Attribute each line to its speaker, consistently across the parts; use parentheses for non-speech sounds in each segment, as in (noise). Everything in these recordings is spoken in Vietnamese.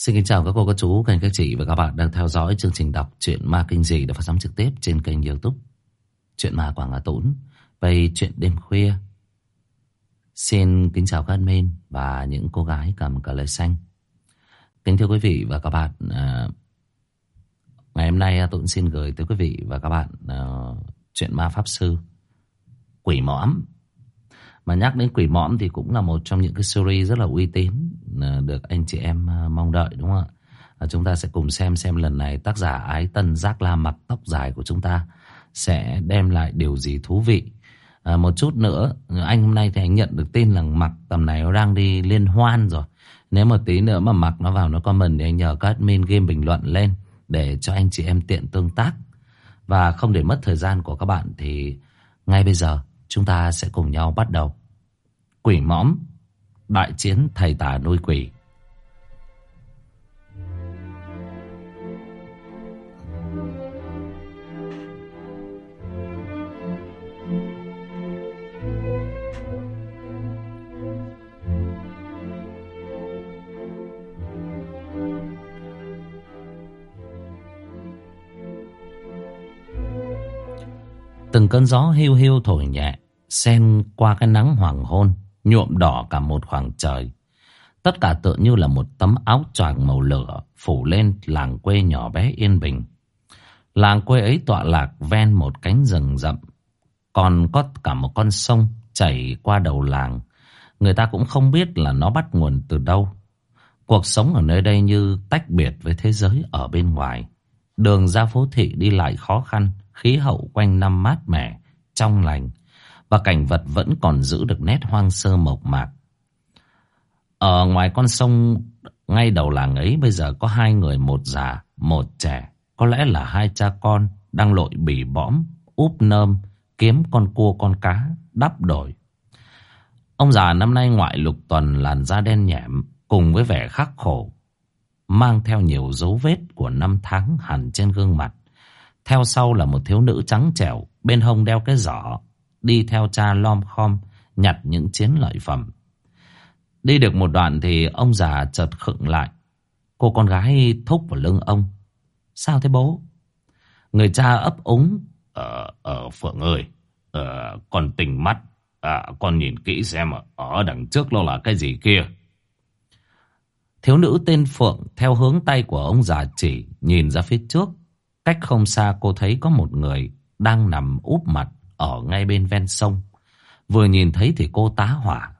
Speaker 1: Xin kính chào các cô, các chú, các anh, các chị và các bạn đang theo dõi chương trình đọc truyện ma kinh dị được phát sóng trực tiếp trên kênh youtube Chuyện ma Quảng Hà Tũng về chuyện đêm khuya. Xin kính chào các admin và những cô gái cầm cờ lời xanh. Kính thưa quý vị và các bạn à, Ngày hôm nay à, Tũng xin gửi tới quý vị và các bạn à, chuyện ma Pháp Sư Quỷ Mõm mà nhắc đến Quỷ Mõm thì cũng là một trong những cái series rất là uy tín ờ, Được anh chị em ờ, mong đợi đúng không ạ Chúng ta sẽ cùng xem xem lần này tác giả Ái Tân Giác La mặc tóc dài của chúng ta Sẽ đem lại điều gì thú vị à, Một chút nữa Anh hôm nay thì anh nhận được tin là mặc tầm này nó đang đi liên hoan rồi Nếu một tí nữa mà mặc nó vào nó comment Thì anh nhờ các admin game bình luận lên để cho anh chị em tiện tương tác. Và không để mất thời gian của các bạn thì ngay bây giờ chúng ta sẽ cùng nhau bắt đầu. Quỷ mõm, đại chiến thầy tà nuôi quỷ. Từng cơn gió hiu hiu thổi nhẹ, xen qua cái nắng hoàng hôn, nhuộm đỏ cả một khoảng trời. Tất cả tựa như là một tấm áo choàng màu lửa phủ lên làng quê nhỏ bé yên bình. Làng quê ấy tọa lạc ven một cánh rừng rậm, còn có cả một con sông chảy qua đầu làng. Người ta cũng không biết là nó bắt nguồn từ đâu. Cuộc sống ở nơi đây như tách biệt với thế giới ở bên ngoài. Đường ra phố thị đi lại khó khăn khí hậu quanh năm mát mẻ, trong lành và cảnh vật vẫn còn giữ được nét hoang sơ mộc mạc. Ở ngoài con sông ngay đầu làng ấy bây giờ có hai người một già, một trẻ, có lẽ là hai cha con đang lội bỉ bõm, úp nơm, kiếm con cua con cá, đắp đổi. Ông già năm nay ngoại lục tuần làn da đen nhẹm cùng với vẻ khắc khổ, mang theo nhiều dấu vết của năm tháng hẳn trên gương mặt. Theo sau là một thiếu nữ trắng trẻo, bên hông đeo cái giỏ, đi theo cha lom khom, nhặt những chiến lợi phẩm. Đi được một đoạn thì ông già chợt khựng lại. Cô con gái thúc vào lưng ông. Sao thế bố? Người cha ấp úng.
Speaker 2: Ờ, ờ Phượng ơi, ờ, con tỉnh mắt. À, con nhìn kỹ xem ở đằng trước nó là cái gì kia.
Speaker 1: Thiếu nữ tên Phượng theo hướng tay của ông già chỉ nhìn ra phía trước. Cách không xa cô thấy có một người đang nằm úp mặt ở ngay bên ven sông. Vừa nhìn thấy thì cô tá hỏa.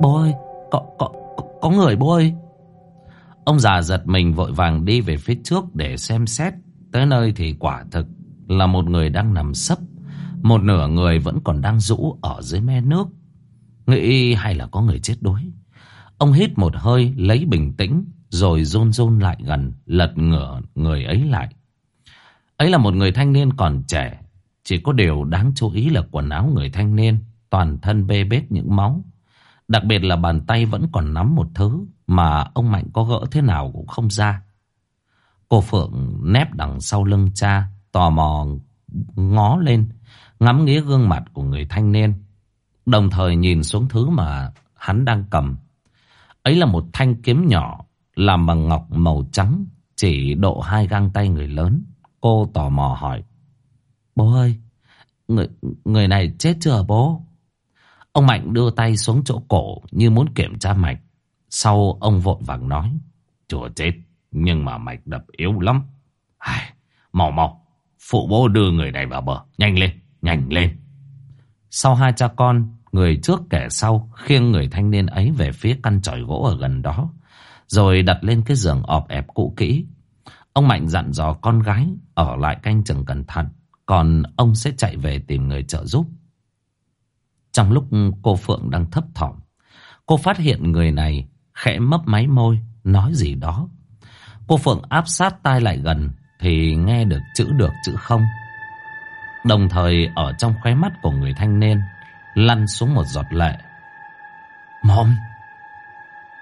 Speaker 1: Bố ơi, có, có, có, người bố ơi. Ông già giật mình vội vàng đi về phía trước để xem xét. Tới nơi thì quả thực là một người đang nằm sấp. Một nửa người vẫn còn đang rũ ở dưới me nước. Nghĩ hay là có người chết đuối. Ông hít một hơi lấy bình tĩnh rồi rôn rôn lại gần, lật ngửa người ấy lại. Ấy là một người thanh niên còn trẻ. Chỉ có điều đáng chú ý là quần áo người thanh niên, toàn thân bê bết những máu. Đặc biệt là bàn tay vẫn còn nắm một thứ mà ông Mạnh có gỡ thế nào cũng không ra. Cô Phượng nép đằng sau lưng cha, tò mò ngó lên, ngắm nghía gương mặt của người thanh niên. Đồng thời nhìn xuống thứ mà hắn đang cầm. Ấy là một thanh kiếm nhỏ làm bằng ngọc màu trắng, chỉ độ hai găng tay người lớn. Cô tò mò hỏi. Bố ơi, người, người này chết chưa bố? Ông Mạnh đưa tay xuống chỗ cổ như muốn kiểm tra mạch. Sau ông vội vàng nói.
Speaker 2: Chưa chết, nhưng mà mạch đập yếu lắm. Ai, mau mau, phụ bố đưa người này vào bờ. Nhanh lên, nhanh lên.
Speaker 1: Sau hai cha con, người trước kẻ sau khiêng người thanh niên ấy về phía căn tròi gỗ ở gần đó. Rồi đặt lên cái giường ọp ẹp cũ kỹ Ông Mạnh dặn dò con gái Ở lại canh chừng cẩn thận, Còn ông sẽ chạy về tìm người trợ giúp. Trong lúc cô Phượng đang thấp thỏm, Cô phát hiện người này Khẽ mấp máy môi, Nói gì đó. Cô Phượng áp sát tai lại gần Thì nghe được chữ được, chữ không. Đồng thời ở trong khóe mắt của người thanh niên Lăn xuống một giọt lệ. Mom,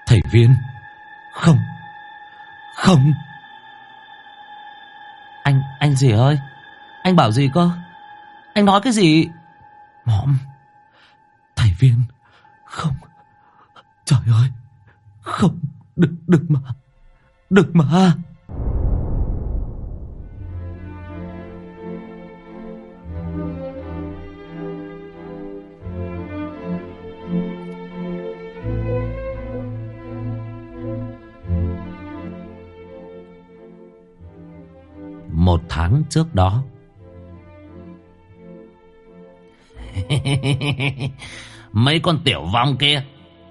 Speaker 1: Thầy viên, không Không anh, anh gì ơi? Anh bảo gì cơ? Anh nói cái gì? Mõm Thầy viên Không. Trời ơi Không Đừng, đừng mà Đừng mà. Trước đó. (laughs)
Speaker 2: Mấy con tiểu vong kia,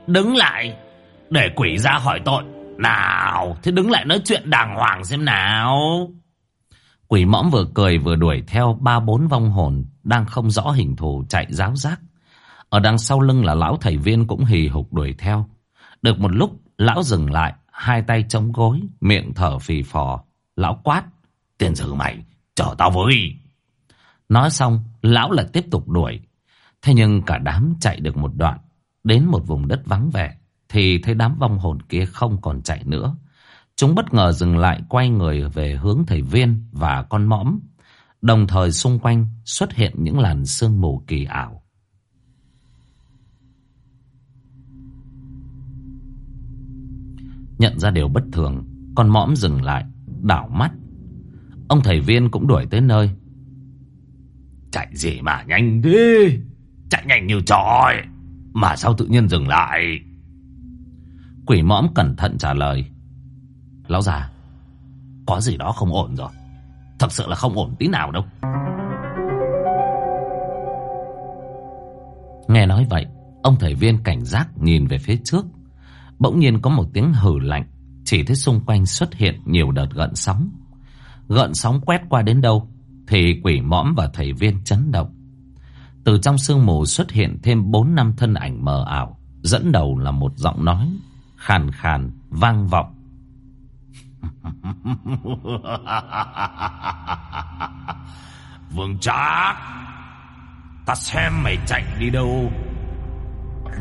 Speaker 2: Đứng lại Để quỷ ra hỏi tội. Nào, Thế đứng lại nói chuyện đàng hoàng xem nào.
Speaker 1: Quỷ mõm vừa cười vừa đuổi theo ba bốn vong hồn Đang không rõ hình thù chạy ráo rác. Ở đằng sau lưng là lão thầy viên cũng hì hục đuổi theo. Được một lúc, Lão dừng lại, Hai tay chống gối, Miệng thở phì phò. Lão quát,
Speaker 2: Tiền sử mày Chờ tao với.
Speaker 1: Nói xong, Lão lại tiếp tục đuổi. Thế nhưng cả đám chạy được một đoạn, Đến một vùng đất vắng vẻ, Thì thấy đám vong hồn kia không còn chạy nữa. Chúng bất ngờ dừng lại Quay người về hướng thầy viên Và con mõm. Đồng thời xung quanh xuất hiện những làn sương mù kỳ ảo. Nhận ra điều bất thường, Con mõm dừng lại, Đảo mắt. Ông thầy viên cũng đuổi tới nơi.
Speaker 2: Chạy gì mà nhanh thế? Chạy nhanh như trọi Mà sao tự nhiên dừng lại?
Speaker 1: Quỷ mõm cẩn thận trả lời. Lão già Có gì đó không ổn rồi. Thật sự là không ổn tí nào đâu. Nghe nói vậy Ông thầy viên cảnh giác nhìn về phía trước. Bỗng nhiên có một tiếng hừ lạnh Chỉ thấy xung quanh xuất hiện nhiều đợt gợn sóng Gợn sóng quét qua đến đâu, Thì quỷ mõm và thầy viên chấn động. Từ trong sương mù xuất hiện thêm bốn năm thân ảnh mờ ảo, Dẫn đầu là một giọng nói Khàn khàn, vang vọng. (laughs)
Speaker 2: Vương Trác, Ta xem mày chạy đi đâu.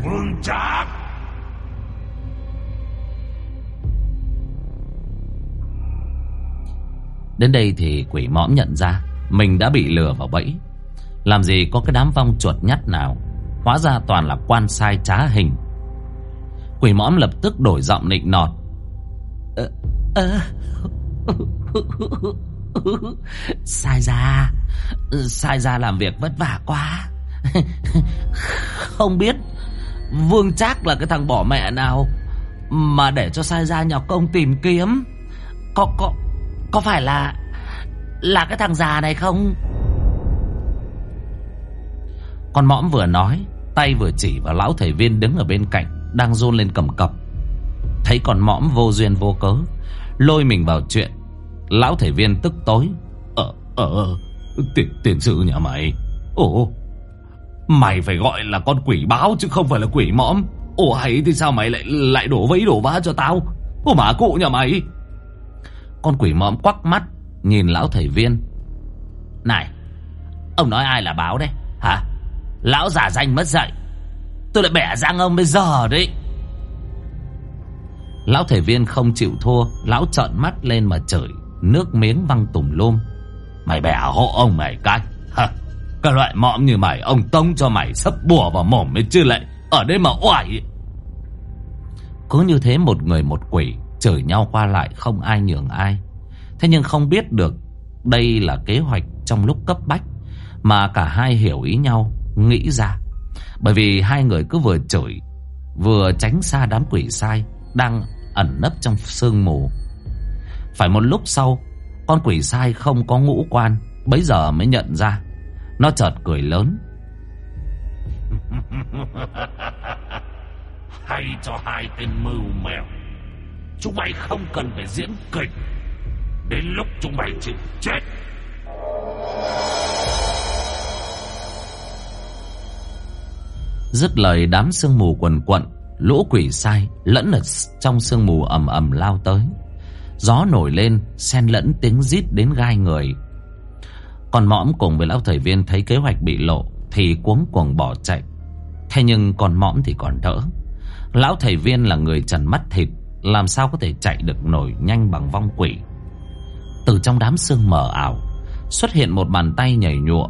Speaker 2: Vương Trác!
Speaker 1: Đến đây thì quỷ mõm nhận ra, Mình đã bị lừa vào bẫy. Làm gì có cái đám vong chuột nhắt nào, Hóa ra toàn là quan sai trá hình. Quỷ mõm lập tức đổi giọng nịnh nọt. Ờ, ờ, sai ra Sai ra làm việc vất vả quá. (laughs) Không biết Vương Trác là cái thằng bỏ mẹ nào Mà để cho sai ra nhọc công tìm kiếm. Có có có phải là Là cái thằng già này không? Con mõm vừa nói Tay vừa chỉ vào lão thầy viên đứng ở bên cạnh Đang run lên cầm cập. Thấy con mõm vô duyên vô cớ Lôi mình vào chuyện. Lão thầy viên tức tối
Speaker 2: Ờ ờ, ờ Tiền, tiền sự nhà mày? Ồ Mày phải gọi là con quỷ báo chứ không phải là quỷ mõm. Ồ hay thì sao mày lại lại đổ vấy đổ vá cho tao? Ồ mà cụ nhà mày?
Speaker 1: Con quỷ mõm quắc mắt, Nhìn lão thầy viên. Này, Ông nói ai là báo đấy? Hả? Lão giả danh mất dạy. Tôi lại bẻ răng ông bây giờ đấy. Lão thầy viên không chịu thua, Lão trợn mắt lên mà chửi, Nước miếng văng tùm lum.
Speaker 2: Mày bẻ hộ ông mày cái. Hả? Cái loại mõm như mày, Ông tông cho mày sấp bùa vào mồm mới chứ lại Ở đây mà oải
Speaker 1: Cứ như thế một người một quỷ, chửi nhau qua lại không ai nhường ai. Thế nhưng không biết được đây là kế hoạch trong lúc cấp bách mà cả hai hiểu ý nhau, nghĩ ra. Bởi vì hai người cứ vừa chửi, vừa tránh xa đám quỷ sai đang ẩn nấp trong sương mù. Phải một lúc sau, con quỷ sai không có ngũ quan, bấy giờ mới nhận ra. Nó chợt cười lớn. (laughs)
Speaker 2: Hay cho hai tên mưu mèo Chúng mày không cần phải diễn kịch Đến lúc chúng mày chịu chết.
Speaker 1: Dứt lời, đám sương mù quần quận, Lũ quỷ sai lẫn ở trong sương mù ầm ầm lao tới. Gió nổi lên, Xen lẫn tiếng rít đến gai người. Còn mõm cùng với lão thầy viên Thấy kế hoạch bị lộ Thì cuống cuồng bỏ chạy. Thế nhưng còn mõm thì còn đỡ. Lão thầy viên là người trần mắt thịt, làm sao có thể chạy được nổi nhanh bằng vong quỷ. Từ trong đám sương mờ ảo, Xuất hiện một bàn tay nhảy nhụa,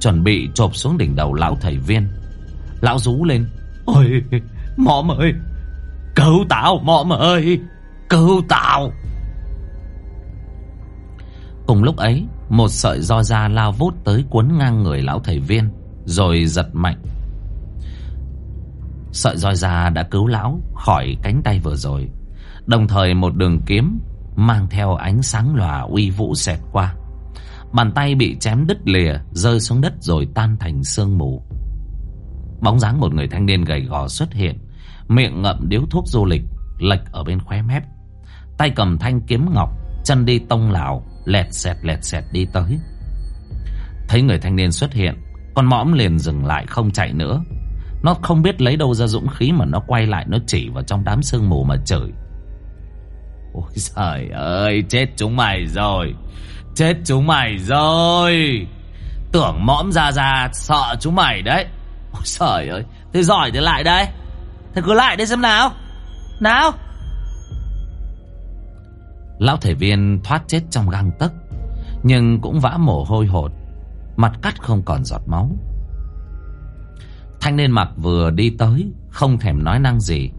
Speaker 1: Chuẩn bị chộp xuống đỉnh đầu lão thầy viên. Lão rú lên, Ôi mõm ơi
Speaker 2: Cứu tao mõm ơi Cứu tao.
Speaker 1: Cùng lúc ấy, Một sợi roi da lao vút tới cuốn ngang người lão thầy viên, Rồi giật mạnh. Sợi roi da đã cứu lão Khỏi cánh tay vừa rồi, Đồng thời một đường kiếm Mang theo ánh sáng lòa uy vũ xẹt qua. Bàn tay bị chém đứt lìa, Rơi xuống đất rồi tan thành sương mù. Bóng dáng một người thanh niên gầy gò xuất hiện, Miệng ngậm điếu thuốc du lịch, Lệch ở bên khóe mép. Tay cầm thanh kiếm ngọc, Chân đi tông lảo Lẹt xẹt lẹt xẹt đi tới. Thấy người thanh niên xuất hiện, Con mõm liền dừng lại không chạy nữa. Nó không biết lấy đâu ra dũng khí Mà nó quay lại, nó chỉ vào trong đám sương mù mà chửi.
Speaker 2: Ôi trời ơi, Chết chúng mày rồi. Chết chúng mày rồi. Tưởng mõm ra ra, Sợ chúng mày đấy. Ôi trời ơi, Thế giỏi thì lại đây Thế cứ lại đây xem nào. Nào.
Speaker 1: Lão thể viên thoát chết trong găng tấc, Nhưng cũng vã mồ hôi hột, Mặt cắt không còn giọt máu. Thanh niên mặc vừa đi tới, Không thèm nói năng gì,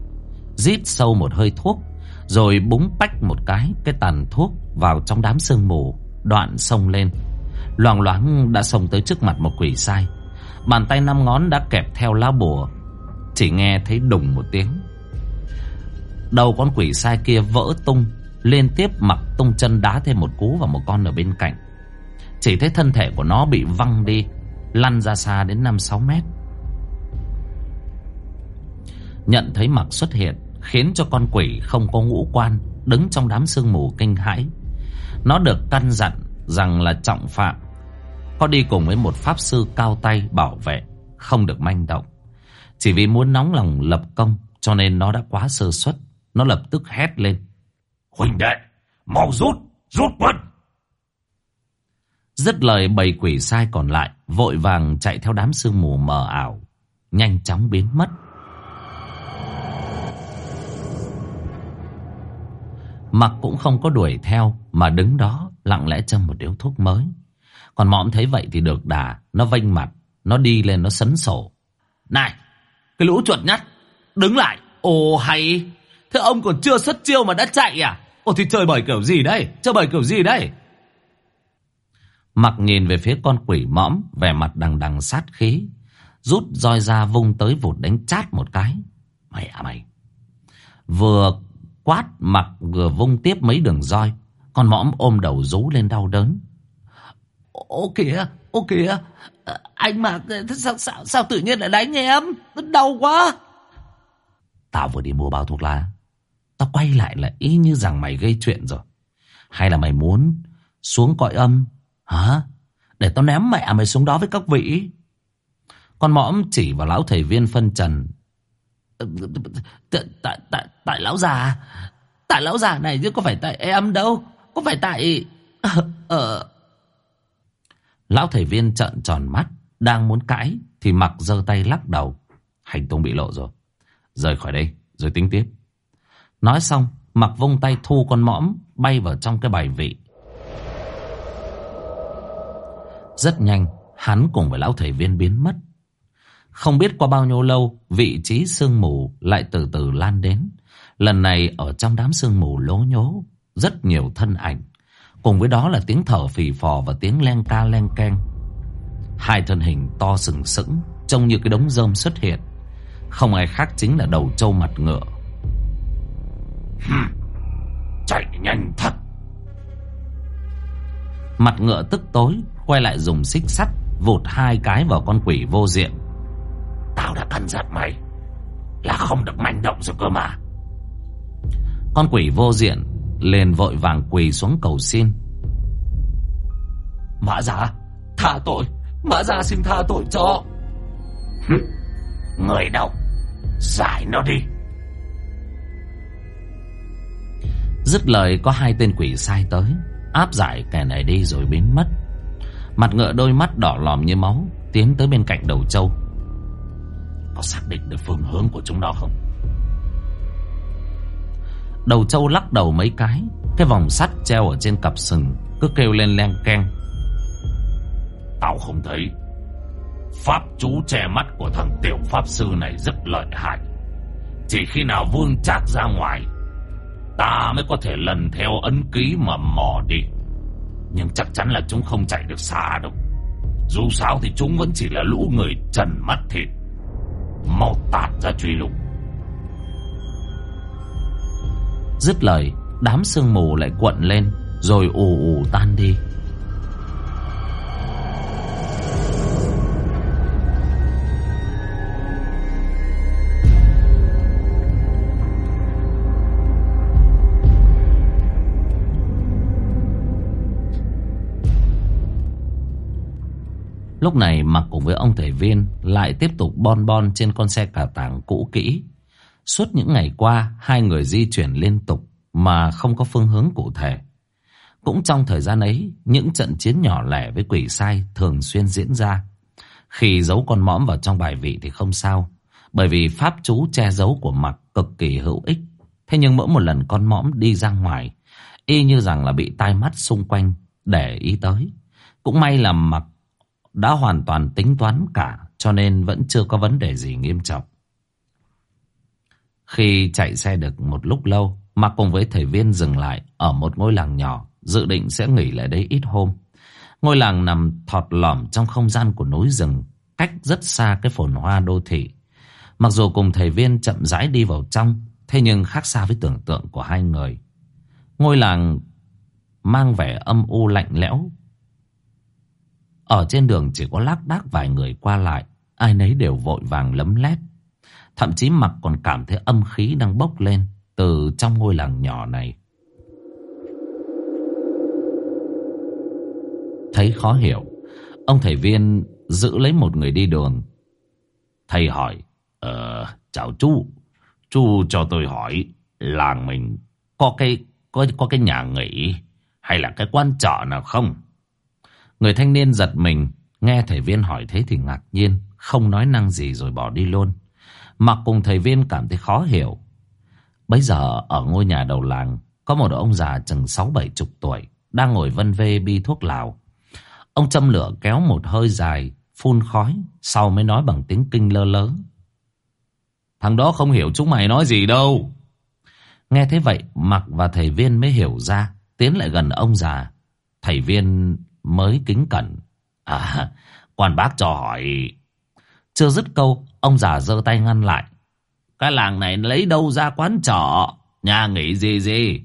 Speaker 1: Rít sâu một hơi thuốc rồi búng bách một cái Cái tàn thuốc vào trong đám sương mù, Đoạn sông lên. Loàng loáng đã sông tới trước mặt một quỷ sai. Bàn tay năm ngón đã kẹp theo lá bùa, Chỉ nghe thấy đùng một tiếng. Đầu con quỷ sai kia vỡ tung, Liên tiếp mặc tung chân đá thêm một cú vào một con ở bên cạnh. Chỉ thấy thân thể của nó bị văng đi, Lăn ra xa đến 5-6 mét. Nhận thấy mặc xuất hiện Khiến cho con quỷ không có ngũ quan Đứng trong đám sương mù kinh hãi. Nó được căn dặn rằng là trọng phạm. Có đi cùng với một pháp sư cao tay bảo vệ Không được manh động. Chỉ vì muốn nóng lòng lập công Cho nên nó đã quá sơ suất. Nó lập tức hét lên.
Speaker 2: Huynh đệ, mau rút, rút quân.
Speaker 1: Dứt lời bầy quỷ sai còn lại, vội vàng chạy theo đám sương mù mờ ảo, nhanh chóng biến mất. Mặc cũng không có đuổi theo, mà đứng đó lặng lẽ châm một điếu thuốc mới. Còn mõm thấy vậy thì được đà, nó vênh mặt, nó đi lên nó sấn sổ.
Speaker 2: Này, cái lũ chuột nhắt, đứng lại. Ồ hay, thế ông còn chưa xuất chiêu mà đã chạy à? Ồ thì chơi bời kiểu gì đây? Chơi bời kiểu gì đây?
Speaker 1: Mặc nhìn về phía con quỷ mõm, vẻ mặt đằng đằng sát khí. Rút roi ra vung tới vụt đánh chát một cái. Mày à mày. Vừa quát mặc vừa vung tiếp mấy đường roi. Con mõm ôm đầu rú lên đau đớn.
Speaker 2: Ô kìa, ô kìa. Anh mà sao, sao, sao tự nhiên lại đánh em? Đau quá.
Speaker 1: Tao vừa đi mua bao thuốc lá. Tao quay lại là y như rằng mày gây chuyện rồi. Hay là mày muốn xuống cõi âm? Hả? Để tao ném mẹ mày xuống đó với các vị. Con mõm chỉ vào lão thầy viên phân trần.
Speaker 2: Tại, tại, tại, lão già. Tại lão già này chứ có phải tại em đâu. Có phải tại... (laughs) Ờ...
Speaker 1: Lão thầy viên trợn tròn mắt. Đang muốn cãi thì mặc giơ tay lắc đầu. Hành tung bị lộ rồi. Rời khỏi đây rồi tính tiếp. Nói xong, mặc vung tay thu con mõm bay vào trong cái bài vị. Rất nhanh, hắn cùng với lão thầy viên biến mất. Không biết qua bao nhiêu lâu, vị trí sương mù lại từ từ lan đến. Lần này ở trong đám sương mù lố nhố, rất nhiều thân ảnh. Cùng với đó là tiếng thở phì phò và tiếng len ca len keng. Hai thân hình to sừng sững, trông như cái đống rơm xuất hiện. Không ai khác chính là đầu trâu mặt ngựa
Speaker 2: Chạy nhanh thật
Speaker 1: Mặt ngựa tức tối Quay lại dùng xích sắt Vụt hai cái vào con quỷ vô diện
Speaker 2: Tao đã căn dặn mày Là không được manh động rồi cơ mà
Speaker 1: con quỷ vô diện, liền vội vàng quỳ xuống cầu xin.
Speaker 2: Mã giả Tha tội. Mã giả xin tha tội cho. (laughs) Người đâu Giải nó đi.
Speaker 1: Dứt lời, có hai tên quỷ sai tới. Áp giải kẻ này đi rồi biến mất. Mặt ngựa đôi mắt đỏ lòm như máu, Tiến tới bên cạnh đầu trâu.
Speaker 2: Có xác định được phương hướng của chúng nó không?
Speaker 1: Đầu trâu lắc đầu mấy cái Cái vòng sắt treo ở trên cặp sừng, Cứ kêu lên len keng.
Speaker 2: Tao không thấy. Pháp chú che mắt của thằng tiểu pháp sư này rất lợi hại. Chỉ khi nào vương trác ra ngoài, Ta mới có thể lần theo ấn ký mà mò đi. Nhưng chắc chắn là chúng không chạy được xa đâu. Dù sao thì chúng vẫn chỉ là lũ người trần mắt thịt. Mau tạt ra truy lùng.
Speaker 1: Dứt lời, Đám sương mù lại cuộn lên, Rồi ù ù tan đi Lúc này, mặc cùng với ông thầy viên lại tiếp tục bon bon trên con xe cà tàng cũ kỹ. Suốt những ngày qua, hai người di chuyển liên tục mà không có phương hướng cụ thể. Cũng trong thời gian ấy, những trận chiến nhỏ lẻ với quỷ sai thường xuyên diễn ra. Khi giấu con mõm vào trong bài vị thì không sao, bởi vì pháp chú che giấu của mặc cực kỳ hữu ích. Thế nhưng mỗi một lần con mõm đi ra ngoài, y như rằng là bị tai mắt xung quanh để ý tới. Cũng may là mặc đã hoàn toàn tính toán cả cho nên vẫn chưa có vấn đề gì nghiêm trọng. Khi chạy xe được một lúc lâu, Mạc cùng với thầy viên dừng lại ở một ngôi làng nhỏ, dự định sẽ nghỉ lại đấy ít hôm. Ngôi làng nằm thọt lỏm trong không gian của núi rừng, cách rất xa cái phồn hoa đô thị. Mặc dù cùng thầy viên chậm rãi đi vào trong, thế nhưng khác xa với tưởng tượng của hai người. Ngôi làng mang vẻ âm u lạnh lẽo, ở trên đường chỉ có lác đác vài người qua lại, ai nấy đều vội vàng lấm lét. Thậm chí mặc còn cảm thấy âm khí đang bốc lên từ trong ngôi làng nhỏ này. Thấy khó hiểu, ông thầy viên giữ lấy một người đi đường. Thầy hỏi, Ờ, chào chú, chú cho tôi hỏi, làng mình có cái, có, có cái nhà nghỉ hay là cái quán trọ nào không? Người thanh niên giật mình, nghe thầy viên hỏi thế thì ngạc nhiên, không nói năng gì rồi bỏ đi luôn. Mặc cùng thầy viên cảm thấy khó hiểu. Bây giờ ở ngôi nhà đầu làng, có một ông già chừng sáu bảy chục tuổi, đang ngồi vân vê bi thuốc lào. Ông châm lửa kéo một hơi dài, phun khói, sau mới nói bằng tiếng kinh lơ lớn. Thằng đó không hiểu chúng mày nói gì đâu. Nghe thế vậy, Mặc và thầy viên mới hiểu ra, tiến lại gần ông già. Thầy viên mới kính cẩn. À, quan bác cho hỏi. Chưa dứt câu, ông già giơ tay ngăn lại. Cái làng này lấy đâu ra quán trọ, nhà nghỉ gì gì.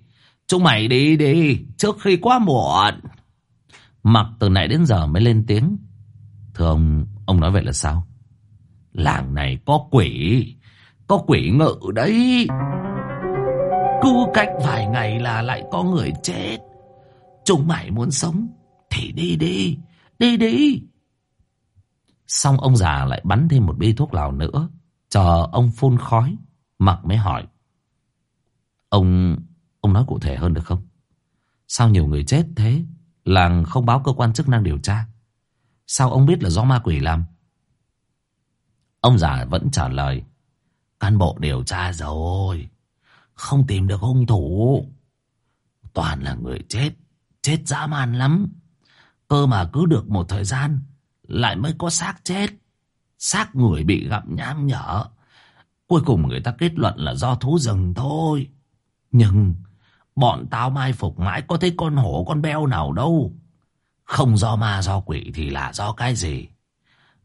Speaker 1: Chúng mày đi đi, trước khi quá muộn. Mặc từ nãy đến giờ mới lên tiếng. Thưa ông, ông nói vậy là sao? Làng này có quỷ, có quỷ ngự đấy. Cứ cách vài ngày là lại có người chết. Chúng mày muốn sống thì đi đi, đi đi. Xong ông già lại bắn thêm một bi thuốc lào nữa. Chờ ông phun khói, mặc mới hỏi. Ông, ông nói cụ thể hơn được không? Sao nhiều người chết thế? Làng không báo cơ quan chức năng điều tra. Sao ông biết là do ma quỷ làm? Ông già vẫn trả lời. Cán bộ điều tra rồi. Không tìm được hung thủ. Toàn là người chết. Chết dã man lắm. Cơ mà cứ được một thời gian lại mới có xác chết. Xác người bị gặm nham nhở. Cuối cùng người ta kết luận là do thú rừng thôi. Nhưng Bọn tao mai phục mãi có thấy con hổ con beo nào đâu. Không do ma do quỷ thì là do cái gì?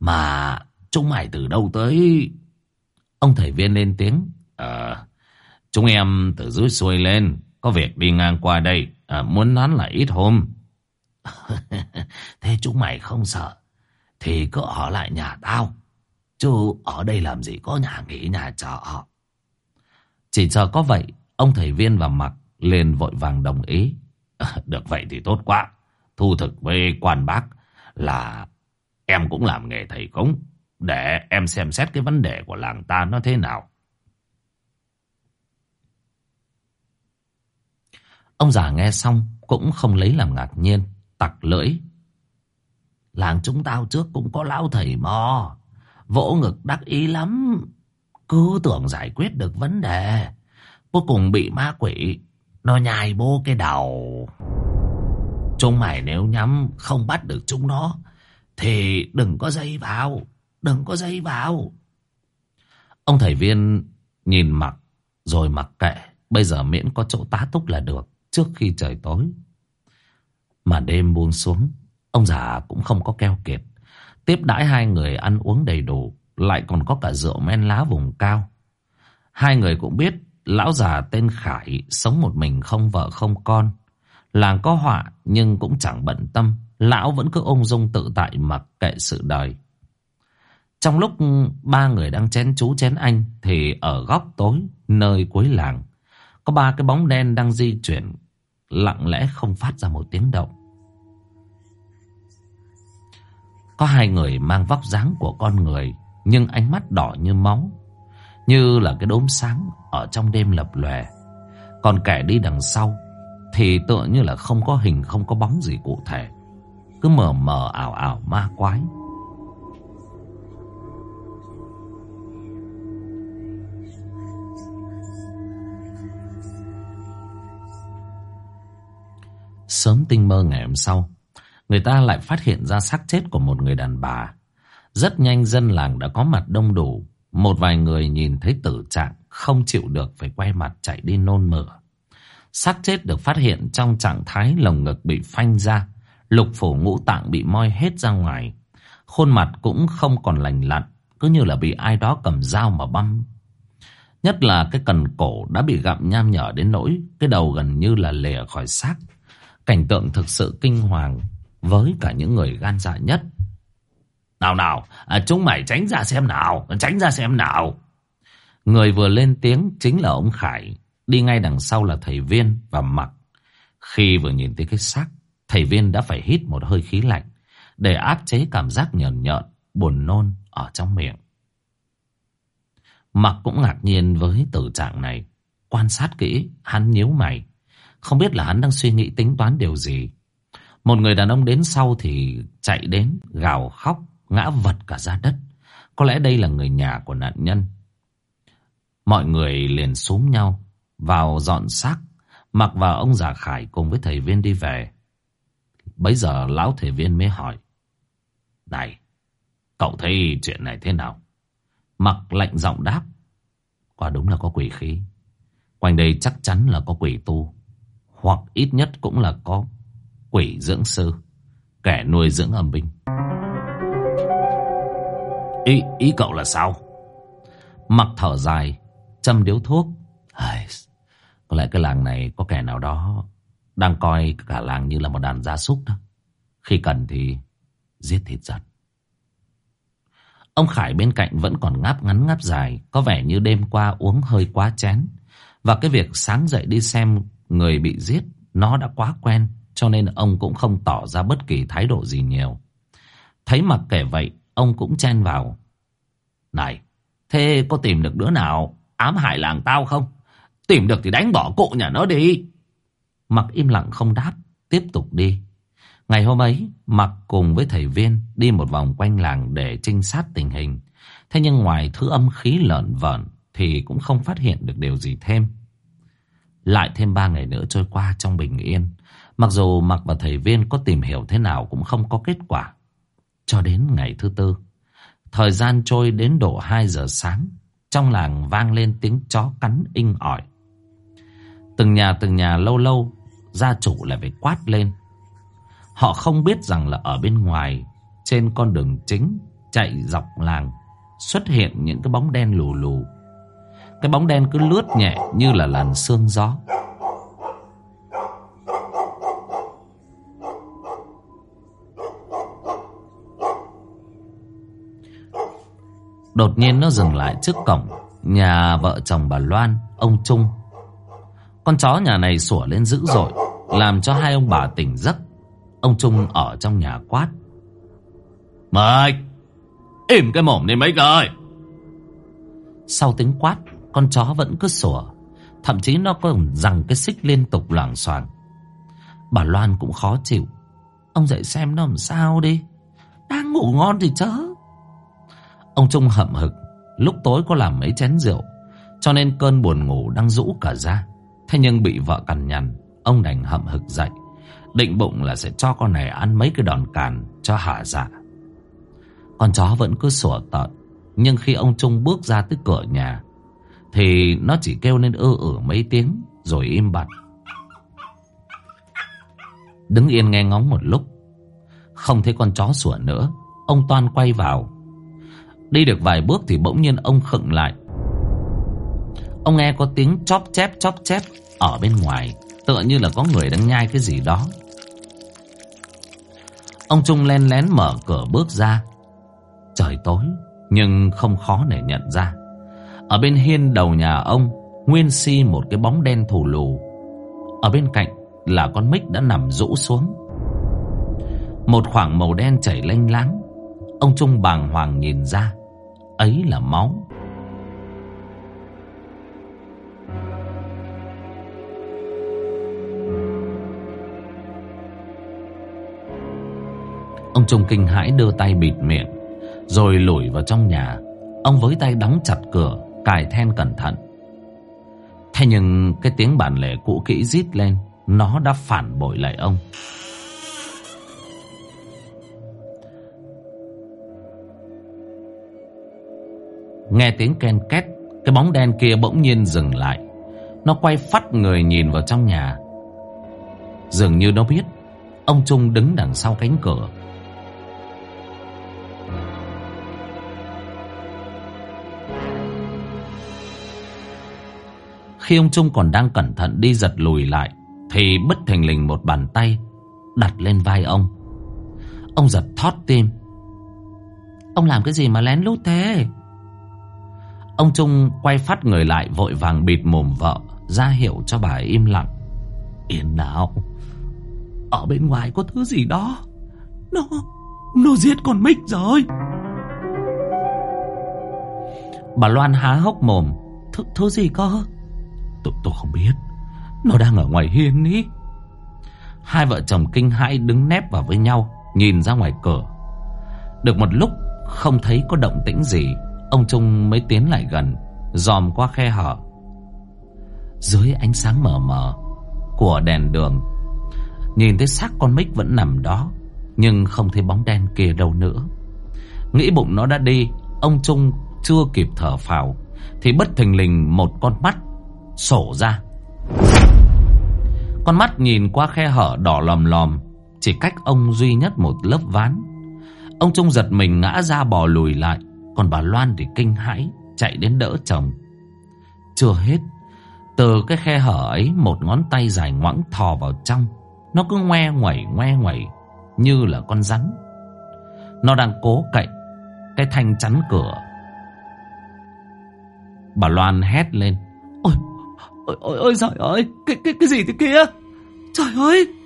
Speaker 1: Mà Chúng mày từ đâu tới? Ông thầy viên lên tiếng. Ờ Chúng em từ dưới xuôi lên Có việc đi ngang qua đây. À, Muốn nán lại ít hôm. (laughs) Thế chúng mày không sợ. Thì cứ ở lại nhà tao. Chứ ở đây làm gì có nhà nghỉ, nhà trọ. Chỉ chờ có vậy, Ông thầy viên và mặc liền vội vàng đồng ý. (laughs) Được vậy thì tốt quá. Thu thực với quan bác Là em cũng làm nghề thầy cúng, Để em xem xét cái vấn đề của làng ta nó thế nào. Ông già nghe xong cũng không lấy làm ngạc nhiên, tặc lưỡi. Làng chúng tao trước cũng có lão thầy mò. Vỗ ngực đắc ý lắm. Cứ tưởng giải quyết được vấn đề. Cuối cùng bị ma quỷ. Nó nhai bô cái đầu. Chúng mày nếu nhắm không bắt được chúng nó. Thì đừng có dây vào. Đừng có dây vào. Ông thầy viên Nhìn mặc Rồi mặc kệ Bây giờ miễn có chỗ tá túc là được, Trước khi trời tối Mà đêm buông xuống Ông già cũng không có keo kiệt. Tiếp đãi hai người ăn uống đầy đủ, Lại còn có cả rượu men lá vùng cao. Hai người cũng biết Lão già tên Khải Sống một mình không vợ không con. Làng có họa nhưng cũng chẳng bận tâm, Lão vẫn cứ ung dung tự tại mặc kệ sự đời. Trong lúc ba người đang chén chú chén anh Thì ở góc tối, nơi cuối làng, Có ba cái bóng đen đang di chuyển, Lặng lẽ không phát ra một tiếng động. Có hai người mang vóc dáng của con người, Nhưng ánh mắt đỏ như máu, Như là cái đốm sáng Ở trong đêm lập lòe. Còn kẻ đi đằng sau Thì tựa như là không có hình, Không có bóng gì cụ thể, Cứ mờ mờ ảo ảo ma quái. Sớm tinh mơ ngày hôm sau Người ta lại phát hiện ra xác chết của một người đàn bà. Rất nhanh dân làng đã có mặt đông đủ. Một vài người nhìn thấy tử trạng, Không chịu được phải quay mặt chạy đi nôn mửa. Xác chết được phát hiện trong trạng thái lồng ngực bị phanh ra, Lục phủ ngũ tạng bị moi hết ra ngoài. Khuôn mặt cũng không còn lành lặn, Cứ như là bị ai đó cầm dao mà băm. Nhất là cái cần cổ đã bị gặm nham nhở đến nỗi, Cái đầu gần như là lìa khỏi xác. Cảnh tượng thực sự kinh hoàng. Với cả những người gan dạ nhất. Nào nào à, Chúng mày tránh ra xem nào Tránh ra xem nào. Người vừa lên tiếng chính là ông Khải Đi ngay đằng sau là thầy Viên và Mặc. Khi vừa nhìn thấy cái xác Thầy Viên đã phải hít một hơi khí lạnh Để áp chế cảm giác nhờn nhợn Buồn nôn ở trong miệng. Mặc cũng ngạc nhiên với tử trạng này Quan sát kỹ Hắn nhíu mày. Không biết là hắn đang suy nghĩ tính toán điều gì một người đàn ông đến sau thì chạy đến, Gào khóc, Ngã vật cả ra đất. Có lẽ đây là người nhà của nạn nhân. Mọi người liền xúm nhau, Vào dọn xác, Mặc vào ông già Khải cùng với thầy viên đi về. Bấy giờ lão thầy viên mới hỏi, Này, Cậu thấy chuyện này thế nào? Mặc lạnh giọng đáp, Quả đúng là có quỷ khí. Quanh đây chắc chắn là có quỷ tu, Hoặc ít nhất cũng là có quỷ dưỡng sư Kẻ nuôi dưỡng âm binh. Ý, ý cậu là sao? Mặc thở dài Châm điếu thuốc. Ai, Có lẽ cái làng này có kẻ nào đó Đang coi cả làng như là một đàn gia súc đó. Khi cần thì Giết thịt giật. Ông Khải bên cạnh vẫn còn ngáp ngắn ngáp dài Có vẻ như đêm qua uống hơi quá chén. Và cái việc sáng dậy đi xem người bị giết Nó đã quá quen. Cho nên ông cũng không tỏ ra bất kỳ thái độ gì nhiều Thấy mặc kể vậy Ông cũng chen vào Này Thế có tìm được đứa nào ám hại làng tao không Tìm được thì đánh bỏ cụ nhà nó đi Mặc im lặng không đáp Tiếp tục đi Ngày hôm ấy, Mặc cùng với thầy Viên đi một vòng quanh làng để trinh sát tình hình. Thế nhưng ngoài thứ âm khí lợn vợn thì cũng không phát hiện được điều gì thêm. Lại thêm ba ngày nữa trôi qua trong bình yên. Mặc dù Mặc và thầy Viên có tìm hiểu thế nào cũng không có kết quả. Cho đến ngày thứ tư, thời gian trôi đến độ 2 giờ sáng, trong làng vang lên tiếng chó cắn inh ỏi. Từng nhà từng nhà lâu lâu, gia chủ lại phải quát lên. Họ không biết rằng là ở bên ngoài Trên con đường chính Chạy dọc làng Xuất hiện những cái bóng đen lù lù Cái bóng đen cứ lướt nhẹ Như là làn sương gió Đột nhiên nó dừng lại trước cổng Nhà vợ chồng bà Loan, Ông Trung. Con chó nhà này sủa lên dữ dội, Làm cho hai ông bà tỉnh giấc. Ông Trung ở trong nhà quát. Mày, Im cái mồm đi mấy người Sau tiếng quát, Con chó vẫn cứ sủa, Thậm chí nó còn rằng cái xích liên tục loảng xoảng. Bà Loan cũng khó chịu. Ông dậy xem nó làm sao đi. Đang ngủ ngon thì chớ. Ông Trung hậm hực Lúc tối có làm mấy chén rượu Cho nên cơn buồn ngủ đang rũ cả ra Thế nhưng bị vợ cằn nhằn Ông đành hậm hực dậy Định bụng là sẽ cho con này ăn mấy cái đòn càn cho hạ dạ. Con chó vẫn cứ sủa tợn. Nhưng khi ông Trung bước ra tới cửa nhà, Thì nó chỉ kêu lên ư ử mấy tiếng Rồi im bặt Đứng yên nghe ngóng một lúc Không thấy con chó sủa nữa Ông Toan quay vào Đi được vài bước thì bỗng nhiên ông khựng lại. Ông nghe có tiếng chóp chép chóp chép Ở bên ngoài, Tựa như là có người đang nhai cái gì đó. Ông Trung len lén mở cửa bước ra. Trời tối, Nhưng không khó để nhận ra. Ở bên hiên đầu nhà ông, Nguyên si một cái bóng đen thù lù. Ở bên cạnh là con mích đã nằm rũ xuống. Một khoảng màu đen chảy lênh láng. Ông Trung bàng hoàng nhìn ra. Ấy là máu. Ông Trung kinh hãi đưa tay bịt miệng, Rồi lủi vào trong nhà. Ông với tay đóng chặt cửa, Cài then cẩn thận. Thế nhưng cái tiếng bản lề cũ kỹ rít lên, Nó đã phản bội lại ông. Nghe tiếng ken két, Cái bóng đen kia bỗng nhiên dừng lại. Nó quay phát người nhìn vào trong nhà. Dường như nó biết, Ông Trung đứng đằng sau cánh cửa. Khi ông Trung còn đang cẩn thận đi giật lùi lại, Thì bất thình lình một bàn tay Đặt lên vai ông. Ông giật thót tim. Ông làm cái gì mà lén lút thế? Ông Trung quay phát người lại Vội vàng bịt mồm vợ ra hiệu cho bà im lặng. Yên nào Ở bên ngoài có thứ gì đó Nó Nó giết con Mích rồi. Bà Loan há hốc mồm Th Thứ gì cơ? Tôi, tôi không biết Nó đang ở ngoài hiên ý. Hai vợ chồng kinh hãi đứng nép vào với nhau Nhìn ra ngoài cửa. Được một lúc không thấy có động tĩnh gì. Ông Trung mới tiến lại gần, Dòm qua khe hở. Dưới ánh sáng mờ mờ Của đèn đường, Nhìn thấy xác con mít vẫn nằm đó, Nhưng không thấy bóng đen kia đâu nữa. Nghĩ bụng nó đã đi, Ông Trung chưa kịp thở phào, Thì bất thình lình một con mắt Sổ ra. Con mắt nhìn qua khe hở đỏ lòm lòm, Chỉ cách ông duy nhất một lớp ván. Ông Trung giật mình ngã ra bò lùi lại. Còn bà Loan thì kinh hãi Chạy đến đỡ chồng. Chưa hết Từ cái khe hở ấy Một ngón tay dài ngoẵng thò vào trong. Nó cứ ngoe ngoẩy ngoe ngoẩy Như là con rắn. Nó đang cố cậy Cái thanh chắn cửa. Bà Loan hét lên. Ôi Ôi ôi ôi trời ơi Cái, cái, cái gì thế kia? Trời ơi!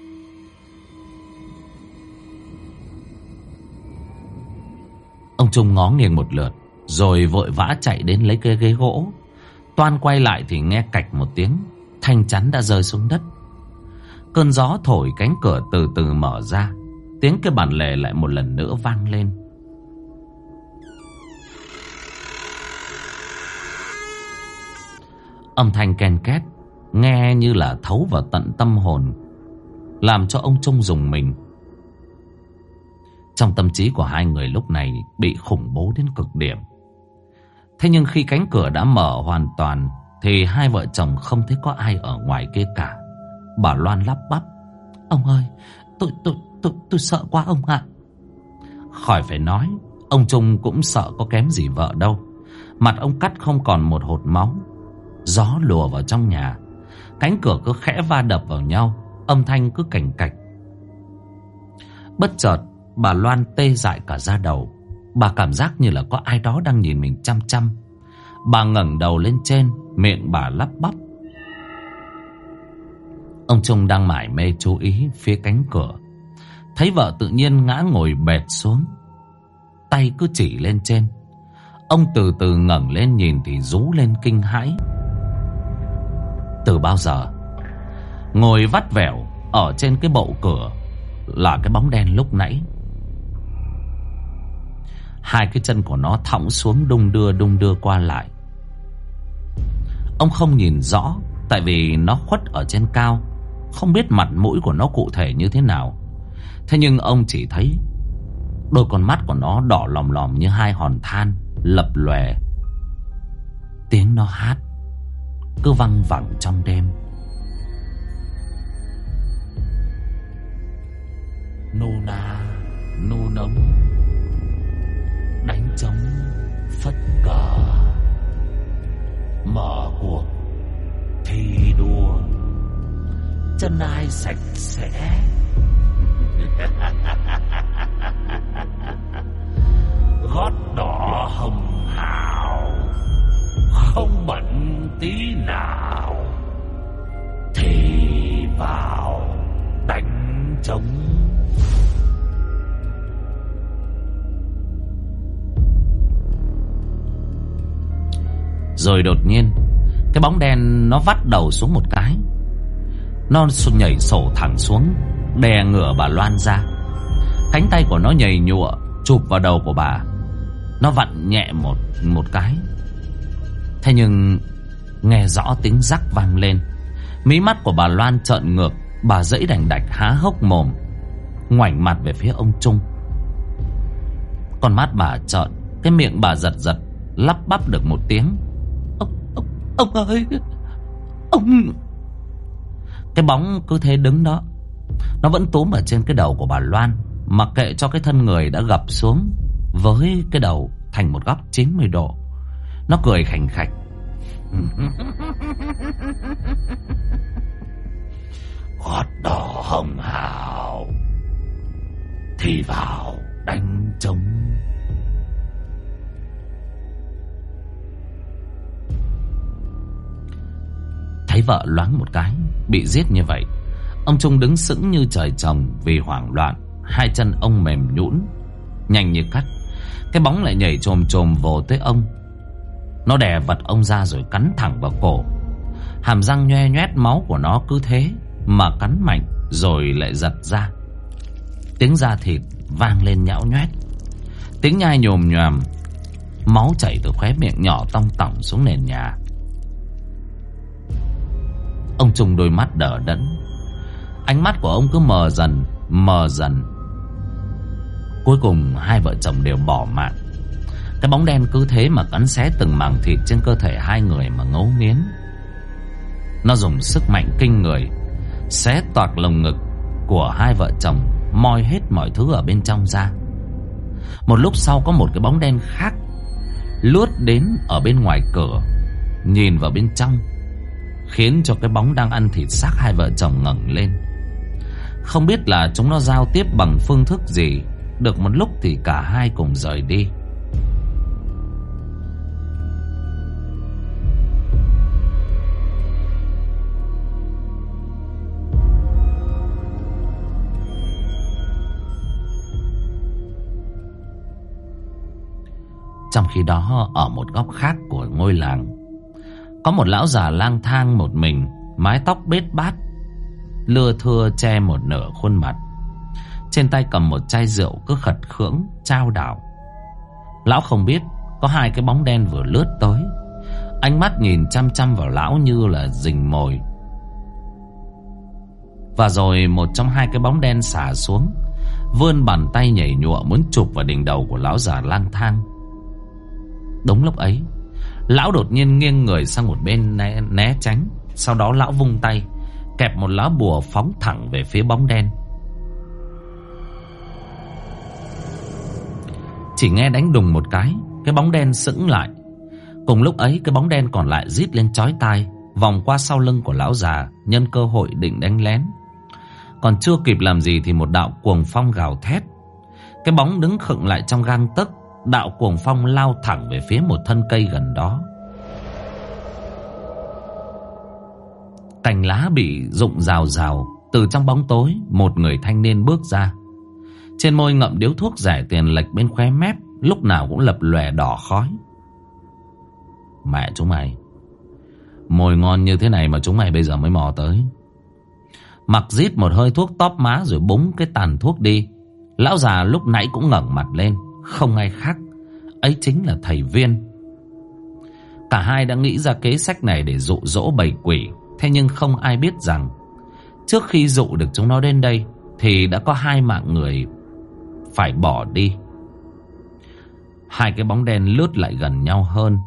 Speaker 1: Ông Trung ngó nghiêng một lượt, Rồi vội vã chạy đến lấy cái ghế gỗ. Toan quay lại thì nghe cạch một tiếng, Thanh chắn đã rơi xuống đất. Cơn gió thổi cánh cửa từ từ mở ra, Tiếng cái bản lề lại một lần nữa vang lên. Âm thanh ken két, Nghe như là thấu vào tận tâm hồn, Làm cho ông Trung dùng mình. Trong tâm trí của hai người lúc này Bị khủng bố đến cực điểm. Thế nhưng khi cánh cửa đã mở hoàn toàn, Thì hai vợ chồng không thấy có ai ở ngoài kia cả. Bà Loan lắp bắp, Ông ơi, Tôi tôi tôi tôi sợ quá ông ạ. Khỏi phải nói, Ông Trung cũng sợ có kém gì vợ đâu. Mặt ông cắt không còn một hột máu. Gió lùa vào trong nhà. Cánh cửa cứ khẽ va đập vào nhau, Âm thanh cứ cảnh cạch. Bất chợt Bà Loan tê dại cả da đầu. Bà cảm giác như là có ai đó đang nhìn mình chăm chăm. Bà ngẩng đầu lên trên, Miệng bà lắp bắp. Ông Trung đang mải mê chú ý phía cánh cửa. Thấy vợ tự nhiên ngã ngồi bệt xuống. Tay cứ chỉ lên trên. Ông từ từ ngẩng lên nhìn thì rú lên kinh hãi. Từ bao giờ? Ngồi vắt vẻo Ở trên cái bậu cửa Là cái bóng đen lúc nãy. Hai cái chân của nó thõng xuống đung đưa đung đưa qua lại. Ông không nhìn rõ, Tại vì nó khuất ở trên cao, Không biết mặt mũi của nó cụ thể như thế nào. Thế nhưng ông chỉ thấy Đôi con mắt của nó đỏ lòm lòm như hai hòn than, Lập lòe. Tiếng nó hát, Cứ văng vẳng trong đêm. Nô na Nô nống Đánh Phất cờ. Mở cuộc Thi đua. Chân ai sạch sẽ? (laughs) Gót đỏ hồng hào, không bận tí nào. Thì vào đánh trống rồi đột nhiên, cái bóng đen nó vắt đầu xuống một cái. Nó nhảy sổ thẳng xuống, đè ngửa bà loan ra. Cánh tay của nó nhảy nhụa, chụp vào đầu của bà. Nó vặn nhẹ một một cái. Thế nhưng, nghe rõ tiếng rắc vang lên. Mí mắt của bà loan trợn ngược, bà dẫy đành đạch há hốc mồm, ngoảnh mặt về phía ông trung. Con mắt bà trợn, cái miệng bà giật giật, lắp bắp được một tiếng ông ơi, ông cái bóng cứ thế đứng đó, nó vẫn túm ở trên cái đầu của bà loan, mặc kệ cho cái thân người đã gập xuống với cái đầu thành một góc 90 độ. Nó cười khành khạch. (laughs) Gót đỏ hồng hào, thì vào đánh trống. Thấy vợ loáng một cái, bị giết như vậy. Ông Trung đứng sững như trời trồng vì hoảng loạn. Hai chân ông mềm nhũn Nhanh như cắt. Cái bóng lại nhảy trồm trồm vồ tới ông. Nó đè vật ông ra rồi cắn thẳng vào cổ. Hàm răng nhoe nhoét máu của nó cứ thế Mà cắn mạnh Rồi lại giật ra. Tiếng da thịt vang lên nhão nhoét. Tiếng nhai nhồm nhòm Máu chảy từ khóe miệng nhỏ tong tỏng xuống nền nhà. Ông trùng đôi mắt đờ đẫn. Ánh mắt của ông cứ mờ dần Mờ dần. Cuối cùng, hai vợ chồng đều bỏ mạng. Cái bóng đen cứ thế mà cắn xé từng mảng thịt trên cơ thể hai người mà ngấu nghiến. Nó dùng sức mạnh kinh người, Xé toạc lồng ngực của hai vợ chồng, Moi hết mọi thứ ở bên trong ra. Một lúc sau có một cái bóng đen khác Lướt đến ở bên ngoài cửa, Nhìn vào bên trong. Khiến cho cái bóng đang ăn thịt xác hai vợ chồng ngẩng lên. Không biết là chúng nó giao tiếp bằng phương thức gì, được một lúc thì cả hai cùng rời đi. Trong khi đó, ở một góc khác của ngôi làng có một lão già lang thang một mình, Mái tóc bết bát, Lưa thưa che một nửa khuôn mặt. Trên tay cầm một chai rượu cứ khật khưỡng, trao đảo. Lão không biết, Có hai cái bóng đen vừa lướt tới. Ánh mắt nhìn chăm chăm vào lão như là rình mồi. Và rồi một trong hai cái bóng đen xả xuống, Vươn bàn tay nhảy nhụa muốn chụp vào đỉnh đầu của lão già lang thang. Đúng lúc ấy Lão đột nhiên nghiêng người sang một bên né, né tránh. Sau đó lão vung tay Kẹp một lá bùa phóng thẳng về phía bóng đen. Chỉ nghe đánh đùng một cái Cái bóng đen sững lại. Cùng lúc ấy cái bóng đen còn lại rít lên chói tai Vòng qua sau lưng của lão già Nhân cơ hội định đánh lén. Còn chưa kịp làm gì thì một đạo cuồng phong gào thét. Cái bóng đứng khựng lại trong gang tấc Đạo cuồng phong lao thẳng về phía một thân cây gần đó. Cành lá bị rụng rào rào, Từ trong bóng tối, Một người thanh niên bước ra. Trên môi ngậm điếu thuốc rẻ tiền lệch bên khóe mép, Lúc nào cũng lập lòe đỏ khói. Mẹ chúng mày, Mồi ngon như thế này mà chúng mày bây giờ mới mò tới. Mặc rít một hơi thuốc tóp má rồi búng cái tàn thuốc đi. Lão già lúc nãy cũng ngẩng mặt lên. Không ai khác Ấy chính là thầy Viên Cả hai đã nghĩ ra kế sách này để dụ dỗ bầy quỷ Thế nhưng không ai biết rằng Trước khi dụ được chúng nó đến đây Thì đã có hai mạng người phải bỏ đi. Hai cái bóng đen lướt lại gần nhau hơn,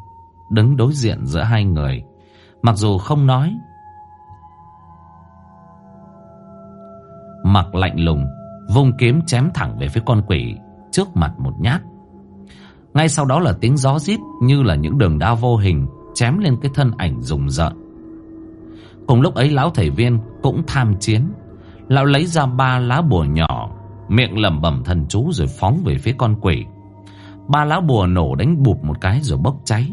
Speaker 1: đứng đối diện giữa hai người. Mặc dù không nói Mặc lạnh lùng Vung kiếm chém thẳng về phía con quỷ Trước mặt một nhát. Ngay sau đó là tiếng gió rít Như là những đường đao vô hình Chém lên cái thân ảnh rùng rợn. Cùng lúc ấy, lão thầy viên Cũng tham chiến. Lão lấy ra ba lá bùa nhỏ, Miệng lẩm bẩm thần chú rồi phóng về phía con quỷ. Ba lá bùa nổ đánh bụp một cái rồi bốc cháy.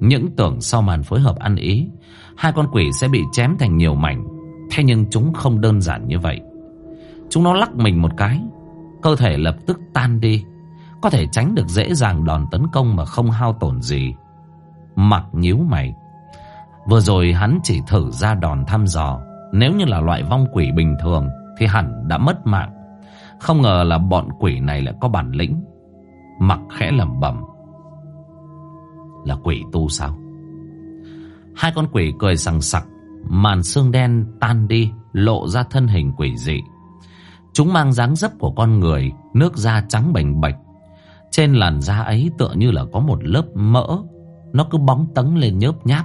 Speaker 1: Những tưởng sau màn phối hợp ăn ý, Hai con quỷ sẽ bị chém thành nhiều mảnh. Thế nhưng chúng không đơn giản như vậy. Chúng nó lắc mình một cái Cơ thể lập tức tan đi. Có thể tránh được dễ dàng đòn tấn công Mà không hao tổn gì. Mặc nhíu mày. Vừa rồi hắn chỉ thử ra đòn thăm dò. Nếu như là loại vong quỷ bình thường, Thì hẳn đã mất mạng. Không ngờ là bọn quỷ này lại có bản lĩnh. Mặc khẽ lẩm bẩm. Là quỷ tu sao? Hai con quỷ cười sằng sặc, Màn xương đen tan đi, Lộ ra thân hình quỷ dị. Chúng mang dáng dấp của con người, Nước da trắng bềnh bạch. Trên làn da ấy tựa như là có một lớp mỡ. Nó cứ bóng tấn lên nhớp nháp.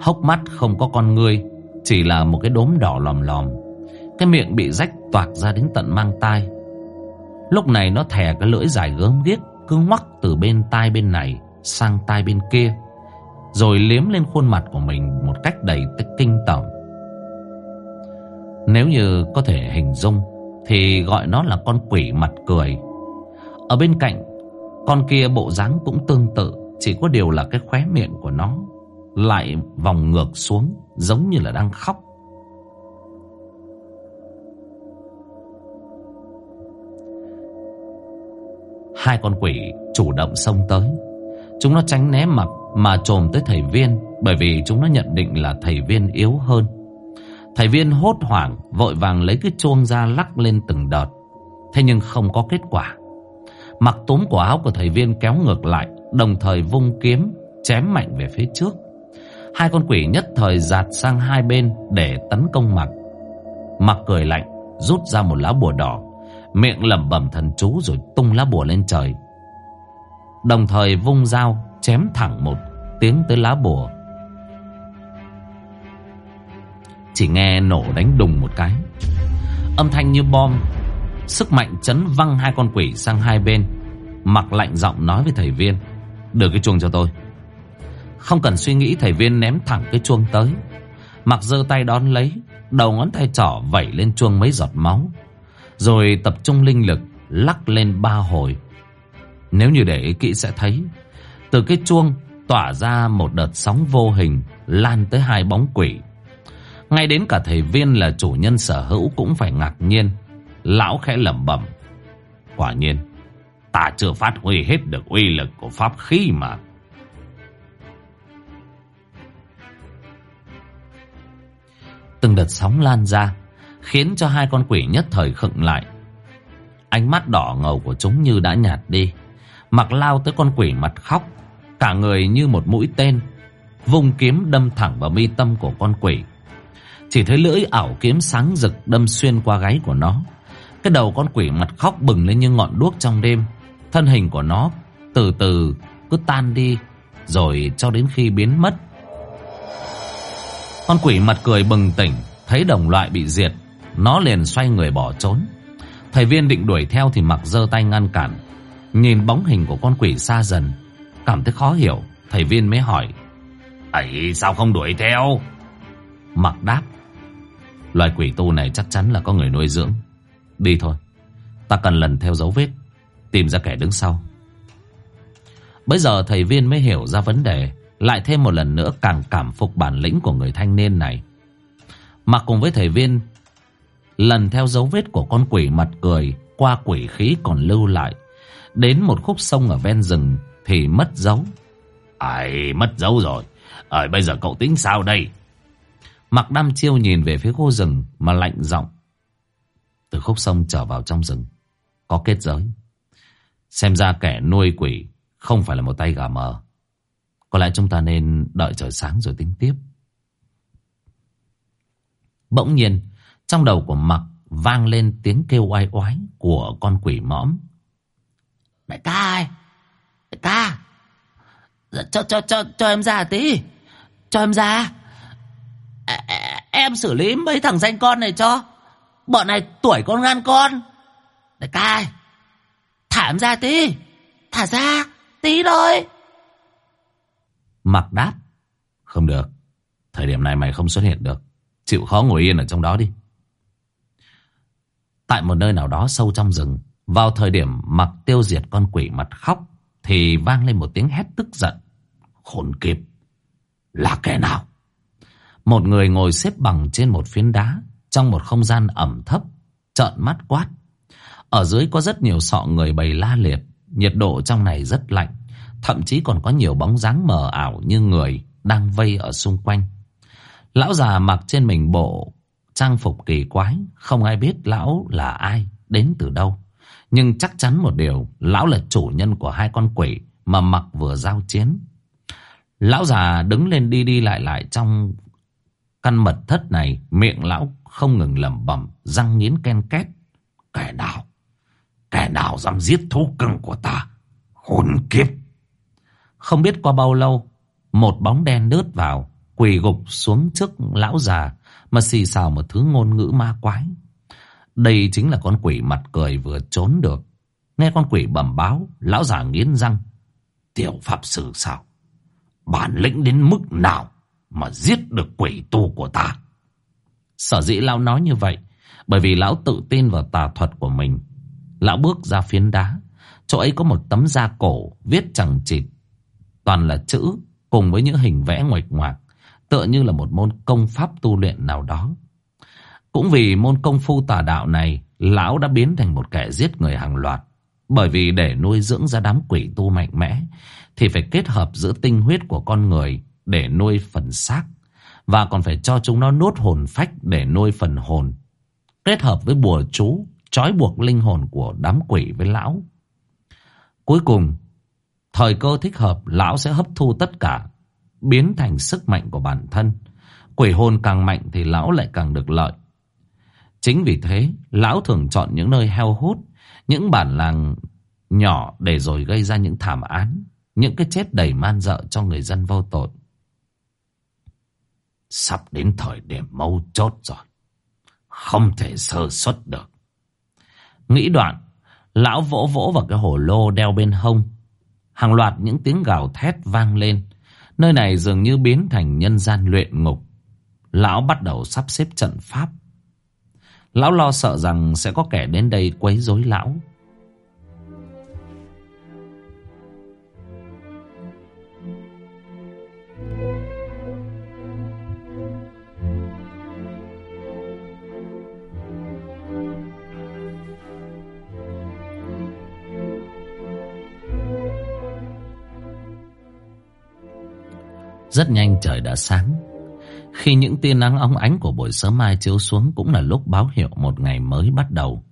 Speaker 1: Hốc mắt không có con người, Chỉ là một cái đốm đỏ lòm lòm. Cái miệng bị rách toạc ra đến tận mang tai. Lúc này nó thè cái lưỡi dài gớm ghiếc, Cứ ngoắc từ bên tai bên này Sang tai bên kia, Rồi liếm lên khuôn mặt của mình Một cách đầy kinh tởm. Nếu như có thể hình dung, Thì gọi nó là con quỷ mặt cười. Ở bên cạnh, Con kia bộ dáng cũng tương tự, Chỉ có điều là cái khóe miệng của nó Lại vòng ngược xuống, Giống như là đang khóc. Hai con quỷ chủ động xông tới. Chúng nó tránh né mặt Mà trồm tới thầy viên, Bởi vì chúng nó nhận định là thầy viên yếu hơn. Thầy viên hốt hoảng Vội vàng lấy cái chuông ra lắc lên từng đợt. Thế nhưng không có kết quả. Mặc túm của áo của thầy viên kéo ngược lại, Đồng thời vung kiếm, Chém mạnh về phía trước. Hai con quỷ nhất thời giạt sang hai bên Để tấn công mặc. Mặc cười lạnh, Rút ra một lá bùa đỏ, Miệng lẩm bẩm thần chú rồi tung lá bùa lên trời. Đồng thời vung dao Chém thẳng một tiếng tới lá bùa. Chỉ nghe nổ đánh đùng một cái. Âm thanh như bom, Sức mạnh chấn văng hai con quỷ sang hai bên, Mặc lạnh giọng nói với thầy viên, Đưa cái chuông cho tôi. Không cần suy nghĩ, thầy viên ném thẳng cái chuông tới. Mặc giơ tay đón lấy, Đầu ngón tay trỏ vẩy lên chuông mấy giọt máu, rồi tập trung linh lực Lắc lên ba hồi. Nếu như để ý kỹ sẽ thấy, Từ cái chuông tỏa ra một đợt sóng vô hình, Lan tới hai bóng quỷ. Ngay đến cả thầy viên là chủ nhân sở hữu Cũng phải ngạc nhiên. Lão khẽ lẩm bẩm. Quả nhiên, Ta chưa phát huy hết được uy lực của pháp khí mà. Từng đợt sóng lan ra, Khiến cho hai con quỷ nhất thời khựng lại. Ánh mắt đỏ ngầu của chúng như đã nhạt đi, Mặc lao tới con quỷ mặt khóc, Cả người như một mũi tên Vùng kiếm đâm thẳng vào mi tâm của con quỷ. Chỉ thấy lưỡi ảo kiếm sáng rực đâm xuyên qua gáy của nó. Cái đầu con quỷ mặt khóc bừng lên như ngọn đuốc trong đêm. Thân hình của nó từ từ cứ tan đi, Rồi cho đến khi biến mất. Con quỷ mặt cười bừng tỉnh, Thấy đồng loại bị diệt, nó liền xoay người bỏ trốn. Thầy viên định đuổi theo thì mặc giơ tay ngăn cản. Nhìn bóng hình của con quỷ xa dần, Cảm thấy khó hiểu, Thầy viên mới hỏi ấy sao không đuổi theo? Mặc đáp Loài quỷ tu này chắc chắn là có người nuôi dưỡng. Đi thôi, Ta cần lần theo dấu vết, Tìm ra kẻ đứng sau. Bây giờ thầy viên mới hiểu ra vấn đề, Lại thêm một lần nữa càng cảm phục bản lĩnh của người thanh niên này. Mặc cùng với thầy viên, Lần theo dấu vết của con quỷ mặt cười Qua quỷ khí còn lưu lại, Đến một khúc sông ở ven rừng Thì mất dấu. Ai mất dấu rồi. Ở bây giờ cậu tính sao đây? Mặc đăm chiêu nhìn về phía khu rừng Mà lạnh giọng Từ khúc sông trở vào trong rừng Có kết giới Xem ra kẻ nuôi quỷ Không phải là một tay gà mờ Có lẽ chúng ta nên đợi trời sáng rồi tính tiếp Bỗng nhiên trong đầu của Mặc vang lên tiếng kêu oai oái của con quỷ mõm. Đại ca ơi! Đại ca! Dạ, cho, cho, cho, cho em ra tí! Cho em ra Em xử lý mấy thằng danh con này cho. Bọn này tuổi con gan con. Đại ca Thả em ra tí. Thả ra, tí thôi.
Speaker 2: Mặc đáp, Không được, Thời điểm này mày không xuất hiện được. Chịu khó ngồi yên ở trong đó đi. Tại một nơi nào đó sâu trong rừng, Vào thời điểm mặc tiêu diệt con quỷ mặt khóc, Thì vang lên một tiếng hét tức giận. Khốn kiếp, Là kẻ nào? Một người ngồi xếp bằng trên một phiến đá Trong một không gian ẩm thấp Trợn mắt quát Ở dưới có rất nhiều sọ người bầy la liệt Nhiệt độ trong này rất lạnh Thậm chí còn có nhiều bóng dáng mờ ảo như người Đang vây ở xung quanh Lão già mặc trên mình bộ trang phục kỳ quái, không ai biết lão là ai, đến từ đâu. Nhưng chắc chắn một điều, lão là chủ nhân của hai con quỷ mà mặc vừa giao chiến. Lão già đứng lên đi đi lại lại trong căn mật thất này, miệng lão không ngừng lẩm bẩm, răng nghiến ken két. Kẻ nào? Kẻ nào dám giết thú cưng của ta? Khốn kiếp! Không biết qua bao lâu, một bóng đen đớt vào, quỳ gục xuống trước lão già mà xì xào một thứ ngôn ngữ ma quái. Đây chính là con quỷ mặt cười vừa trốn được. Nghe con quỷ bẩm báo, lão già nghiến răng. Tiểu pháp sư sao? Bản lĩnh đến mức nào mà giết được quỷ tu của ta? Sở dĩ lão nói như vậy, bởi vì lão tự tin vào tà thuật của mình. Lão bước ra phiến đá, chỗ ấy có một tấm da cổ viết chẳng chịt. Toàn là chữ cùng với những hình vẽ ngoạch ngoạc tựa như là một môn công pháp tu luyện nào đó. Cũng vì môn công phu tà đạo này, lão đã biến thành một kẻ giết người hàng loạt. Bởi vì để nuôi dưỡng ra đám quỷ tu mạnh mẽ, thì phải kết hợp giữa tinh huyết của con người để nuôi phần xác. Và còn phải cho chúng nó nuốt hồn phách để nuôi phần hồn. Kết hợp với bùa chú, trói buộc linh hồn của đám quỷ với lão. Cuối cùng, thời cơ thích hợp, lão sẽ hấp thu tất cả biến thành sức mạnh của bản thân. Quỷ hồn càng mạnh thì lão lại càng được lợi. Chính vì thế, lão thường chọn những nơi heo hút, những bản làng nhỏ để rồi gây ra những thảm án, những cái chết đầy man dợ cho người dân vô tội. Sắp đến thời điểm mâu chốt rồi, không thể sơ xuất được. Nghĩ đoạn, lão vỗ vỗ vào cái hồ lô đeo bên hông. Hàng loạt những tiếng gào thét vang lên, Nơi này dường như biến thành nhân gian luyện ngục. Lão bắt đầu sắp xếp trận pháp. Lão lo sợ rằng sẽ có kẻ đến đây quấy rối lão. Rất nhanh trời đã sáng. Khi những tia nắng óng ánh của buổi sớm mai chiếu xuống Cũng là lúc báo hiệu một ngày mới bắt đầu.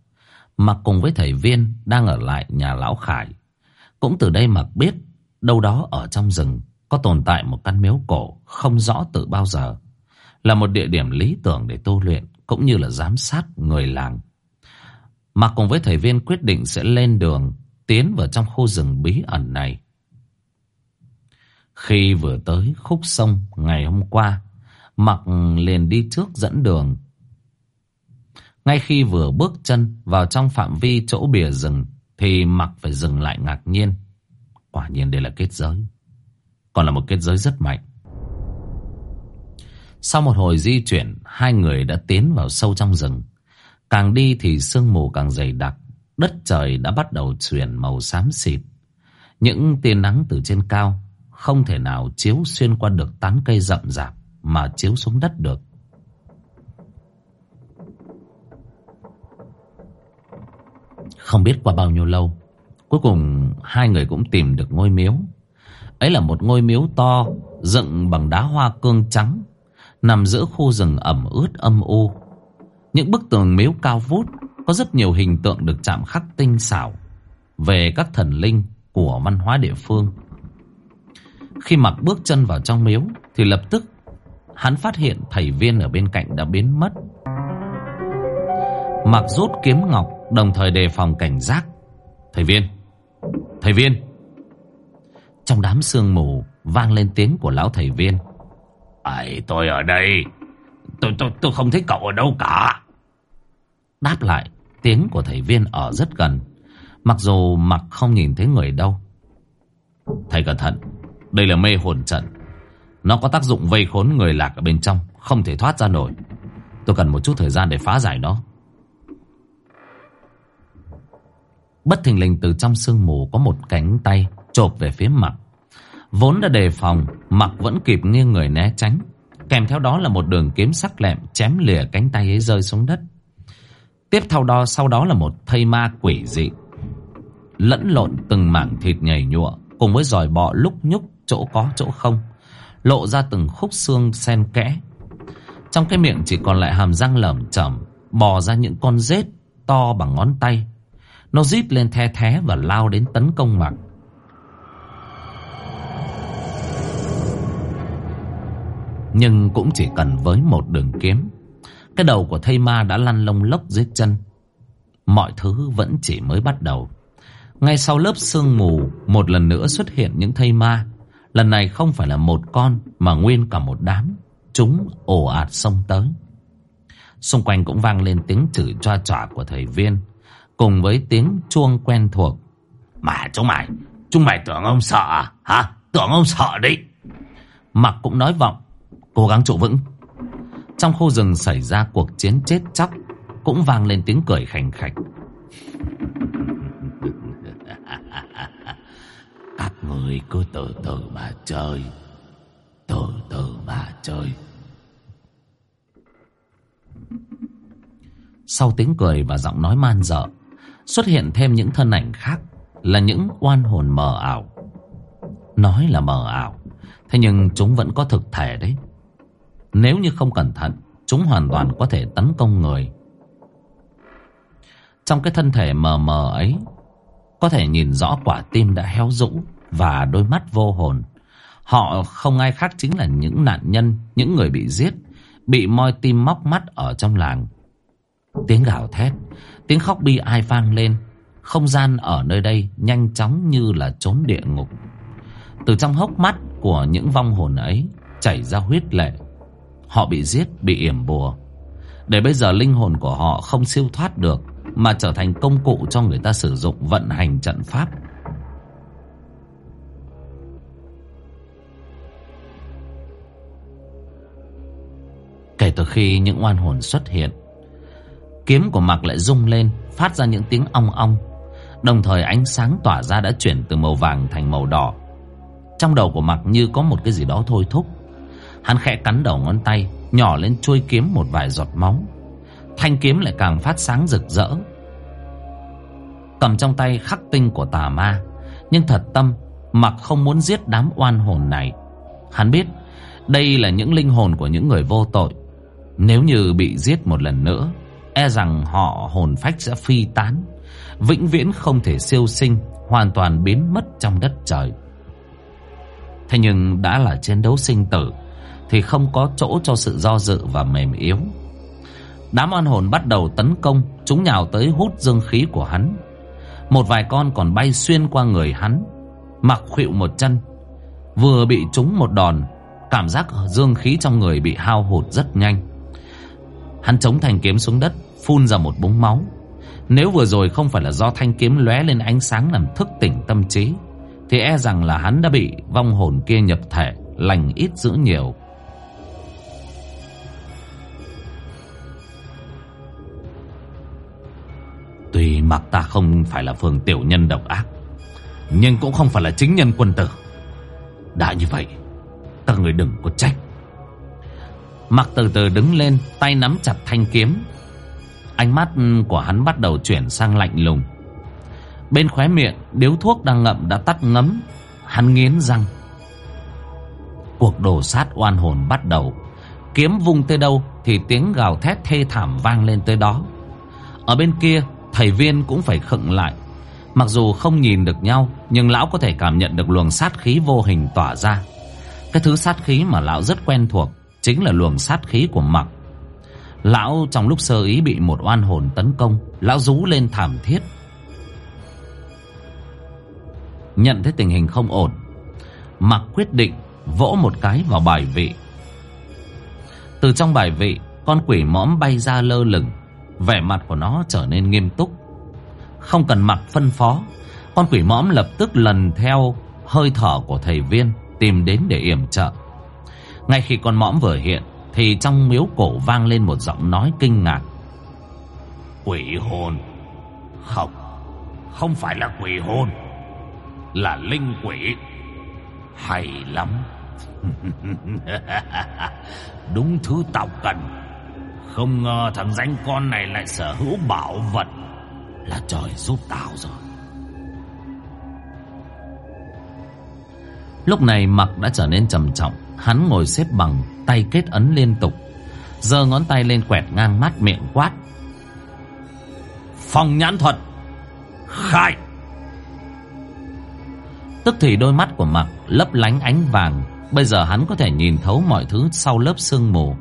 Speaker 2: Mặc cùng với thầy Viên Đang ở lại nhà Lão Khải. Cũng từ đây Mặc biết Đâu đó ở trong rừng Có tồn tại một căn miếu cổ Không rõ từ bao giờ. Là một địa điểm lý tưởng để tu luyện Cũng như là giám sát người làng. Mặc cùng với thầy Viên quyết định sẽ lên đường, Tiến vào trong khu rừng bí ẩn này khi vừa tới khúc sông ngày hôm qua, Mặc liền đi trước dẫn đường. Ngay khi vừa bước chân vào trong phạm vi chỗ bìa rừng, thì Mặc phải dừng lại ngạc nhiên. Quả nhiên đây là kết giới. Còn là một kết giới rất mạnh. Sau một hồi di chuyển, hai người đã tiến vào sâu trong rừng. Càng đi thì sương mù càng dày đặc, đất trời đã bắt đầu chuyển màu xám xịt. Những tia nắng từ trên cao không thể nào chiếu xuyên qua được tán cây rậm rạp mà chiếu xuống đất được. Không biết qua bao nhiêu lâu, cuối cùng hai người cũng tìm được ngôi miếu. Ấy là một ngôi miếu to, dựng bằng đá hoa cương trắng, nằm giữa khu rừng ẩm ướt âm u. Những bức tường miếu cao vút có rất nhiều hình tượng được chạm khắc tinh xảo về các thần linh của văn hóa địa phương. Khi mặc bước chân vào trong miếu Thì lập tức Hắn phát hiện thầy viên ở bên cạnh đã biến mất Mặc rút kiếm ngọc Đồng thời đề phòng cảnh giác Thầy viên Thầy viên Trong đám sương mù Vang lên tiếng của lão thầy viên Ai, tôi ở đây. Tôi, tôi, tôi không thấy cậu ở đâu cả.
Speaker 1: Đáp lại, tiếng của thầy viên ở rất gần. Mặc dù mặc không nhìn thấy người đâu. Thầy cẩn thận, đây là mê hồn trận. Nó có tác dụng vây khốn người lạc ở bên trong, không thể thoát ra nổi. Tôi cần một chút thời gian để phá giải nó. Bất thình lình từ trong sương mù có một cánh tay chộp về phía mặt. Vốn đã đề phòng, mặc vẫn kịp nghiêng người né tránh. Kèm theo đó là một đường kiếm sắc lẹm chém lìa cánh tay ấy rơi xuống đất. Tiếp theo đó sau đó là một thây ma quỷ dị. Lẫn lộn từng mảng thịt nhầy nhụa cùng với giòi bọ lúc nhúc chỗ có chỗ không. Lộ ra từng khúc xương xen kẽ. Trong cái miệng chỉ còn lại hàm răng lởm chởm, bò ra những con rết to bằng ngón tay. Nó rít lên the thé và lao đến tấn công mặc. Nhưng cũng chỉ cần với một đường kiếm Cái đầu của thây ma đã lăn lông lốc dưới chân Mọi thứ vẫn chỉ mới bắt đầu Ngay sau lớp sương mù Một lần nữa xuất hiện những thây ma Lần này không phải là một con Mà nguyên cả một đám. Chúng ồ ạt xông tới. Xung quanh cũng vang lên tiếng chửi choa chọa của thầy viên Cùng với tiếng chuông quen thuộc.
Speaker 2: Mà chúng mày Chúng mày tưởng ông sợ à? Hả? Tưởng ông sợ đi.
Speaker 1: Mặc cũng nói vọng Cố gắng trụ vững. Trong khu rừng xảy ra cuộc chiến chết chóc Cũng vang lên tiếng cười khành khạch
Speaker 2: Các người cứ từ từ mà chơi. Từ từ mà chơi.
Speaker 1: Sau tiếng cười và giọng nói man dợ, Xuất hiện thêm những thân ảnh khác Là những oan hồn mờ ảo. Nói là mờ ảo, Thế nhưng chúng vẫn có thực thể đấy. Nếu như không cẩn thận, Chúng hoàn toàn có thể tấn công người. Trong cái thân thể mờ mờ ấy có thể nhìn rõ quả tim đã héo rũ Và đôi mắt vô hồn. Họ không ai khác chính là những nạn nhân Những người bị giết Bị moi tim móc mắt ở trong làng. Tiếng gào thét Tiếng khóc bi ai vang lên. Không gian ở nơi đây nhanh chóng như là trốn địa ngục. Từ trong hốc mắt của những vong hồn ấy Chảy ra huyết lệ. Họ bị giết, bị yểm bùa. Để bây giờ linh hồn của họ không siêu thoát được mà trở thành công cụ cho người ta sử dụng vận hành trận pháp. Kể từ khi những oan hồn xuất hiện, Kiếm của Mạc lại rung lên, Phát ra những tiếng ong ong. Đồng thời ánh sáng tỏa ra đã chuyển từ màu vàng thành màu đỏ. Trong đầu của Mạc như có một cái gì đó thôi thúc. Hắn khẽ cắn đầu ngón tay, Nhỏ lên chuôi kiếm một vài giọt máu. Thanh kiếm lại càng phát sáng rực rỡ. Cầm trong tay khắc tinh của tà ma, Nhưng thật tâm, Mặc không muốn giết đám oan hồn này. Hắn biết, Đây là những linh hồn của những người vô tội. Nếu như bị giết một lần nữa E rằng họ hồn phách sẽ phi tán, Vĩnh viễn không thể siêu sinh, Hoàn toàn biến mất trong đất trời. Thế nhưng đã là chiến đấu sinh tử, thì không có chỗ cho sự do dự và mềm yếu. Đám oan hồn bắt đầu tấn công, chúng nhào tới hút dương khí của hắn. Một vài con còn bay xuyên qua người hắn, mặc khuỵu một chân. Vừa bị trúng một đòn, cảm giác dương khí trong người bị hao hụt rất nhanh. Hắn chống thanh kiếm xuống đất, phun ra một búng máu. Nếu vừa rồi không phải là do thanh kiếm lóe lên ánh sáng làm thức tỉnh tâm trí, thì e rằng là hắn đã bị vong hồn kia nhập thể, lành ít dữ nhiều. Tuy mặc ta không phải là phường tiểu nhân độc ác, Nhưng cũng không phải là chính nhân quân tử. Đã như vậy, Ta người đừng có trách. Mặc từ từ đứng lên, Tay nắm chặt thanh kiếm. Ánh mắt của hắn bắt đầu chuyển sang lạnh lùng. Bên khóe miệng, Điếu thuốc đang ngậm đã tắt ngấm. Hắn nghiến răng. Cuộc đổ sát oan hồn bắt đầu. Kiếm vung tới đâu Thì tiếng gào thét thê thảm vang lên tới đó. Ở bên kia Thầy viên cũng phải khựng lại. Mặc dù không nhìn được nhau, Nhưng lão có thể cảm nhận được luồng sát khí vô hình tỏa ra. Cái thứ sát khí mà lão rất quen thuộc Chính là luồng sát khí của mặc. Lão trong lúc sơ ý bị một oan hồn tấn công, Lão rú lên thảm thiết. Nhận thấy tình hình không ổn, Mặc quyết định vỗ một cái vào bài vị. Từ trong bài vị, Con quỷ mõm bay ra lơ lửng. Vẻ mặt của nó trở nên nghiêm túc. Không cần mặc phân phó, Con quỷ mõm lập tức lần theo Hơi thở của thầy viên, Tìm đến để yểm trợ. Ngay khi con mõm vừa hiện, Thì trong miếu cổ vang lên một giọng nói kinh ngạc.
Speaker 2: Quỷ hồn? Không Không phải là quỷ hồn, Là linh quỷ. Hay lắm. (laughs) Đúng thứ tao cần. Không ngờ thằng danh con này lại sở hữu bảo vật Là trời giúp tao rồi.
Speaker 1: Lúc này mặt đã trở nên trầm trọng. Hắn ngồi xếp bằng, Tay kết ấn liên tục, giơ ngón tay lên quẹt ngang mắt miệng quát.
Speaker 2: Phòng nhãn thuật Khai.
Speaker 1: Tức thì đôi mắt của mặt lấp lánh ánh vàng. Bây giờ hắn có thể nhìn thấu mọi thứ sau lớp sương mù.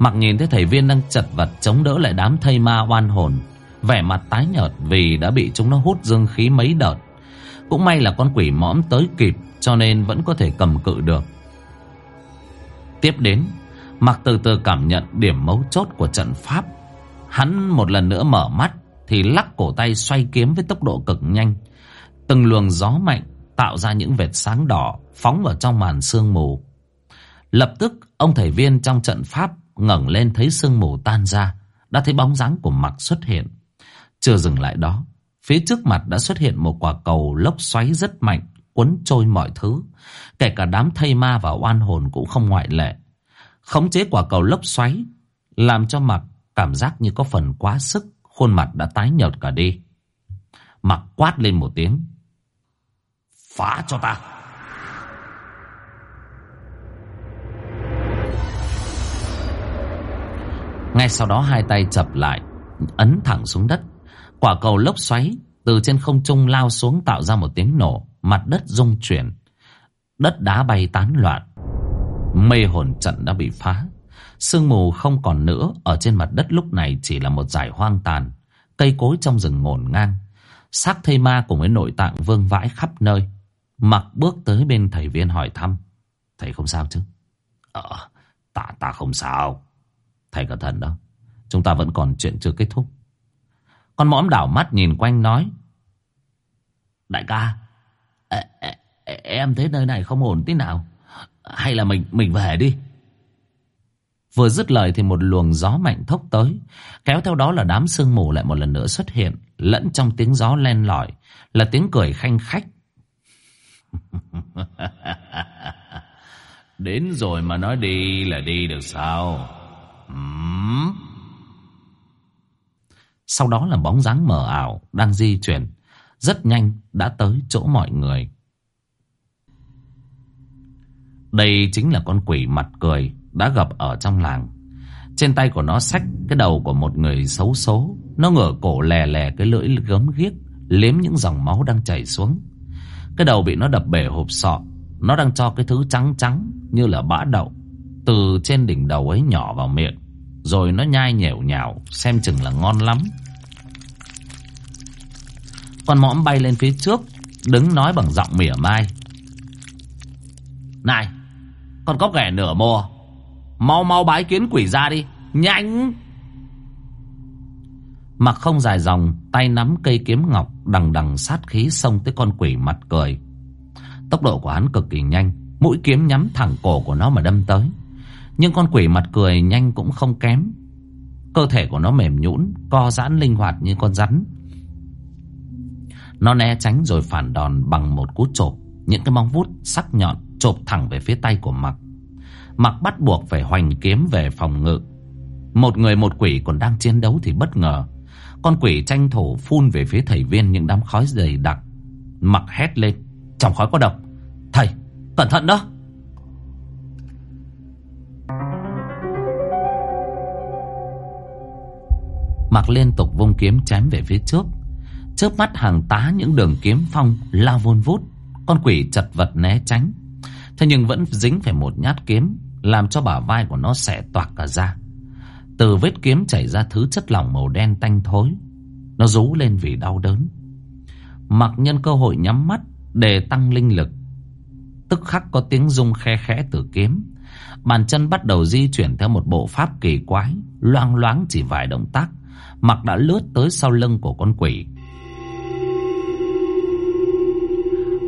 Speaker 1: Mặc nhìn thấy thầy viên đang chật vật chống đỡ lại đám thây ma oan hồn, Vẻ mặt tái nhợt vì đã bị chúng nó hút dương khí mấy đợt. Cũng may là con quỷ mõm tới kịp, cho nên vẫn có thể cầm cự được. Tiếp đến Mặc từ từ cảm nhận điểm mấu chốt của trận pháp. Hắn một lần nữa mở mắt, Thì lắc cổ tay xoay kiếm với tốc độ cực nhanh. Từng luồng gió mạnh Tạo ra những vệt sáng đỏ Phóng vào trong màn sương mù. Lập tức, ông thầy viên trong trận pháp ngẩng lên thấy sương mù tan ra, Đã thấy bóng dáng của mặc xuất hiện Chưa dừng lại đó, Phía trước mặt đã xuất hiện một quả cầu lốc xoáy rất mạnh, cuốn trôi mọi thứ. Kể cả đám thây ma và oan hồn cũng không ngoại lệ. Khống chế quả cầu lốc xoáy làm cho mặc cảm giác như có phần quá sức. Khuôn mặt đã tái nhợt cả đi. Mặc quát lên một tiếng.
Speaker 2: Phá cho ta.
Speaker 1: Ngay sau đó hai tay chập lại, ấn thẳng xuống đất. Quả cầu lốc xoáy từ trên không trung lao xuống tạo ra một tiếng nổ. Mặt đất rung chuyển Đất đá bay tán loạn. Mê hồn trận đã bị phá. Sương mù không còn nữa Ở trên mặt đất lúc này chỉ là một dải hoang tàn Cây cối trong rừng ngổn ngang. Xác thây ma cùng với nội tạng vương vãi khắp nơi. Mặc bước tới bên thầy viên hỏi thăm Thầy không sao chứ?
Speaker 2: Ờ Ta ta không sao.
Speaker 1: Thầy cẩn thận đó, Chúng ta vẫn còn chuyện chưa kết thúc. Con mõm đảo mắt nhìn quanh nói, Đại ca Em thấy nơi này không ổn tí nào. Hay là mình mình về đi. Vừa dứt lời thì một luồng gió mạnh thốc tới, Kéo theo đó là đám sương mù lại một lần nữa xuất hiện, Lẫn trong tiếng gió len lỏi, Là tiếng cười khanh khách. (laughs)
Speaker 2: Đến rồi mà nói đi là đi được sao.
Speaker 1: Sau đó là bóng dáng mờ ảo Đang di chuyển Rất nhanh đã tới chỗ mọi người đây chính là con quỷ mặt cười đã gặp ở trong làng. Trên tay của nó xách cái đầu của một người xấu số. Nó ngửa cổ lè lè cái lưỡi gớm ghiếc, liếm những dòng máu đang chảy xuống. Cái đầu bị nó đập bể hộp sọ. Nó đang cho cái thứ trắng trắng như là bã đậu. Từ trên đỉnh đầu ấy nhỏ vào miệng. Rồi nó nhai nhẻo nhào, xem chừng là ngon lắm. Con mõm bay lên phía trước, đứng nói bằng giọng mỉa mai. Này, con có ghẻ nửa mùa Mau mau bái kiến quỷ ra đi Nhanh Mặc không dài dòng Tay nắm cây kiếm ngọc Đằng đằng sát khí xông tới con quỷ mặt cười Tốc độ của hắn cực kỳ nhanh Mũi kiếm nhắm thẳng cổ của nó mà đâm tới nhưng con quỷ mặt cười nhanh cũng không kém Cơ thể của nó mềm nhũn Co giãn linh hoạt như con rắn Nó né tránh rồi phản đòn bằng một cú chộp Những cái móng vuốt sắc nhọn chộp thẳng về phía tay của Mặc. Mặc bắt buộc phải hoành kiếm về phòng ngự. Một người một quỷ còn đang chiến đấu thì bất ngờ. Con quỷ tranh thủ phun về phía thầy viên những đám khói dày đặc. Mặc hét lên. Trong khói có độc. Thầy, cẩn thận đó. Mặc liên tục vung kiếm chém về phía trước. Chớp mắt hàng tá những đường kiếm phong lao vun vút. Con quỷ chật vật né tránh. Thế nhưng vẫn dính phải một nhát kiếm, Làm cho bả vai của nó xẻ toạc cả ra Từ vết kiếm chảy ra thứ chất lỏng màu đen tanh thối Nó rú lên vì đau đớn Mặc nhân cơ hội nhắm mắt Để tăng linh lực Tức khắc có tiếng rung khe khẽ từ kiếm Bàn chân bắt đầu di chuyển theo một bộ pháp kỳ quái, Loang loáng chỉ vài động tác Mặc đã lướt tới sau lưng của con quỷ.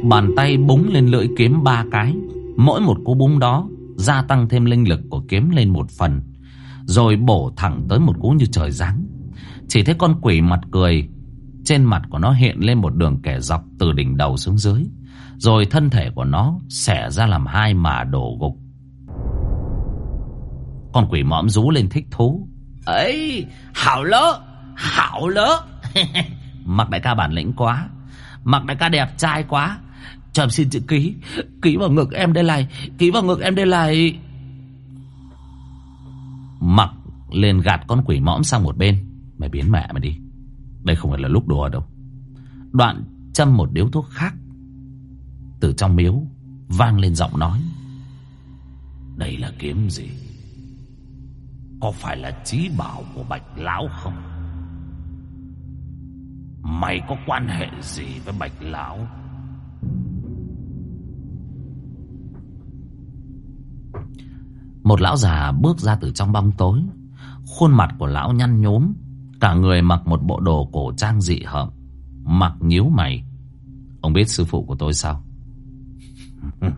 Speaker 1: Bàn tay búng lên lưỡi kiếm ba cái. Mỗi một cú búng đó Gia tăng thêm linh lực của kiếm lên một phần, Rồi bổ thẳng tới một cú như trời giáng. Chỉ thấy con quỷ mặt cười, Trên mặt của nó hiện lên một đường kẻ dọc Từ đỉnh đầu xuống dưới, Rồi thân thể của nó xẻ ra làm hai mà đổ gục. Con quỷ mõm rú lên thích thú ấy hảo lỡ hảo lỡ. (laughs) Mặc đại ca bản lĩnh quá, mặc đại ca đẹp trai quá. Cho em xin chữ ký ký vào ngực em đây này, ký vào ngực em đây này. Mặc lên gạt con quỷ mõm sang một bên. Mày biến mẹ mày đi. Đây không phải là lúc đùa đâu. Đoạn châm một điếu thuốc khác. Từ trong miếu vang lên giọng nói. Đây là kiếm gì? Có phải là trí bảo của Bạch Lão không? Mày có quan hệ gì với Bạch Lão? Một lão già bước ra từ trong bóng tối Khuôn mặt của lão nhăn nhốm Cả người mặc một bộ đồ cổ trang dị hợm Mặc nhíu mày Ông biết sư phụ của tôi sao? (laughs)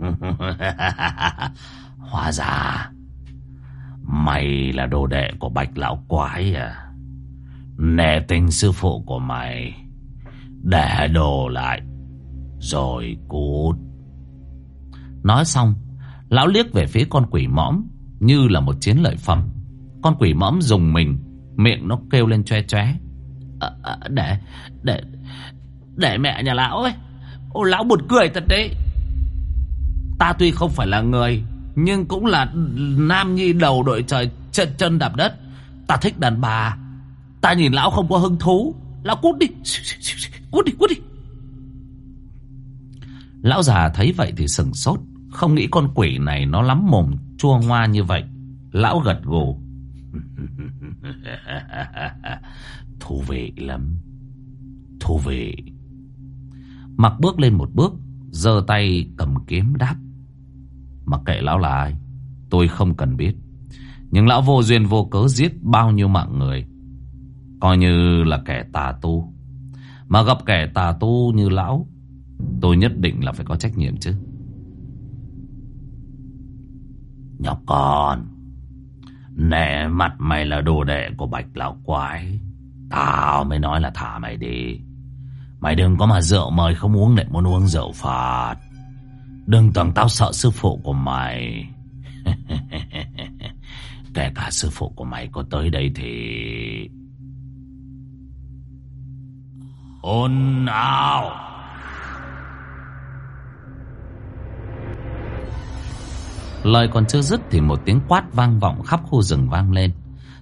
Speaker 1: Hóa ra Mày là đồ đệ của bạch lão quái à? Nè tình sư phụ của mày Để đồ lại Rồi cút. Nói xong Lão liếc về phía con quỷ mõm Như là một chiến lợi phẩm. Con quỷ mõm dùng mình Miệng nó kêu lên choe choé à, ờ, à, ờ, Để Để Để mẹ nhà lão ấy. Ô lão buồn cười thật đấy. Ta tuy không phải là người nhưng cũng là nam nhi đầu đội trời chân chân đạp đất. Ta thích đàn bà. Ta nhìn lão không có hứng thú. Lão cút đi. Cút đi cút đi. Lão già thấy vậy thì sừng sốt. Không nghĩ con quỷ này nó lắm mồm chua ngoa như vậy. Lão gật gù. (laughs) Thú vị lắm. Thú vị. Mặc bước lên một bước, giơ tay cầm kiếm đáp. Mặc kệ lão là ai, Tôi không cần biết. Nhưng lão vô duyên vô cớ giết bao nhiêu mạng người, Coi như là kẻ tà tu. Mà gặp kẻ tà tu như lão, Tôi nhất định là phải có trách nhiệm chứ. Nhóc con Nè mặt mày là đồ đệ của bạch lão quái. Tao mới nói là thả mày đi. Mày đừng có mà rượu mời không uống lại muốn uống rượu phạt. Đừng tưởng tao sợ sư phụ của mày. (laughs) Kể cả sư phụ của mày có tới đây thì Ôn ào. Lời còn chưa dứt thì một tiếng quát vang vọng khắp khu rừng vang lên.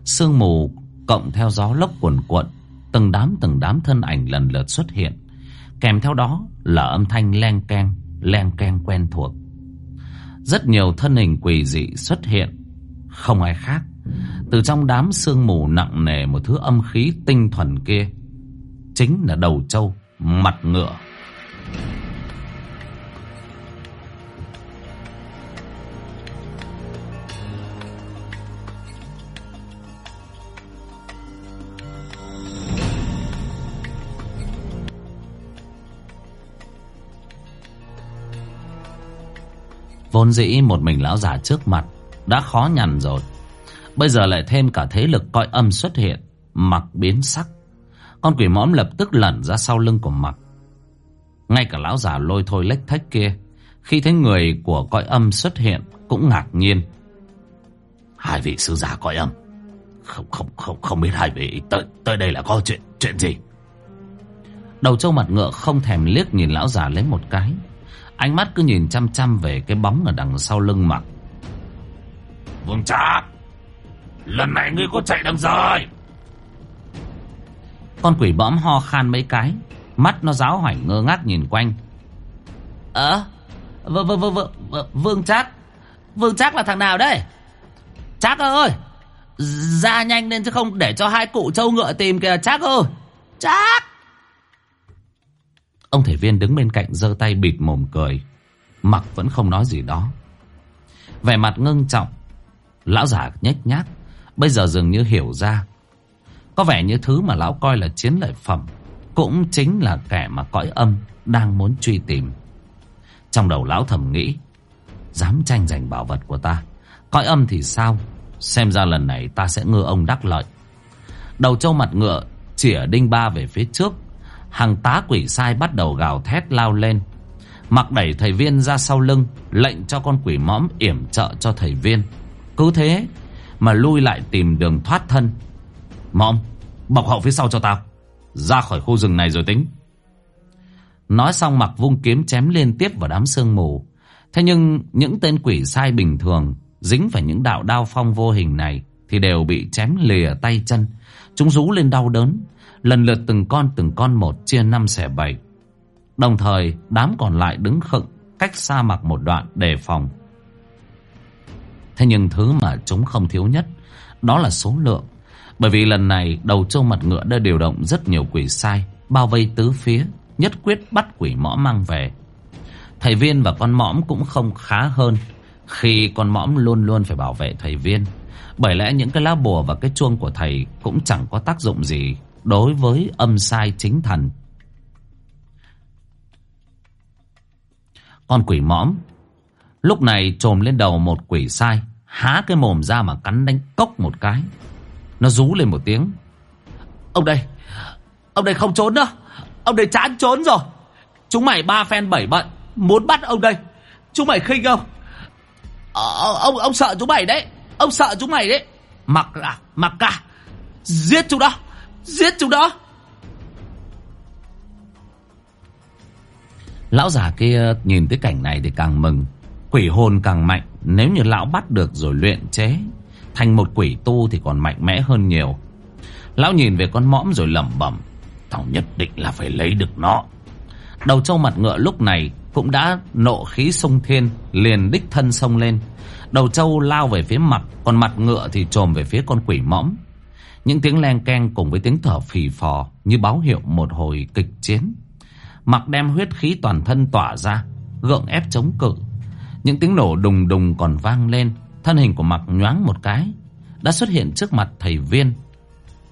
Speaker 1: Sương mù cộng theo gió lốc cuồn cuộn, Từng đám từng đám thân ảnh lần lượt xuất hiện. Kèm theo đó là âm thanh len keng len keng quen thuộc. Rất nhiều thân hình quỷ dị xuất hiện, không ai khác. Từ trong đám sương mù nặng nề một thứ âm khí tinh thuần kia, chính là đầu trâu, mặt ngựa. Vốn dĩ một mình lão già trước mặt Đã khó nhằn rồi. Bây giờ lại thêm cả thế lực coi âm xuất hiện Mặc biến sắc. Con quỷ mõm lập tức lẩn ra sau lưng của mặc Ngay cả lão già lôi thôi lách thách kia Khi thấy người của coi âm xuất hiện Cũng ngạc nhiên. Hai vị sư giả coi âm? Không không không không biết hai vị tới, tới đây là có chuyện chuyện gì? Đầu trâu mặt ngựa không thèm liếc nhìn lão già lấy một cái. Ánh mắt cứ nhìn chăm chăm về cái bóng ở đằng sau lưng mặc Vương Trác Lần này ngươi có chạy đằng rồi. Con quỷ bõm ho khan mấy cái Mắt nó giáo hoảnh ngơ ngác nhìn quanh. Ờ Vương Vương Vương Vương Vương Trác Vương Trác là thằng nào đây Trác ơi Ra nhanh lên chứ không để cho hai cụ trâu ngựa tìm kìa Trác ơi Trác Ông thể viên đứng bên cạnh giơ tay bịt mồm cười. Mặc vẫn không nói gì đó. Vẻ mặt ngưng trọng. Lão giả nhếch nhác. Bây giờ dường như hiểu ra. Có vẻ như thứ mà lão coi là chiến lợi phẩm Cũng chính là kẻ mà cõi âm Đang muốn truy tìm. Trong đầu lão thầm nghĩ, Dám tranh giành bảo vật của ta, Cõi âm thì sao? Xem ra lần này ta sẽ ngư ông đắc lợi. Đầu trâu mặt ngựa Chỉa đinh ba về phía trước Hàng tá quỷ sai bắt đầu gào thét lao lên. Mặc đẩy thầy viên ra sau lưng, Lệnh cho con quỷ mõm yểm trợ cho thầy viên. Cứ thế Mà lui lại tìm đường thoát thân. Mõm, Bọc hậu phía sau cho tao. Ra khỏi khu rừng này rồi tính. Nói xong mặc vung kiếm chém liên tiếp vào đám sương mù. Thế nhưng những tên quỷ sai bình thường, Dính phải những đạo đao phong vô hình này Thì đều bị chém lìa tay chân. Chúng rú lên đau đớn. Lần lượt từng con từng con một chia năm xẻ bảy. Đồng thời, đám còn lại đứng khựng Cách xa mặc một đoạn đề phòng. Thế nhưng thứ mà chúng không thiếu nhất, Đó là số lượng. Bởi vì lần này, đầu trâu mặt ngựa đã điều động rất nhiều quỷ sai, Bao vây tứ phía, Nhất quyết bắt quỷ mõm mang về. Thầy viên và con mõm cũng không khá hơn, Khi con mõm luôn luôn phải bảo vệ thầy viên. Bởi lẽ những cái lá bùa và cái chuông của thầy Cũng chẳng có tác dụng gì. Đối với âm sai chính thần. Con quỷ mõm Lúc này trồm lên đầu một quỷ sai Há cái mồm ra mà cắn đánh cốc một cái. Nó rú lên một tiếng. Ông đây Ông đây không trốn đâu, Ông đây chán trốn rồi. Chúng mày ba phen bảy bận Muốn bắt ông đây. Chúng mày khinh không? Ờ, ờ Ông ông sợ chúng mày đấy Ông sợ chúng mày đấy. Mặc à mặc cả Giết chúng đó. Giết chúng đó. Lão già kia nhìn thấy cảnh này thì càng mừng. Quỷ hồn càng mạnh, Nếu như lão bắt được rồi luyện chế, Thành một quỷ tu thì còn mạnh mẽ hơn nhiều. Lão nhìn về con mõm rồi lẩm bẩm, Tao nhất định là phải lấy được nó. Đầu trâu mặt ngựa lúc này Cũng đã nộ khí sung thiên, Liền đích thân sông lên. Đầu trâu lao về phía mặt, Còn mặt ngựa thì trồm về phía con quỷ mõm. Những tiếng len keng cùng với tiếng thở phì phò Như báo hiệu một hồi kịch chiến. Mặc đem huyết khí toàn thân tỏa ra Gượng ép chống cự. Những tiếng nổ đùng đùng còn vang lên Thân hình của mặc nhoáng một cái Đã xuất hiện trước mặt thầy viên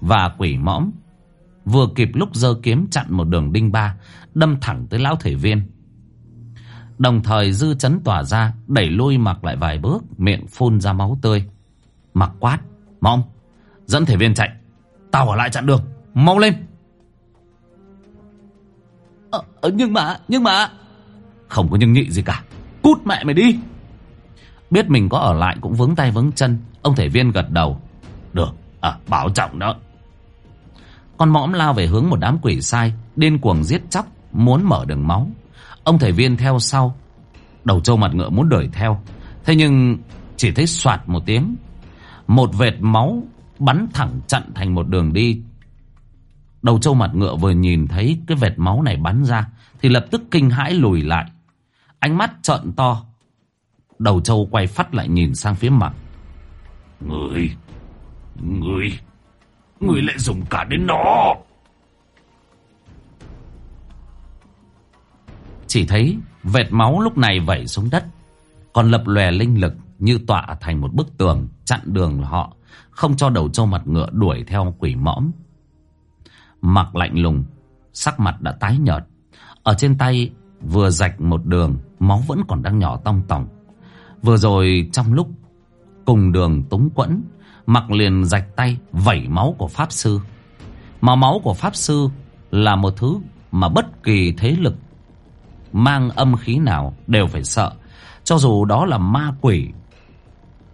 Speaker 1: Và quỷ mõm. Vừa kịp lúc giơ kiếm chặn một đường đinh ba Đâm thẳng tới lão thầy viên. Đồng thời dư chấn tỏa ra Đẩy lui mặc lại vài bước Miệng phun ra máu tươi. Mặc quát mõm, Dẫn thầy viên chạy. Tao ở lại chặn đường. Mau lên. Ờ, ờ, Nhưng mà Nhưng mà. Không có nhưng nhị gì cả. Cút mẹ mày đi. Biết mình có ở lại cũng vướng tay vướng chân. Ông thể viên gật đầu. Được à, bảo trọng đó. Con mõm lao về hướng một đám quỷ sai Điên cuồng giết chóc Muốn mở đường máu. Ông thể viên theo sau. Đầu trâu mặt ngựa muốn đuổi theo. Thế nhưng chỉ thấy soạt một tiếng. Một vệt máu Bắn thẳng chặn thành một đường đi. Đầu trâu mặt ngựa vừa nhìn thấy Cái vệt máu này bắn ra Thì lập tức kinh hãi lùi lại. Ánh mắt trợn to. Đầu trâu quay phát lại nhìn sang phía mặt. Người Người Người lại dùng cả đến nó. Chỉ thấy vệt máu lúc này vẩy xuống đất Còn lập lòe linh lực Như tọa thành một bức tường Chặn đường họ không cho đầu trâu mặt ngựa đuổi theo quỷ mõm. Mặc lạnh lùng, Sắc mặt đã tái nhợt. Ở trên tay vừa rạch một đường, Máu vẫn còn đang nhỏ tong tòng. Vừa rồi trong lúc Cùng đường túng quẫn, Mặc liền rạch tay vẩy máu của Pháp Sư. Mà máu của Pháp Sư Là một thứ mà bất kỳ thế lực Mang âm khí nào đều phải sợ. Cho dù đó là ma quỷ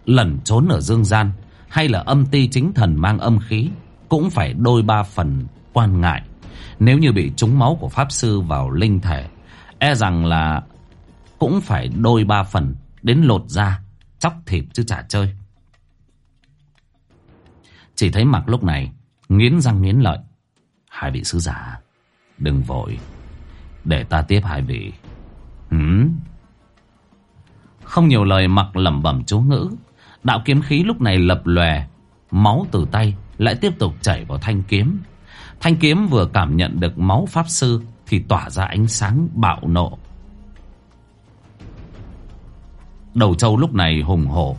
Speaker 1: Lẩn trốn ở dương gian hay là âm ti chính thần mang âm khí, Cũng phải đôi ba phần quan ngại. Nếu như bị trúng máu của Pháp Sư vào linh thể E rằng là Cũng phải đôi ba phần Đến lột da, Chóc thịt chứ chả chơi. Chỉ thấy mặt lúc này, Nghiến răng nghiến lợi. Hai vị sứ giả, Đừng vội. Để ta tiếp hai vị. Hửm Không nhiều lời mặc lẩm bẩm chú ngữ. Đạo kiếm khí lúc này lập lòe, Máu từ tay lại tiếp tục chảy vào thanh kiếm. Thanh kiếm vừa cảm nhận được máu pháp sư Thì tỏa ra ánh sáng bạo nộ. Đầu trâu lúc này hùng hổ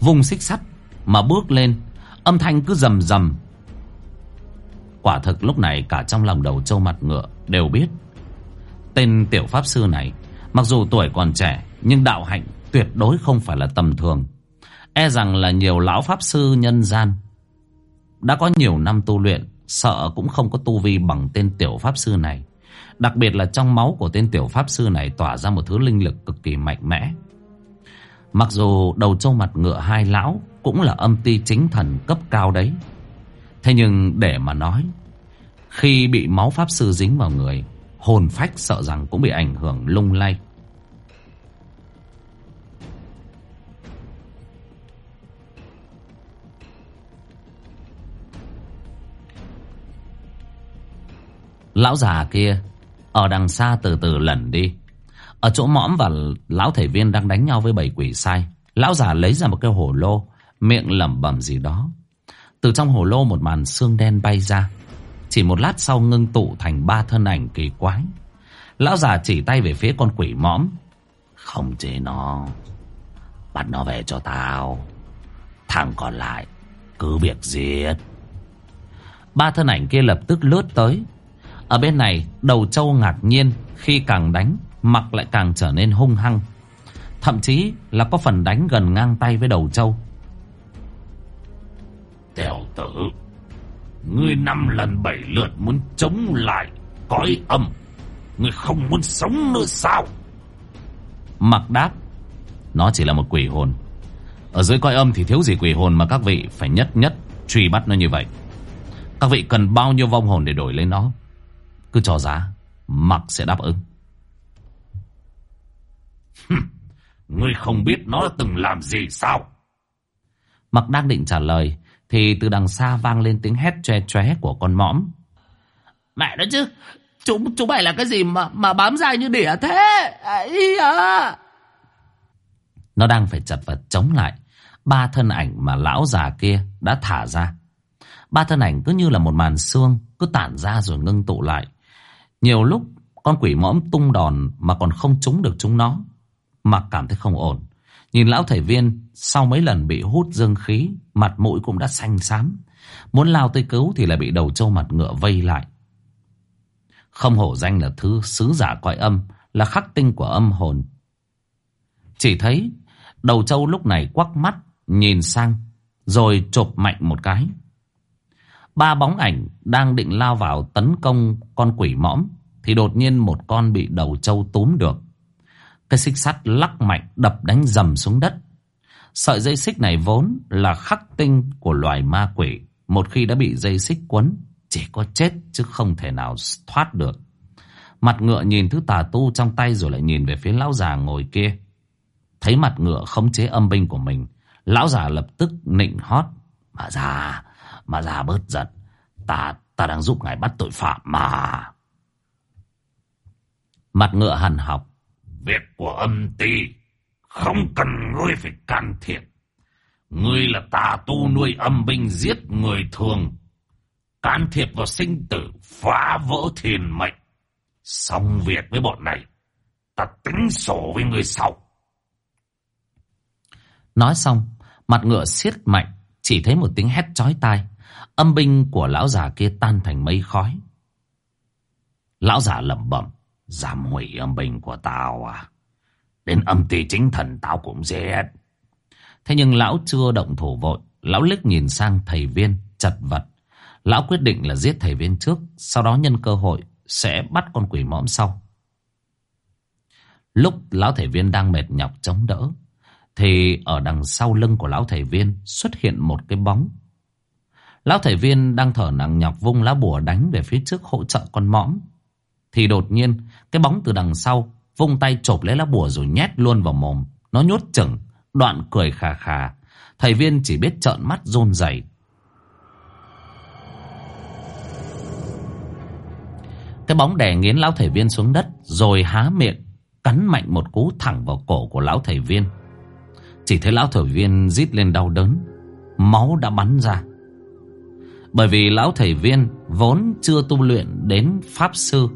Speaker 1: Vùng xích sắt Mà bước lên, Âm thanh cứ rầm rầm. Quả thực lúc này cả trong lòng đầu trâu mặt ngựa Đều biết, Tên tiểu pháp sư này Mặc dù tuổi còn trẻ Nhưng đạo hạnh tuyệt đối không phải là tầm thường. E rằng là nhiều lão pháp sư nhân gian Đã có nhiều năm tu luyện, Sợ cũng không có tu vi bằng tên tiểu pháp sư này. Đặc biệt là trong máu của tên tiểu pháp sư này Tỏa ra một thứ linh lực cực kỳ mạnh mẽ. Mặc dù đầu trâu mặt ngựa hai lão Cũng là âm ti chính thần cấp cao đấy, Thế nhưng để mà nói, Khi bị máu pháp sư dính vào người, Hồn phách sợ rằng cũng bị ảnh hưởng lung lay. Lão già kia, Ở đằng xa từ từ lẩn đi. Ở chỗ mõm và lão thể viên đang đánh nhau với bầy quỷ sai. Lão già lấy ra một cái hồ lô, Miệng lẩm bẩm gì đó. Từ trong hồ lô một màn xương đen bay ra. Chỉ một lát sau ngưng tụ thành ba thân ảnh kỳ quái. Lão già chỉ tay về phía con quỷ mõm. Không chế nó. Bắt nó về cho tao. Thằng còn lại, Cứ việc giết. Ba thân ảnh kia lập tức lướt tới ở bên này đầu trâu ngạc nhiên Khi càng đánh Mặt lại càng trở nên hung hăng. Thậm chí là có phần đánh gần ngang tay với đầu trâu.
Speaker 2: Tiểu tử Ngươi năm lần bảy lượt muốn chống lại Cõi âm. Ngươi không muốn sống nữa sao?
Speaker 1: Mặc đáp Nó chỉ là một quỷ hồn. Ở dưới cõi âm thì thiếu gì quỷ hồn Mà các vị phải nhất nhất truy bắt nó như vậy. Các vị cần bao nhiêu vong hồn để đổi lấy nó cứ cho giá Mặc sẽ đáp ứng.
Speaker 2: Ngươi không biết nó từng làm gì sao?
Speaker 1: Mặc đang định trả lời Thì từ đằng xa vang lên tiếng hét tre tre của con mõm.
Speaker 3: Mẹ nó chứ Chúng chúng mày là cái gì mà mà bám dài như đỉa thế? Ấy à.
Speaker 1: Nó đang phải chật vật chống lại. Ba thân ảnh mà lão già kia đã thả ra. Ba thân ảnh cứ như là một màn xương Cứ tản ra rồi ngưng tụ lại nhiều lúc con quỷ mõm tung đòn mà còn không trúng được chúng nó. Mặc cảm thấy không ổn. Nhìn lão thầy viên sau mấy lần bị hút dương khí, mặt mũi cũng đã xanh xám. Muốn lao tới cứu thì lại bị đầu trâu mặt ngựa vây lại. Không hổ danh là thứ sứ giả quại âm, là khắc tinh của âm hồn. Chỉ thấy đầu trâu lúc này quắc mắt, nhìn sang, rồi chộp mạnh một cái. Ba bóng ảnh đang định lao vào tấn công con quỷ mõm, Thì đột nhiên một con bị đầu trâu túm được. Cái xích sắt lắc mạnh đập đánh dầm xuống đất. Sợi dây xích này vốn là khắc tinh của loài ma quỷ. Một khi đã bị dây xích quấn, Chỉ có chết chứ không thể nào thoát được. Mặt ngựa nhìn thứ tà tu trong tay rồi lại nhìn về phía lão già ngồi kia. Thấy mặt ngựa khống chế âm binh của mình, Lão già lập tức nịnh hót, Mà già mà ra bớt giận. Ta ta đang giúp ngài bắt tội phạm mà. Mặt ngựa hằn học.
Speaker 2: Việc của âm ty Không cần ngươi phải can thiệp. Ngươi là tà tu nuôi âm binh giết người thường. Can thiệp vào sinh tử Phá vỡ thiền mệnh. Xong việc với bọn này Ta tính sổ với ngươi sau.
Speaker 1: Nói xong Mặt ngựa siết mạnh Chỉ thấy một tiếng hét chói tai Âm binh của lão già kia tan thành mây khói. Lão già lẩm bẩm, dám hủy âm binh của tao à? Đến âm ty chính thần tao cũng giết. Thế nhưng lão chưa động thủ vội, lão liếc nhìn sang thầy viên, chật vật. Lão quyết định là giết thầy viên trước, sau đó nhân cơ hội sẽ bắt con quỷ mõm sau. Lúc lão thầy viên đang mệt nhọc chống đỡ, thì ở đằng sau lưng của lão thầy viên xuất hiện một cái bóng Lão thầy viên đang thở nặng nhọc vung lá bùa đánh về phía trước hỗ trợ con mõm. Thì đột nhiên, cái bóng từ đằng sau vung tay chộp lấy lá bùa rồi nhét luôn vào mồm. Nó nhốt chừng, đoạn cười khà khà. Thầy viên chỉ biết trợn mắt rôn rẩy. Cái bóng đè nghiến lão thầy viên xuống đất rồi há miệng, cắn mạnh một cú thẳng vào cổ của lão thầy viên. Chỉ thấy lão thầy viên rít lên đau đớn, máu đã bắn ra. Bởi vì lão thầy viên vốn chưa tu luyện đến pháp sư,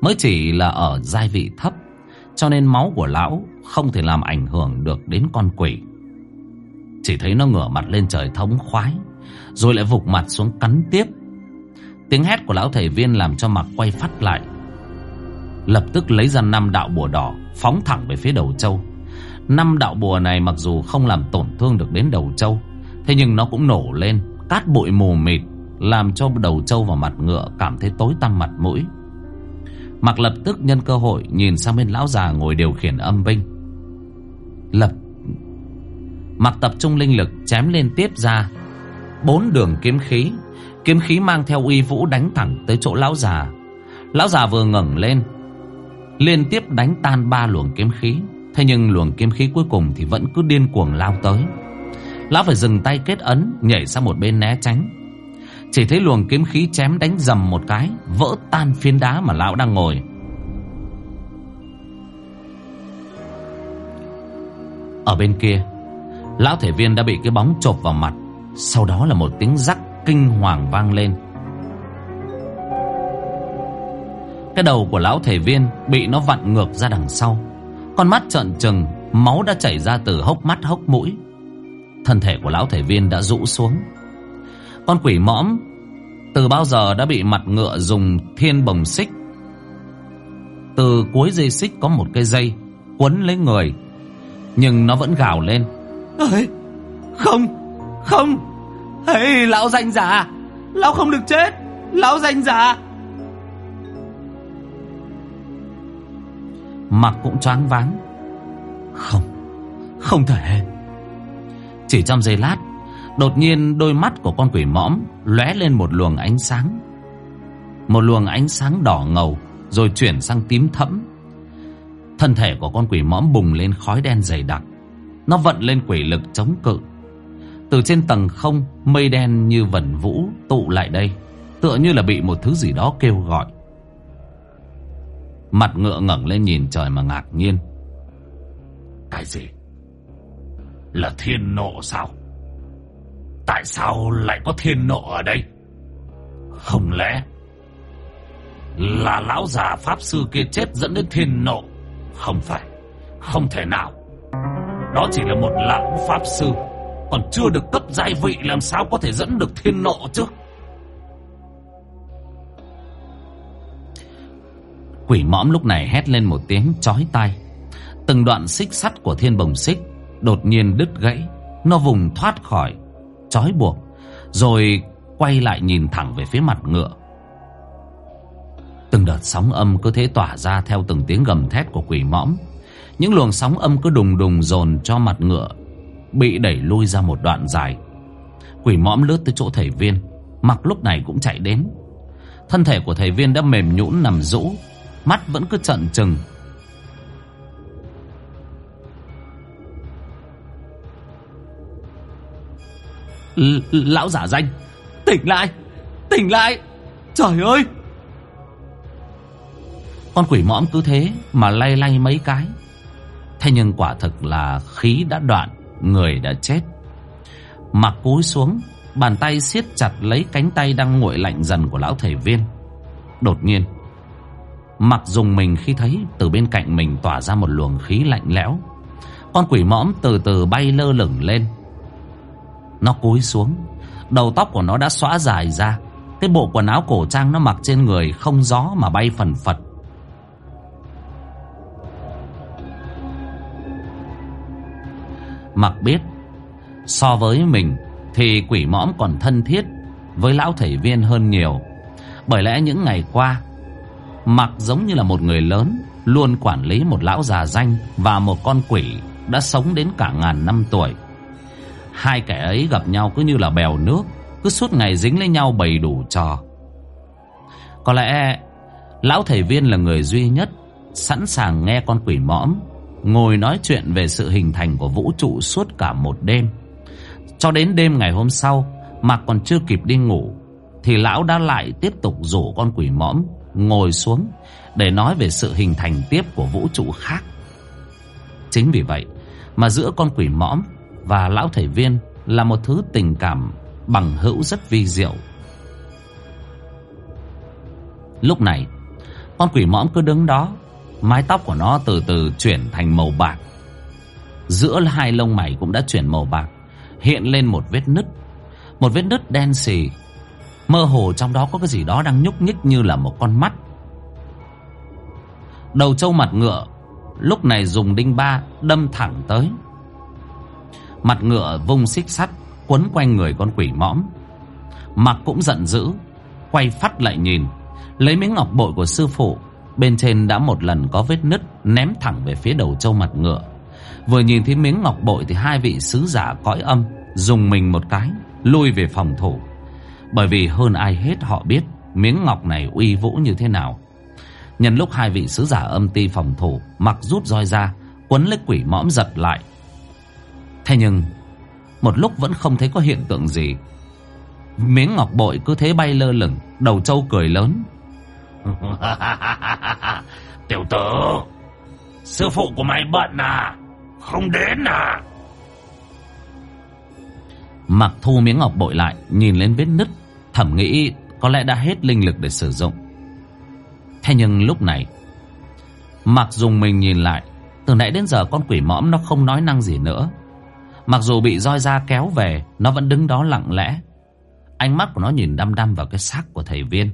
Speaker 1: Mới chỉ là ở giai vị thấp, Cho nên máu của lão không thể làm ảnh hưởng được đến con quỷ. Chỉ thấy nó ngửa mặt lên trời thống khoái, Rồi lại vụt mặt xuống cắn tiếp. Tiếng hét của lão thầy viên làm cho mặt quay phát lại. Lập tức lấy ra năm đạo bùa đỏ, Phóng thẳng về phía đầu châu Năm đạo bùa này mặc dù không làm tổn thương được đến đầu châu Thế nhưng nó cũng nổ lên Cát bụi mù mịt, Làm cho đầu trâu và mặt ngựa cảm thấy tối tăm mặt mũi. Mặc lập tức nhân cơ hội Nhìn sang bên lão già ngồi điều khiển âm binh. Lập Mặc tập trung linh lực chém lên tiếp ra. Bốn đường kiếm khí Kiếm khí mang theo uy vũ đánh thẳng tới chỗ lão già. Lão già vừa ngẩng lên, Liên tiếp đánh tan ba luồng kiếm khí. Thế nhưng luồng kiếm khí cuối cùng Thì vẫn cứ điên cuồng lao tới. Lão phải dừng tay kết ấn, Nhảy sang một bên né tránh. Chỉ thấy luồng kiếm khí chém đánh dầm một cái, Vỡ tan phiến đá mà lão đang ngồi. Ở bên kia, Lão thể viên đã bị cái bóng chộp vào mặt. Sau đó là một tiếng rắc kinh hoàng vang lên. Cái đầu của lão thể viên Bị nó vặn ngược ra đằng sau. Con mắt trợn trừng, Máu đã chảy ra từ hốc mắt hốc mũi. Thân thể của lão thể viên đã rũ xuống. Con quỷ mõm Từ bao giờ đã bị mặt ngựa dùng thiên bồng xích? Từ cuối dây xích có một cây dây Quấn lấy người Nhưng nó vẫn gào lên.
Speaker 3: Ơi, Không Không. Hey, Lão danh giả Lão không được chết Lão danh giả.
Speaker 1: Mặc cũng choáng váng. Không Không thể chỉ trong giây lát, Đột nhiên đôi mắt của con quỷ mõm lóe lên một luồng ánh sáng. Một luồng ánh sáng đỏ ngầu Rồi chuyển sang tím thẫm. Thân thể của con quỷ mõm bùng lên khói đen dày đặc. Nó vận lên quỷ lực chống cự. Từ trên tầng không, Mây đen như vẩn vũ tụ lại đây, Tựa như là bị một thứ gì đó kêu gọi. Mặt ngựa ngẩng lên nhìn trời mà ngạc nhiên.
Speaker 2: Cái gì? Là thiên nộ sao? Tại sao lại có thiên nộ ở đây? Không lẽ Là lão già pháp sư kia chết dẫn đến thiên nộ? Không phải, Không thể nào. Đó chỉ là một lão pháp sư, Còn chưa được cấp giai vị Làm sao có thể dẫn được thiên nộ chứ?
Speaker 1: Quỷ mõm lúc này hét lên một tiếng chói tai. Từng đoạn xích sắt của thiên bồng xích Đột nhiên đứt gãy. Nó vùng thoát khỏi Chói buộc, Rồi quay lại nhìn thẳng về phía mặt ngựa. Từng đợt sóng âm cứ thế tỏa ra Theo từng tiếng gầm thét của quỷ mõm. Những luồng sóng âm cứ đùng đùng dồn cho mặt ngựa Bị đẩy lui ra một đoạn dài. Quỷ mõm lướt tới chỗ thầy viên, Mặc lúc này cũng chạy đến. Thân thể của thầy viên đã mềm nhũn nằm rũ, Mắt vẫn cứ trận trừng.
Speaker 3: Lão giả danh. Tỉnh lại Tỉnh lại. Trời ơi!
Speaker 1: Con quỷ mõm cứ thế mà lay lay mấy cái. Thế nhưng quả thực là khí đã đoạn, Người đã chết. Mặc cúi xuống, Bàn tay siết chặt lấy cánh tay đang nguội lạnh dần của lão thầy viên. Đột nhiên, Mặc dùng mình khi thấy từ bên cạnh mình tỏa ra một luồng khí lạnh lẽo. Con quỷ mõm từ từ bay lơ lửng lên. Nó cúi xuống. Đầu tóc của nó đã xõa dài ra. Cái bộ quần áo cổ trang nó mặc trên người Không gió mà bay phần phật. Mặc biết, So với mình Thì quỷ mõm còn thân thiết Với lão thầy viên hơn nhiều. Bởi lẽ những ngày qua, Mặc giống như là một người lớn, Luôn quản lý một lão già danh Và một con quỷ Đã sống đến cả ngàn năm tuổi. Hai kẻ ấy gặp nhau cứ như là bèo nước, Cứ suốt ngày dính lấy nhau bầy đủ trò. Có lẽ Lão thầy viên là người duy nhất Sẵn sàng nghe con quỷ mõm, Ngồi nói chuyện về sự hình thành của vũ trụ suốt cả một đêm. Cho đến đêm ngày hôm sau Mạc còn chưa kịp đi ngủ, Thì lão đã lại tiếp tục rủ con quỷ mõm Ngồi xuống Để nói về sự hình thành tiếp của vũ trụ khác. Chính vì vậy Mà giữa con quỷ mõm và lão thầy viên Là một thứ tình cảm bằng hữu rất vi diệu. Lúc này, Con quỷ mõm cứ đứng đó, Mái tóc của nó từ từ chuyển thành màu bạc. Giữa hai lông mày cũng đã chuyển màu bạc, Hiện lên một vết nứt, Một vết nứt đen xì. Mơ hồ trong đó có cái gì đó đang nhúc nhích như là một con mắt. Đầu trâu mặt ngựa Lúc này dùng đinh ba đâm thẳng tới. Mặt ngựa vung xích sắt, Quấn quanh người con quỷ mõm. Mặc cũng giận dữ, Quay phát lại nhìn, Lấy miếng ngọc bội của sư phụ, Bên trên đã một lần có vết nứt Ném thẳng về phía đầu trâu mặt ngựa. Vừa nhìn thấy miếng ngọc bội Thì hai vị sứ giả cõi âm, Dùng mình một cái, Lui về phòng thủ. Bởi vì hơn ai hết họ biết Miếng ngọc này uy vũ như thế nào. Nhân lúc hai vị sứ giả âm ti phòng thủ, Mặc rút roi ra, Quấn lấy quỷ mõm giật lại Thế nhưng Một lúc vẫn không thấy có hiện tượng gì. Miếng ngọc bội cứ thế bay lơ lửng Đầu trâu cười lớn. (laughs)
Speaker 2: Tiểu tử Sư phụ của mày bận à? Không đến à?
Speaker 1: Mặc thu miếng ngọc bội lại Nhìn lên vết nứt Thẩm nghĩ có lẽ đã hết linh lực để sử dụng. Thế nhưng lúc này Mặc dùng mình nhìn lại Từ nãy đến giờ con quỷ mõm nó không nói năng gì nữa Mặc dù bị roi da kéo về Nó vẫn đứng đó lặng lẽ. Ánh mắt của nó nhìn đăm đăm vào cái xác của thầy viên.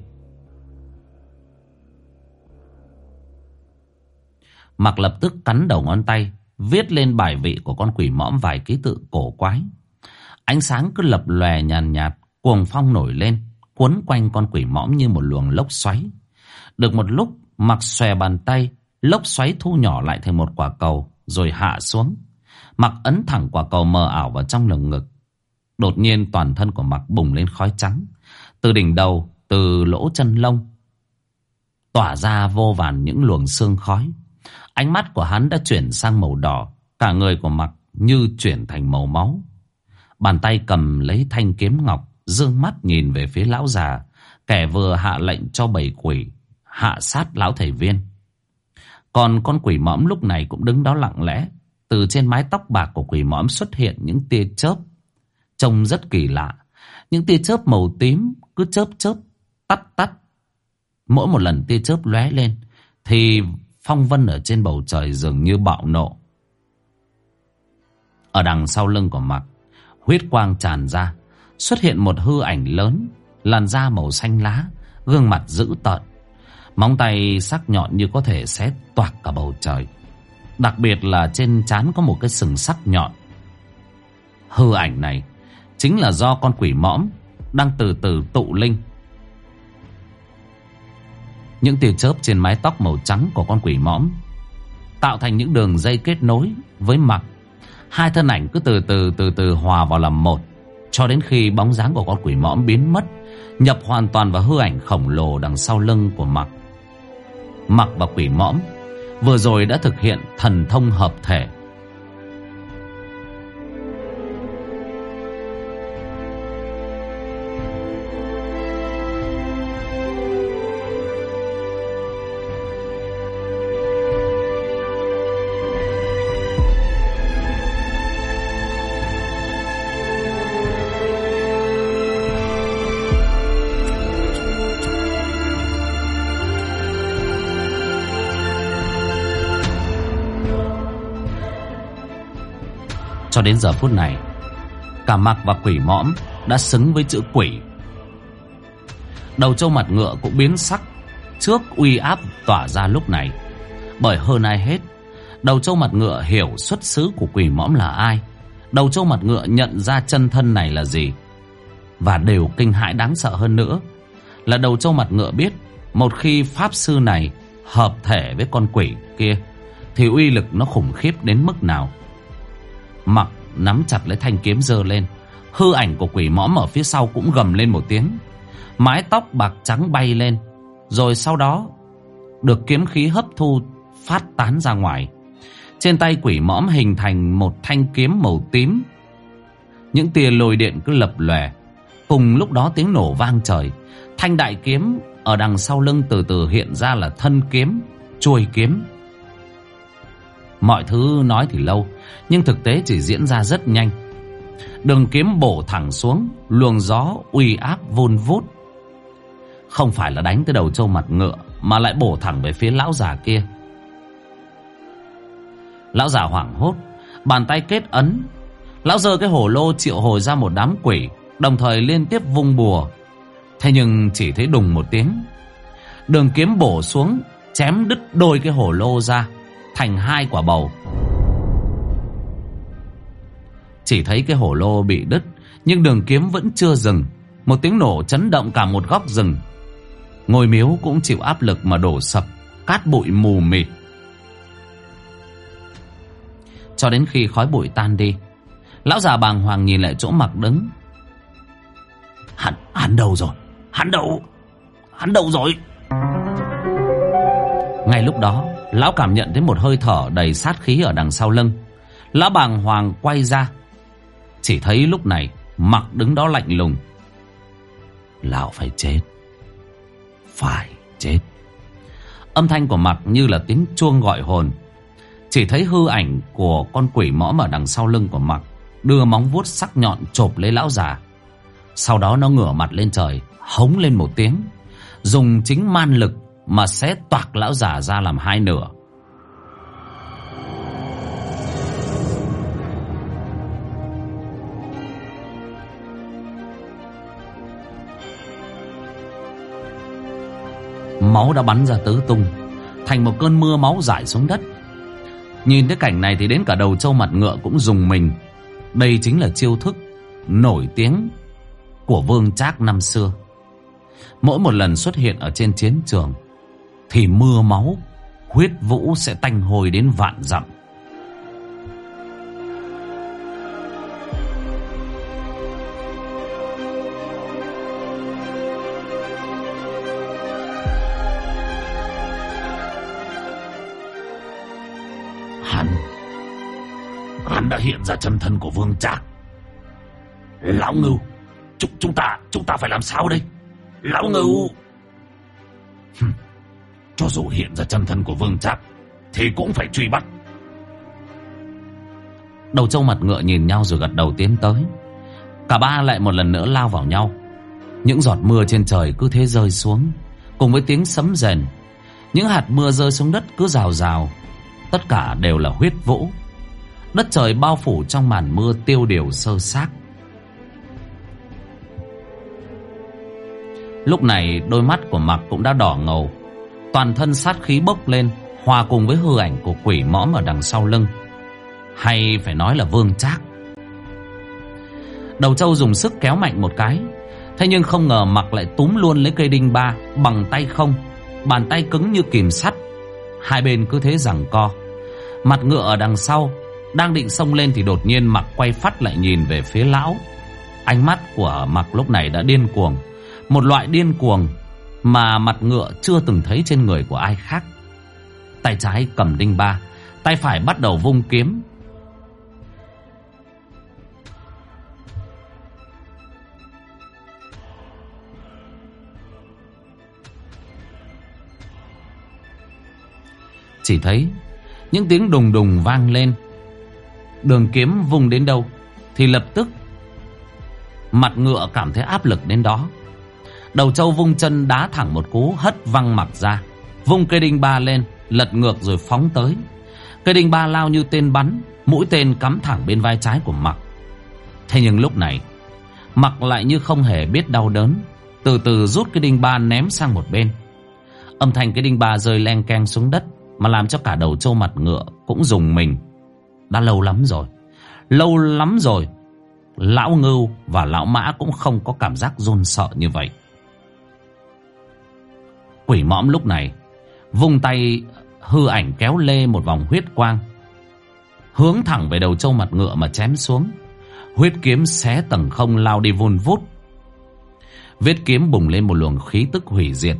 Speaker 1: Mặc lập tức cắn đầu ngón tay Viết lên bài vị của con quỷ mõm vài ký tự cổ quái. Ánh sáng cứ lập lòe nhàn nhạt, Cuồng phong nổi lên Cuốn quanh con quỷ mõm như một luồng lốc xoáy. Được một lúc Mặc xòe bàn tay Lốc xoáy thu nhỏ lại thành một quả cầu Rồi hạ xuống. Mặc ấn thẳng quả cầu mờ ảo vào trong lồng ngực. Đột nhiên toàn thân của Mặc bùng lên khói trắng. Từ đỉnh đầu, Từ lỗ chân lông, Tỏa ra vô vàn những luồng xương khói. Ánh mắt của hắn đã chuyển sang màu đỏ, Cả người của Mặc như chuyển thành màu máu. Bàn tay cầm lấy thanh kiếm ngọc, Dương mắt nhìn về phía lão già, Kẻ vừa hạ lệnh cho bảy quỷ, Hạ sát lão thầy viên. Còn con quỷ mõm lúc này cũng đứng đó lặng lẽ từ trên mái tóc bạc của quỷ mõm xuất hiện những tia chớp. Trông rất kỳ lạ. Những tia chớp màu tím Cứ chớp chớp, tắt tắt. Mỗi một lần tia chớp lóe lên, Thì phong vân ở trên bầu trời dường như bạo nộ. Ở đằng sau lưng của mặt, Huyết quang tràn ra, Xuất hiện một hư ảnh lớn, Làn da màu xanh lá, Gương mặt dữ tợn. Móng tay sắc nhọn như có thể xé toạc cả bầu trời. Đặc biệt là trên trán có một cái sừng sắc nhọn. Hư ảnh này Chính là do con quỷ mõm Đang từ từ tụ linh. Những tia chớp trên mái tóc màu trắng của con quỷ mõm Tạo thành những đường dây kết nối với mặt. Hai thân ảnh cứ từ từ từ từ hòa vào làm một Cho đến khi bóng dáng của con quỷ mõm biến mất Nhập hoàn toàn vào hư ảnh khổng lồ đằng sau lưng của mặt, Mặc và quỷ mõm Vừa rồi đã thực hiện thần thông hợp thể. Cho đến giờ phút này, Cả mặc và quỷ mõm Đã xứng với chữ quỷ. Đầu trâu mặt ngựa cũng biến sắc Trước uy áp tỏa ra lúc này, Bởi hơn ai hết, Đầu trâu mặt ngựa hiểu xuất xứ của quỷ mõm là ai, Đầu trâu mặt ngựa nhận ra chân thân này là gì, Và đều kinh hãi đáng sợ hơn nữa Là đầu trâu mặt ngựa biết Một khi pháp sư này hợp thể với con quỷ kia, Thì uy lực nó khủng khiếp đến mức nào. Mặc, nắm chặt lấy thanh kiếm dơ lên. Hư ảnh của quỷ mõm ở phía sau cũng gầm lên một tiếng. Mái tóc bạc trắng bay lên. Rồi sau đó, Được kiếm khí hấp thu, Phát tán ra ngoài. Trên tay quỷ mõm hình thành một thanh kiếm màu tím. Những tia lồi điện cứ lập lòe. Cùng lúc đó tiếng nổ vang trời. Thanh đại kiếm Ở đằng sau lưng từ từ hiện ra là thân kiếm, Chuôi kiếm. Mọi thứ nói thì lâu, Nhưng thực tế chỉ diễn ra rất nhanh. Đường kiếm bổ thẳng xuống, Luồng gió uy áp vun vút. Không phải là đánh tới đầu trâu mặt ngựa, Mà lại bổ thẳng về phía lão già kia. Lão già hoảng hốt, Bàn tay kết ấn. Lão giơ cái hổ lô triệu hồi ra một đám quỷ, Đồng thời liên tiếp vung bùa. Thế nhưng chỉ thấy đùng một tiếng. Đường kiếm bổ xuống, Chém đứt đôi cái hổ lô ra. Thành hai quả bầu. Chỉ thấy cái hổ lô bị đứt Nhưng đường kiếm vẫn chưa dừng. Một tiếng nổ chấn động cả một góc rừng. Ngôi miếu cũng chịu áp lực mà đổ sập Cát bụi mù mịt. Cho đến khi khói bụi tan đi Lão già bàng hoàng nhìn lại chỗ mặc đứng.
Speaker 2: Hắn, hắn đâu rồi? Hắn đâu? Hắn đâu rồi?
Speaker 1: Ngay lúc đó Lão cảm nhận thấy một hơi thở đầy sát khí ở đằng sau lưng. Lão bàng hoàng quay ra. Chỉ thấy lúc này, Mặc đứng đó lạnh lùng. Lão phải chết. Phải chết. Âm thanh của Mặc như là tiếng chuông gọi hồn. Chỉ thấy hư ảnh của con quỷ mõm ở đằng sau lưng của Mặc Đưa móng vuốt sắc nhọn chộp lấy lão già. Sau đó nó ngửa mặt lên trời, Hống lên một tiếng, Dùng chính man lực mà xé toạc lão già ra làm hai nửa. Máu đã bắn ra tứ tung, Thành một cơn mưa máu rải xuống đất. Nhìn thấy cảnh này thì đến cả đầu trâu mặt ngựa cũng dùng mình. Đây chính là chiêu thức nổi tiếng của Vương Trác năm xưa. Mỗi một lần xuất hiện ở trên chiến trường thì mưa máu, huyết vũ sẽ tanh hồi đến vạn dặm.
Speaker 2: Hắn Hắn đã hiện ra chân thân của Vương trạc Lão Ngưu chúng, chúng ta Chúng ta phải làm sao đây? Lão Ngưu! Cho dù hiện ra chân thân của Vương Trác Thì cũng phải truy bắt
Speaker 1: Đầu trâu mặt ngựa nhìn nhau rồi gật đầu tiến tới. Cả ba lại một lần nữa lao vào nhau. Những giọt mưa trên trời cứ thế rơi xuống, cùng với tiếng sấm rền. Những hạt mưa rơi xuống đất cứ rào rào. Tất cả đều là huyết vũ. Đất trời bao phủ trong màn mưa tiêu điều sơ xác. Lúc này đôi mắt của Mặc cũng đã đỏ ngầu. Toàn thân sát khí bốc lên, hòa cùng với hư ảnh của quỷ mõm ở đằng sau lưng. Hay phải nói là vương trác. Đầu trâu dùng sức kéo mạnh một cái. Thế nhưng không ngờ mặc lại túm luôn lấy cây đinh ba Bằng tay không. Bàn tay cứng như kìm sắt. Hai bên cứ thế rằng co. Mặt ngựa ở đằng sau Đang định xông lên thì đột nhiên mặc quay phát lại nhìn về phía lão. Ánh mắt của mặc lúc này đã điên cuồng. Một loại điên cuồng mà mặt ngựa chưa từng thấy trên người của ai khác. Tay trái cầm đinh ba, Tay phải bắt đầu vung kiếm. Chỉ thấy những tiếng đùng đùng vang lên. Đường kiếm vung đến đâu Thì lập tức Mặt ngựa cảm thấy áp lực đến đó. Đầu trâu vung chân đá thẳng một cú, Hất văng mặt ra Vung cây đinh ba lên, Lật ngược rồi phóng tới Cây đinh ba lao như tên bắn, Mũi tên cắm thẳng bên vai trái của mặc Thế nhưng lúc này Mặc lại như không hề biết đau đớn, Từ từ rút cái đinh ba ném sang một bên Âm thanh cái đinh ba rơi len keng xuống đất, mà làm cho cả đầu trâu mặt ngựa cũng dùng mình. Đã lâu lắm rồi. Lâu lắm rồi. Lão ngưu và lão mã cũng không có cảm giác run sợ như vậy. Quỷ mõm lúc này vung tay hư ảnh kéo lê một vòng huyết quang. Hướng thẳng về đầu trâu mặt ngựa mà chém xuống. Huyết kiếm xé tầng không lao đi vun vút. Vết kiếm bùng lên một luồng khí tức hủy diệt.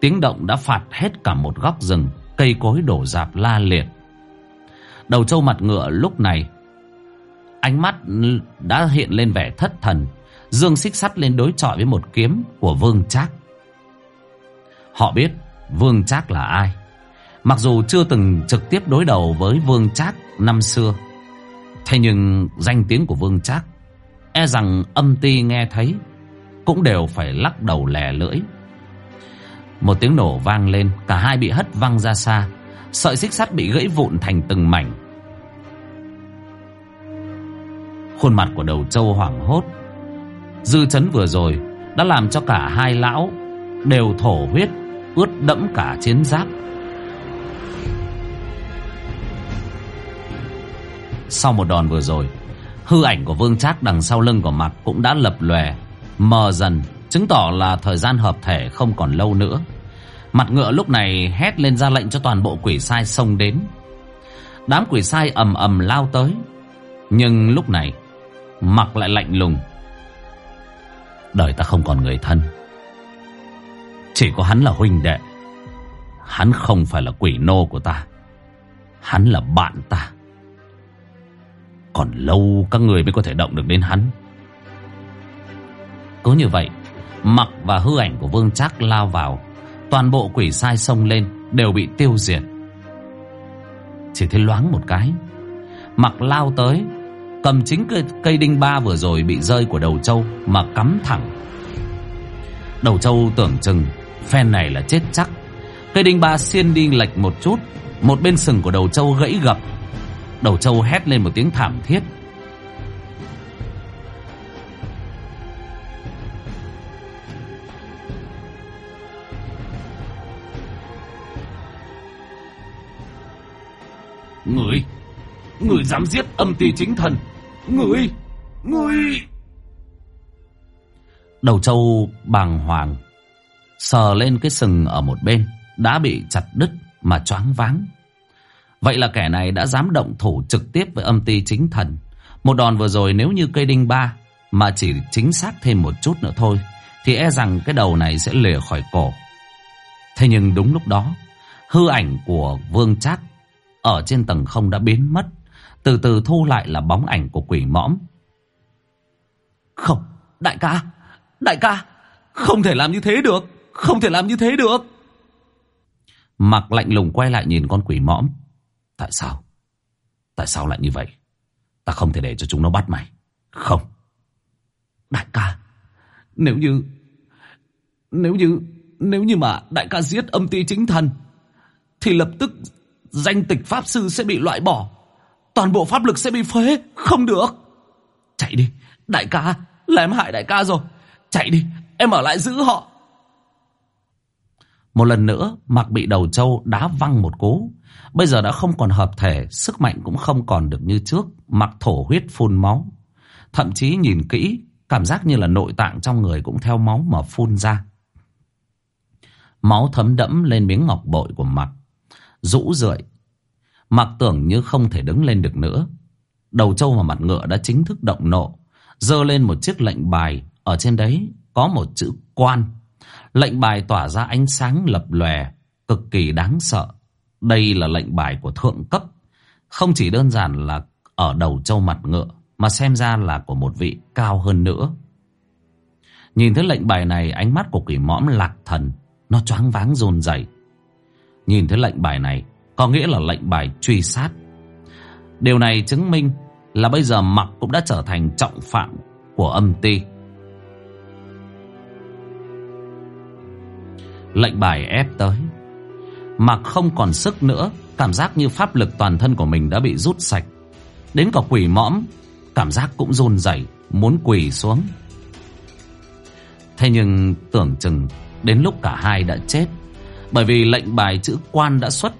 Speaker 1: Tiếng động đã phạt hết cả một góc rừng cây cối đổ rạp la liệt. Đầu trâu mặt ngựa lúc này, ánh mắt đã hiện lên vẻ thất thần, dương xích sắt lên đối chọi với một kiếm của Vương Trác. Họ biết Vương Trác là ai, mặc dù chưa từng trực tiếp đối đầu với Vương Trác năm xưa, thế nhưng danh tiếng của Vương Trác, e rằng âm ti nghe thấy cũng đều phải lắc đầu lè lưỡi. Một tiếng nổ vang lên Cả hai bị hất văng ra xa Sợi xích sắt bị gãy vụn thành từng mảnh. Khuôn mặt của đầu trâu hoảng hốt Dư chấn vừa rồi Đã làm cho cả hai lão Đều thổ huyết. Ướt đẫm cả chiến giáp. Sau một đòn vừa rồi, Hư ảnh của Vương Trác đằng sau lưng của mặt Cũng đã lập lòe, Mờ dần, Chứng tỏ là thời gian hợp thể không còn lâu nữa. Mặt ngựa lúc này hét lên ra lệnh cho toàn bộ quỷ sai xông đến. Đám quỷ sai ầm ầm lao tới, Nhưng lúc này Mặc lại lạnh lùng. Đời ta không còn người thân. Chỉ có hắn là huynh đệ. Hắn không phải là quỷ nô của ta. Hắn là bạn ta. Còn lâu các người mới có thể động được đến hắn. Cứ như vậy Mặc và hư ảnh của Vương Trác lao vào. Toàn bộ quỷ sai sông lên Đều bị tiêu diệt. Chỉ thấy loáng một cái Mặc lao tới Cầm chính cây, cây đinh ba vừa rồi Bị rơi của đầu trâu Mà cắm thẳng. Đầu trâu tưởng chừng Phen này là chết chắc. Cây đinh ba xiên đi lệch một chút, Một bên sừng của đầu trâu gãy gập. Đầu trâu hét lên một tiếng thảm thiết.
Speaker 2: Người Người dám giết âm ty chính thần. Người Người.
Speaker 1: Đầu trâu bàng hoàng. Sờ lên cái sừng ở một bên Đã bị chặt đứt mà choáng váng. Vậy là kẻ này đã dám động thủ trực tiếp với âm ty chính thần. Một đòn vừa rồi nếu như cây đinh ba Mà chỉ chính xác thêm một chút nữa thôi Thì e rằng cái đầu này sẽ lìa khỏi cổ. Thế nhưng đúng lúc đó Hư ảnh của Vương Trác Ở trên tầng không đã biến mất Từ từ thu lại là bóng ảnh của quỷ mõm.
Speaker 3: Không, đại ca Đại ca Không thể làm như thế được. Không thể làm như thế được.
Speaker 1: Mặc lạnh lùng quay lại nhìn con quỷ mõm. Tại sao? Tại sao lại như vậy? Ta không thể để cho chúng nó bắt mày. Không.
Speaker 3: Đại ca Nếu như Nếu như Nếu như mà đại ca giết âm ti chính thần Thì lập tức Danh tịch pháp sư sẽ bị loại bỏ. Toàn bộ pháp lực sẽ bị phế. Không được. Chạy đi. Đại ca Là em hại đại ca rồi. Chạy đi. Em ở lại giữ họ
Speaker 1: một lần nữa, Mặc bị đầu trâu đá văng một cú. Bây giờ đã không còn hợp thể, Sức mạnh cũng không còn được như trước, Mặc thổ huyết phun máu. Thậm chí nhìn kỹ, Cảm giác như là nội tạng trong người cũng theo máu mà phun ra. Máu thấm đẫm lên miếng ngọc bội của Mặc. Rũ rượi. Mặc tưởng như không thể đứng lên được nữa. Đầu trâu và mặt ngựa đã chính thức động nộ. Dơ lên một chiếc lệnh bài. Ở trên đấy có một chữ quan. Lệnh bài tỏa ra ánh sáng lập lòe, Cực kỳ đáng sợ. Đây là lệnh bài của thượng cấp. Không chỉ đơn giản là ở đầu trâu mặt ngựa, Mà xem ra là của một vị cao hơn nữa. Nhìn thấy lệnh bài này, Ánh mắt của quỷ mõm lạc thần, Nó choáng váng rồn rẩy. Nhìn thấy lệnh bài này, Có nghĩa là lệnh bài truy sát. Điều này chứng minh Là bây giờ mặc cũng đã trở thành trọng phạm Của âm ti. Lệnh bài ép tới. Mặc không còn sức nữa, Cảm giác như pháp lực toàn thân của mình đã bị rút sạch. Đến cả quỷ mõm, Cảm giác cũng run rẩy, Muốn quỳ xuống. Thế nhưng tưởng chừng, Đến lúc cả hai đã chết, Bởi vì lệnh bài chữ quan đã xuất,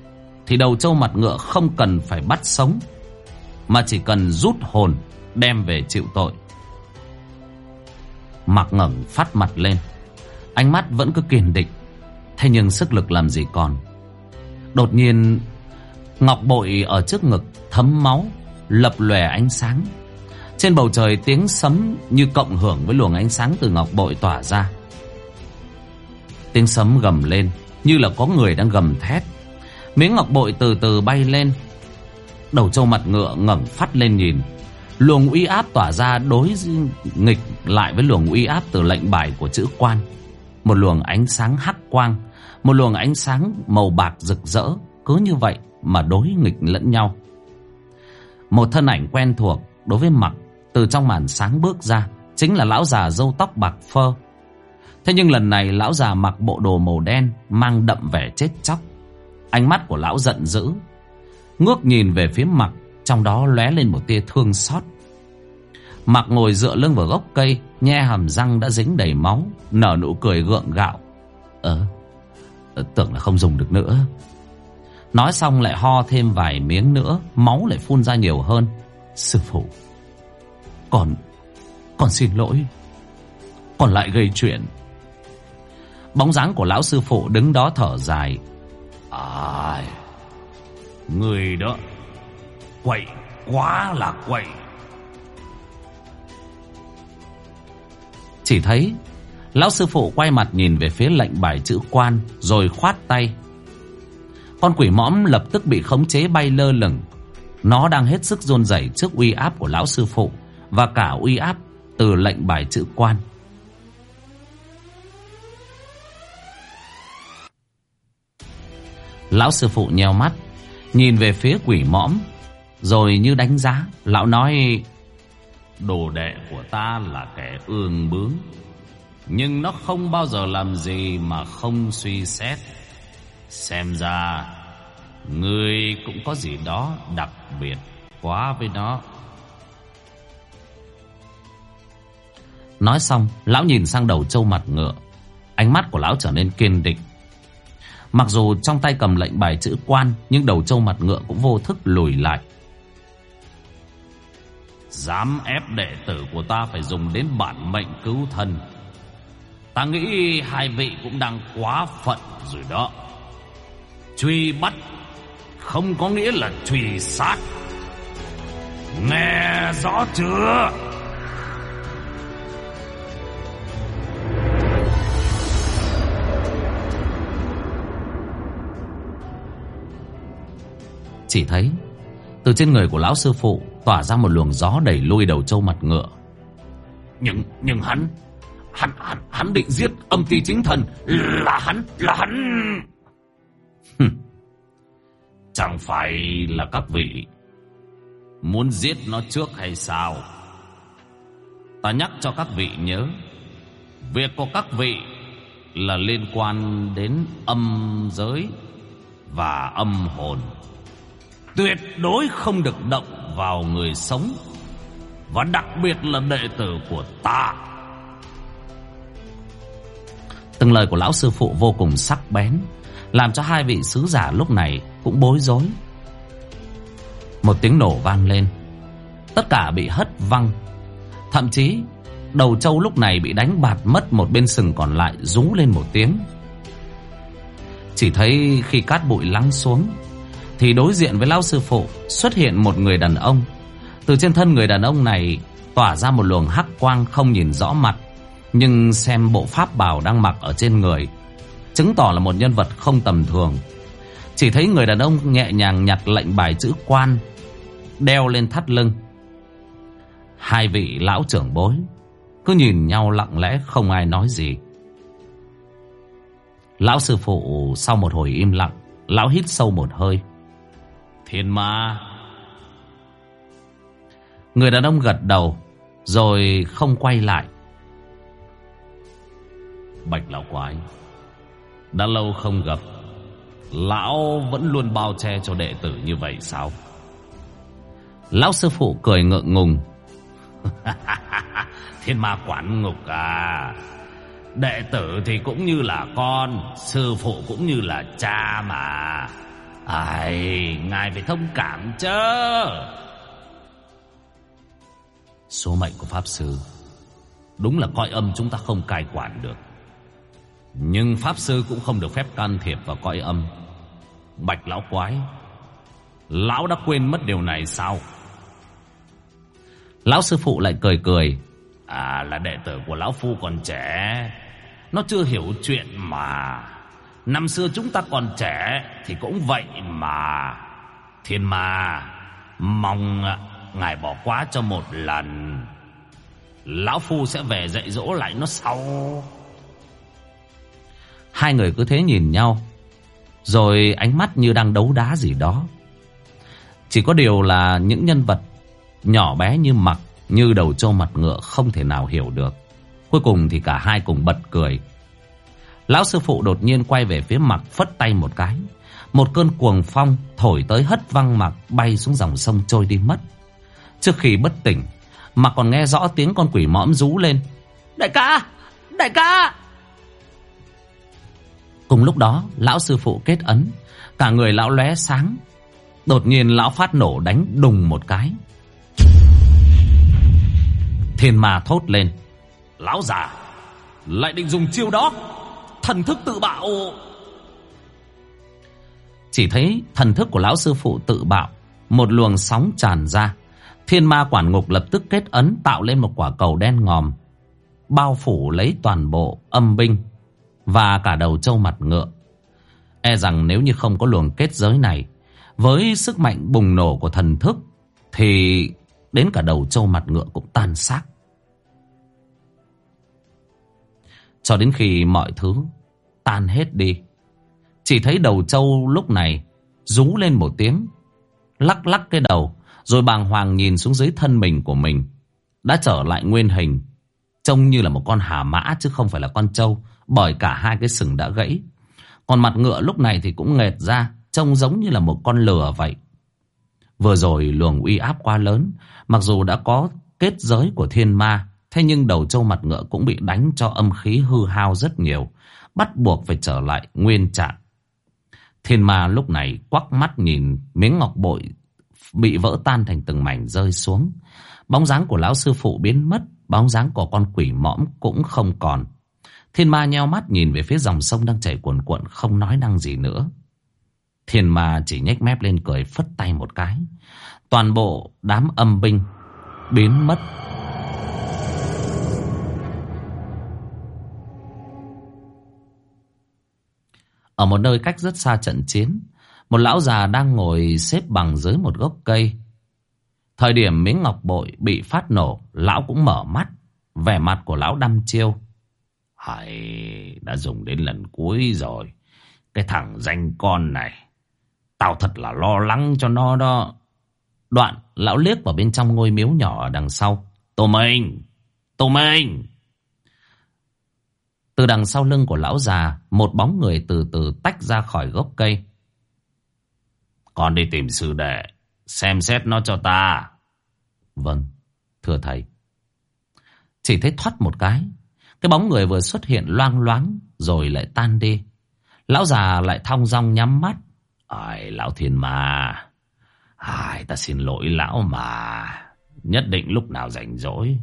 Speaker 1: Thì đầu trâu mặt ngựa không cần phải bắt sống, Mà chỉ cần rút hồn, Đem về chịu tội. Mặc ngẩng phát mặt lên, Ánh mắt vẫn cứ kiên định. Thế nhưng sức lực làm gì còn? Đột nhiên, Ngọc bội ở trước ngực thấm máu, Lập lòe ánh sáng. Trên bầu trời tiếng sấm Như cộng hưởng với luồng ánh sáng từ ngọc bội tỏa ra. Tiếng sấm gầm lên, Như là có người đang gầm thét. Miếng ngọc bội từ từ bay lên. Đầu trâu mặt ngựa ngẩng phát lên nhìn. Luồng uy áp tỏa ra đối nghịch lại với luồng uy áp từ lệnh bài của chữ quan một luồng ánh sáng hắc quang, Một luồng ánh sáng màu bạc rực rỡ, Cứ như vậy mà đối nghịch lẫn nhau. Một thân ảnh quen thuộc Đối với mặt Từ trong màn sáng bước ra, Chính là lão già râu tóc bạc phơ. Thế nhưng lần này lão già mặc bộ đồ màu đen Mang đậm vẻ chết chóc. Ánh mắt của lão giận dữ, Ngước nhìn về phía mặt Trong đó lóe lên một tia thương xót. Mặc ngồi dựa lưng vào gốc cây, Nhe hàm răng đã dính đầy máu, Nở nụ cười gượng gạo. Ờ Tưởng là không dùng được nữa. Nói xong lại ho thêm vài miếng nữa, Máu lại phun ra nhiều hơn. Sư phụ, Còn Còn xin lỗi. Còn lại gây chuyện. Bóng dáng của lão sư phụ đứng đó thở dài.
Speaker 2: Ai, Người đó, Quậy Quá là quậy.
Speaker 1: Chỉ thấy, Lão sư phụ quay mặt nhìn về phía lệnh bài chữ quan, Rồi khoát tay. Con quỷ mõm lập tức bị khống chế bay lơ lửng. Nó đang hết sức run rẩy trước uy áp của lão sư phụ Và cả uy áp từ lệnh bài chữ quan. Lão sư phụ nheo mắt, Nhìn về phía quỷ mõm, Rồi như đánh giá, Lão nói
Speaker 2: Đồ đệ của ta là kẻ ương bướng. Nhưng nó không bao giờ làm gì mà không suy xét. Xem ra Người cũng có gì đó đặc biệt quá với nó.
Speaker 1: Nói xong, Lão nhìn sang đầu trâu mặt ngựa. Ánh mắt của lão trở nên kiên định. Mặc dù trong tay cầm lệnh bài chữ quan, Nhưng đầu trâu mặt ngựa cũng vô thức lùi lại.
Speaker 2: Dám ép đệ tử của ta phải dùng đến bản mệnh cứu thân. Ta nghĩ hai vị cũng đang quá phận rồi đó. Truy bắt Không có nghĩa là truy sát. Nghe rõ chưa?
Speaker 1: Chỉ thấy, Từ trên người của lão sư phụ Tỏa ra một luồng gió đẩy lui đầu trâu mặt ngựa.
Speaker 2: Nhưng nhưng hắn Hắn hắn, hắn định giết âm ti chính thần. Là hắn Là hắn. Chẳng phải là các vị Muốn giết nó trước hay sao? Ta nhắc cho các vị nhớ Việc của các vị Là liên quan đến âm giới Và âm hồn. Tuyệt đối không được động vào người sống, Và đặc biệt là đệ tử của ta.
Speaker 1: Từng lời của lão sư phụ vô cùng sắc bén, Làm cho hai vị sứ giả lúc này cũng bối rối. Một tiếng nổ vang lên, Tất cả bị hất văng. Thậm chí, Đầu trâu lúc này bị đánh bạt mất một bên sừng còn lại rú lên một tiếng. Chỉ thấy khi cát bụi lắng xuống thì đối diện với lão sư phụ xuất hiện một người đàn ông. Từ trên thân người đàn ông này tỏa ra một luồng hắc quang không nhìn rõ mặt, Nhưng xem bộ pháp bào đang mặc ở trên người, Chứng tỏ là một nhân vật không tầm thường. Chỉ thấy người đàn ông nhẹ nhàng nhặt lệnh bài chữ quan, Đeo lên thắt lưng. Hai vị lão trưởng bối Cứ nhìn nhau lặng lẽ, không ai nói gì. Lão sư phụ sau một hồi im lặng, Lão hít sâu một hơi.
Speaker 2: Thiên ma.
Speaker 1: Người đàn ông gật đầu, Rồi không quay lại.
Speaker 2: Bạch lão quái, Đã lâu không gặp, Lão vẫn luôn bao che cho đệ tử như vậy sao?
Speaker 1: Lão sư phụ cười ngượng ngùng. (laughs)
Speaker 2: Thiên ma quản ngục à Đệ tử thì cũng như là con, Sư phụ cũng như là cha mà. Ai, ngài phải thông cảm chứ Số mệnh của Pháp Sư Đúng là cõi âm chúng ta không cai quản được. Nhưng Pháp Sư cũng không được phép can thiệp vào cõi âm. Bạch Lão Quái Lão đã quên mất điều này sao?
Speaker 1: Lão sư phụ lại cười cười.
Speaker 2: À là đệ tử của Lão Phu còn trẻ. Nó chưa hiểu chuyện mà. Năm xưa chúng ta còn trẻ Thì cũng vậy mà. Thiên ma, Mong ngài bỏ qua cho một lần. Lão Phu sẽ về dạy dỗ lại nó sau.
Speaker 1: Hai người cứ thế nhìn nhau, Rồi ánh mắt như đang đấu đá gì đó. Chỉ có điều là những nhân vật Nhỏ bé như mặc, Như đầu trâu mặt ngựa không thể nào hiểu được. Cuối cùng thì cả hai cùng bật cười. Lão sư phụ đột nhiên quay về phía mặt, phất tay một cái. Một cơn cuồng phong thổi tới hất văng mặc bay xuống dòng sông trôi đi mất. Trước khi bất tỉnh Mà còn nghe rõ tiếng con quỷ mõm rú lên. Đại ca! Đại ca! Cùng lúc đó Lão sư phụ kết ấn Cả người lão lóe sáng. Đột nhiên lão phát nổ đánh đùng một cái. Thiên ma thốt lên. Lão già Lại định dùng chiêu đó. Thần thức tự bạo. Chỉ thấy thần thức của lão sư phụ tự bạo, Một luồng sóng tràn ra. Thiên ma quản ngục lập tức kết ấn Tạo lên một quả cầu đen ngòm, Bao phủ lấy toàn bộ âm binh Và cả đầu trâu mặt ngựa. E rằng nếu như không có luồng kết giới này, Với sức mạnh bùng nổ của thần thức Thì đến cả đầu trâu mặt ngựa cũng tan xác. Cho đến khi mọi thứ tan hết đi, Chỉ thấy đầu trâu lúc này rú lên một tiếng, Lắc lắc cái đầu, Rồi bàng hoàng nhìn xuống dưới thân mình của mình. Đã trở lại nguyên hình, Trông như là một con hà mã chứ không phải là con trâu, Bởi cả hai cái sừng đã gãy. Còn mặt ngựa lúc này thì cũng nghệt ra, Trông giống như là một con lừa vậy. Vừa rồi luồng uy áp quá lớn, Mặc dù đã có kết giới của thiên ma Thế nhưng đầu trâu mặt ngựa cũng bị đánh cho âm khí hư hao rất nhiều Bắt buộc phải trở lại nguyên trạng Thiên ma lúc này quắc mắt nhìn miếng ngọc bội bị vỡ tan thành từng mảnh rơi xuống. Bóng dáng của lão sư phụ biến mất, bóng dáng của con quỷ mõm cũng không còn. Thiên ma nheo mắt nhìn về phía dòng sông đang chảy cuồn cuộn không nói năng gì nữa. Thiên ma chỉ nhếch mép lên cười phất tay một cái. Toàn bộ đám âm binh biến mất. Ở một nơi cách rất xa trận chiến, một lão già đang ngồi xếp bằng dưới một gốc cây. Thời điểm miếng ngọc bội bị phát nổ, lão cũng mở mắt, vẻ mặt của lão đăm chiêu. Hãy đã dùng đến lần cuối rồi. Cái thằng danh con này, tao thật là lo lắng cho nó đó. Đoạn, lão liếc vào bên trong ngôi miếu nhỏ ở đằng sau. Tô Minh! Tô Minh! Từ đằng sau lưng của lão già, một bóng người từ từ tách ra khỏi gốc cây. Con đi tìm sư đệ, xem xét nó cho ta. Vâng, thưa thầy. Chỉ thấy thoát một cái, cái bóng người vừa xuất hiện loang loáng rồi lại tan đi. Lão già lại thong dong nhắm mắt. Ai, lão thiên ma. Ai, ta xin lỗi lão mà. Nhất định lúc nào rảnh rỗi.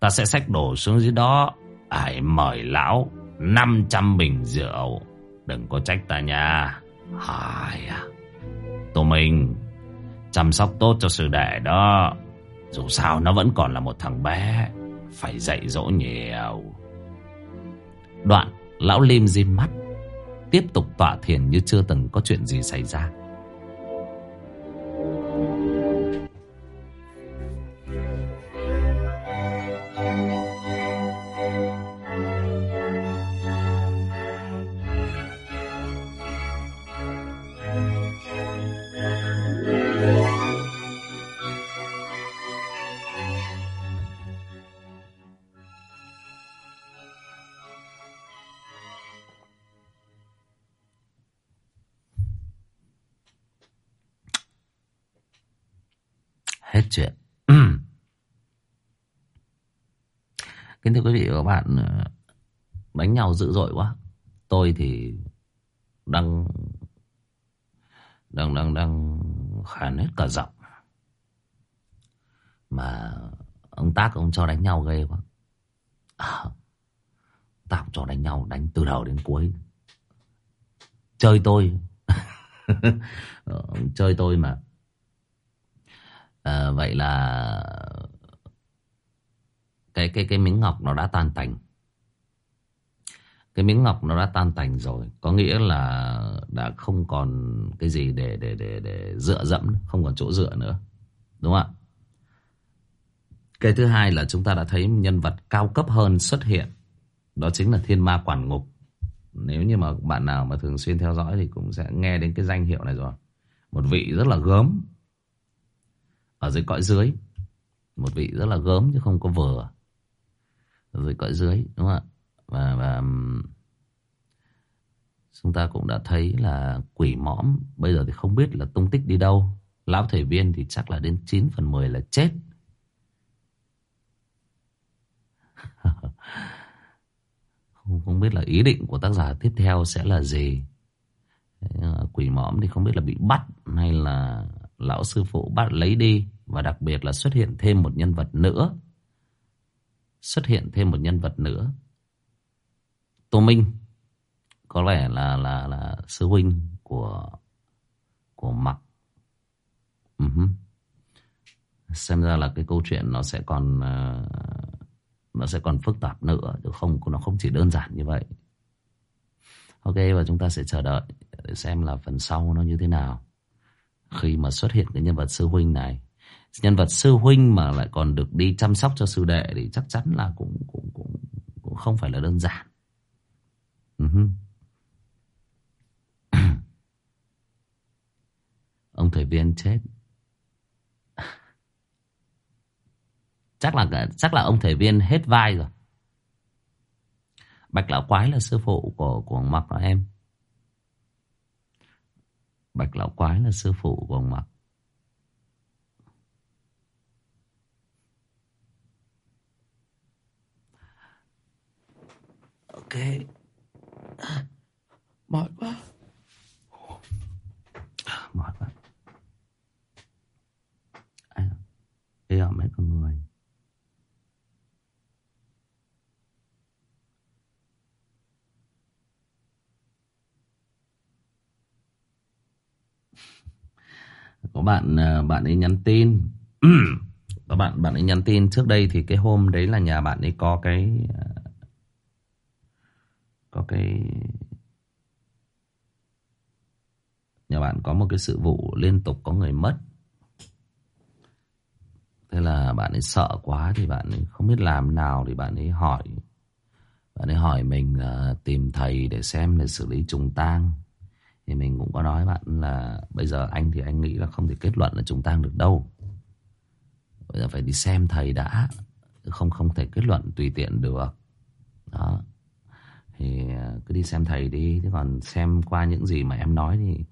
Speaker 1: Ta sẽ xách đồ xuống dưới đó. Ải mời lão 500 bình rượu. Đừng có trách ta nha. Ai à. Tô Minh, chăm sóc tốt cho sư đệ đó. Dù sao nó vẫn còn là một thằng bé. Phải dạy dỗ nhiều. Đoạn, lão lim dim mắt. Tiếp tục tọa thiền như chưa từng có chuyện gì xảy ra. Hết chuyện. (clears throat) Kính thưa quý vị và các bạn, ờ, đánh nhau dữ dội quá. Tôi thì đang đang đang đang khàn hết cả giọng. Mà ông tác ông cho đánh nhau ghê quá. À, (laughs) tác cho đánh nhau đánh từ đầu đến cuối. Chơi tôi. (laughs) Ờ, chơi tôi mà à, vậy là cái cái cái miếng ngọc nó đã tan tành. Cái miếng ngọc nó đã tan tành rồi. Có nghĩa là đã không còn cái gì để để để để dựa dẫm không còn chỗ dựa nữa. Đúng không ạ? Cái thứ hai là chúng ta đã thấy nhân vật cao cấp hơn xuất hiện. Đó chính là thiên ma quản ngục. Nếu như mà bạn nào mà thường xuyên theo dõi thì cũng sẽ nghe đến cái danh hiệu này rồi. Một vị rất là gớm ở dưới cõi dưới. Một vị rất là gớm chứ không có vừa ở dưới cõi dưới đúng không ạ? Và và chúng ta cũng đã thấy là quỷ mõm bây giờ thì không biết là tung tích đi đâu. Lão thể viên thì chắc là đến 9 phần 10 là chết. (laughs) Không, không biết là ý định của tác giả tiếp theo sẽ là gì. Quỷ mõm thì không biết là bị bắt hay là lão sư phụ bắt lấy đi và đặc biệt là xuất hiện thêm một nhân vật nữa. Xuất hiện thêm một nhân vật nữa. Tô minh có lẽ là là là sư huynh của của mặc uh ừ -huh. xem ra là cái câu chuyện nó sẽ còn uh, nó sẽ còn phức tạp nữa chứ không nó không chỉ đơn giản như vậy. Ok và chúng ta sẽ chờ đợi để xem là phần sau nó như thế nào khi mà xuất hiện cái nhân vật sư huynh này, nhân vật sư huynh mà lại còn được đi chăm sóc cho sư đệ thì chắc chắn là cũng cũng cũng cũng không phải là đơn giản. Ừ uh -huh. (clears throat) ông thầy viên chết. (laughs) Chắc là chắc là ông thầy viên hết vai rồi. Bạch lão quái là sư phụ của của mặc đó em bạch lão quái là sư phụ của ông mặc ok. Mỏi quá. Mỏi quá. Anh ê mấy con người có bạn à, bạn ấy nhắn tin. (clears throat) Có bạn bạn ấy nhắn tin. Trước đây thì cái hôm đấy là nhà bạn ấy có cái à, có cái nhà bạn có một cái sự vụ liên tục có người mất. Thế là bạn ấy sợ quá thì bạn ấy không biết làm nào thì bạn ấy hỏi. Bạn ấy hỏi mình uh, tìm thầy để xem để xử lý trùng tang thì mình cũng có nói bạn là bây giờ anh thì anh nghĩ là không thể kết luận là trùng tang được đâu. Bây giờ phải đi xem thầy đã không không thể kết luận tùy tiện được. Đó. Thì à, cứ đi xem thầy đi chứ còn xem qua những gì mà em nói thì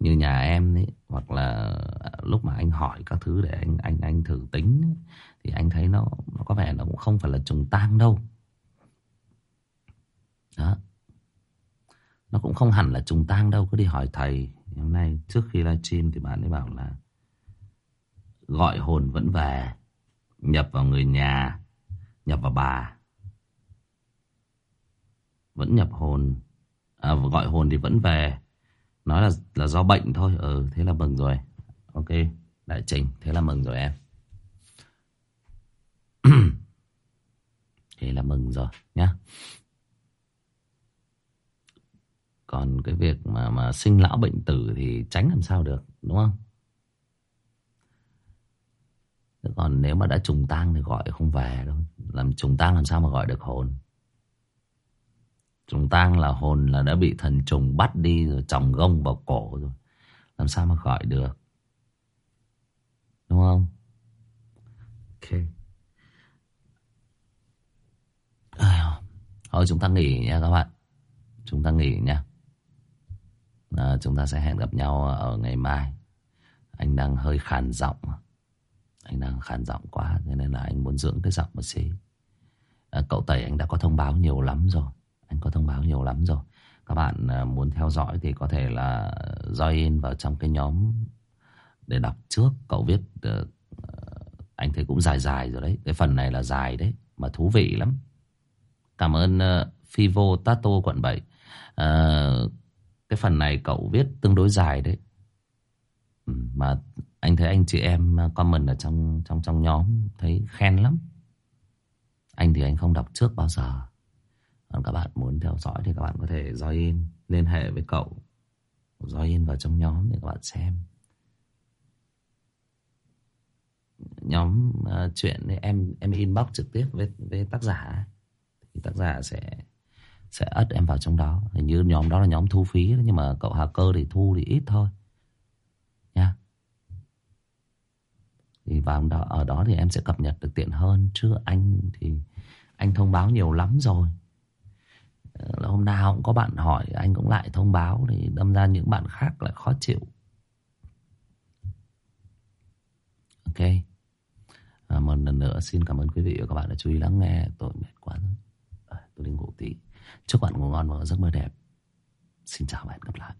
Speaker 1: như nhà em ấy hoặc là à, lúc mà anh hỏi các thứ để anh anh anh thử tính ấy, thì anh thấy nó nó có vẻ nó cũng không phải là trùng tang đâu. Đó nó cũng không hẳn là trùng tang đâu cứ đi hỏi thầy. Hôm nay trước khi livestream thì bạn ấy bảo là gọi hồn vẫn về nhập vào người nhà nhập vào bà. Vẫn nhập hồn. À, gọi hồn thì vẫn về. Nói là là do bệnh thôi. Ừ thế là mừng rồi. Ok đại trình thế là mừng rồi em. (clears throat) Thế là mừng rồi nhá còn cái việc mà mà sinh lão bệnh tử thì tránh làm sao được, đúng không Thế còn nếu mà đã trùng tang thì gọi không về đâu làm trùng tang làm sao mà gọi được hồn Trùng tang là hồn là đã bị thần trùng bắt đi rồi chồng gông vào cổ rồi. Làm sao mà gọi được. Đúng không? Ok. Thôi, chúng ta nghỉ nha các bạn. Chúng ta nghỉ nha. À, chúng ta sẽ hẹn gặp nhau ở ngày mai. Anh đang hơi khàn giọng. Anh đang khàn giọng quá. Thế nên là anh muốn dưỡng cái giọng một xí. À, cậu Tẩy anh đã có thông báo nhiều lắm rồi. Anh có thông báo nhiều lắm rồi Các bạn à, muốn theo dõi thì có thể là join vào trong cái nhóm Để đọc trước Cậu viết uh, Anh thấy cũng dài dài rồi đấy Cái phần này là dài đấy Mà thú vị lắm Cảm ơn uh, Fivo Tato quận 7 uh, cái phần này cậu viết tương đối dài đấy ừ, Mà anh thấy anh chị em à, comment ở trong trong trong nhóm thấy khen lắm. Anh thì anh không đọc trước bao giờ. Còn các bạn muốn theo dõi thì các bạn có thể join liên hệ với cậu. Join vào trong nhóm để các bạn xem. Nhóm uh, chuyện em em inbox trực tiếp với với tác giả thì tác giả sẽ sẽ ất em vào trong đó. Hình như nhóm đó là nhóm thu phí nhưng mà cậu Hà Cơ thì thu thì ít thôi. Nha. Thì vào đó ở đó thì em sẽ cập nhật được tiện hơn. Chứ anh thì anh thông báo nhiều lắm rồi. Ờ, hôm nào cũng có bạn hỏi anh cũng lại thông báo thì đâm ra những bạn khác lại khó chịu. Ok. À, Một lần nữa xin cảm ơn quý vị và các bạn đã chú ý lắng nghe. Tôi mệt quá rồi. À, Tôi đi ngủ tí. Chúc bạn ngủ ngon và giấc mơ đẹp. Xin chào và hẹn gặp lại.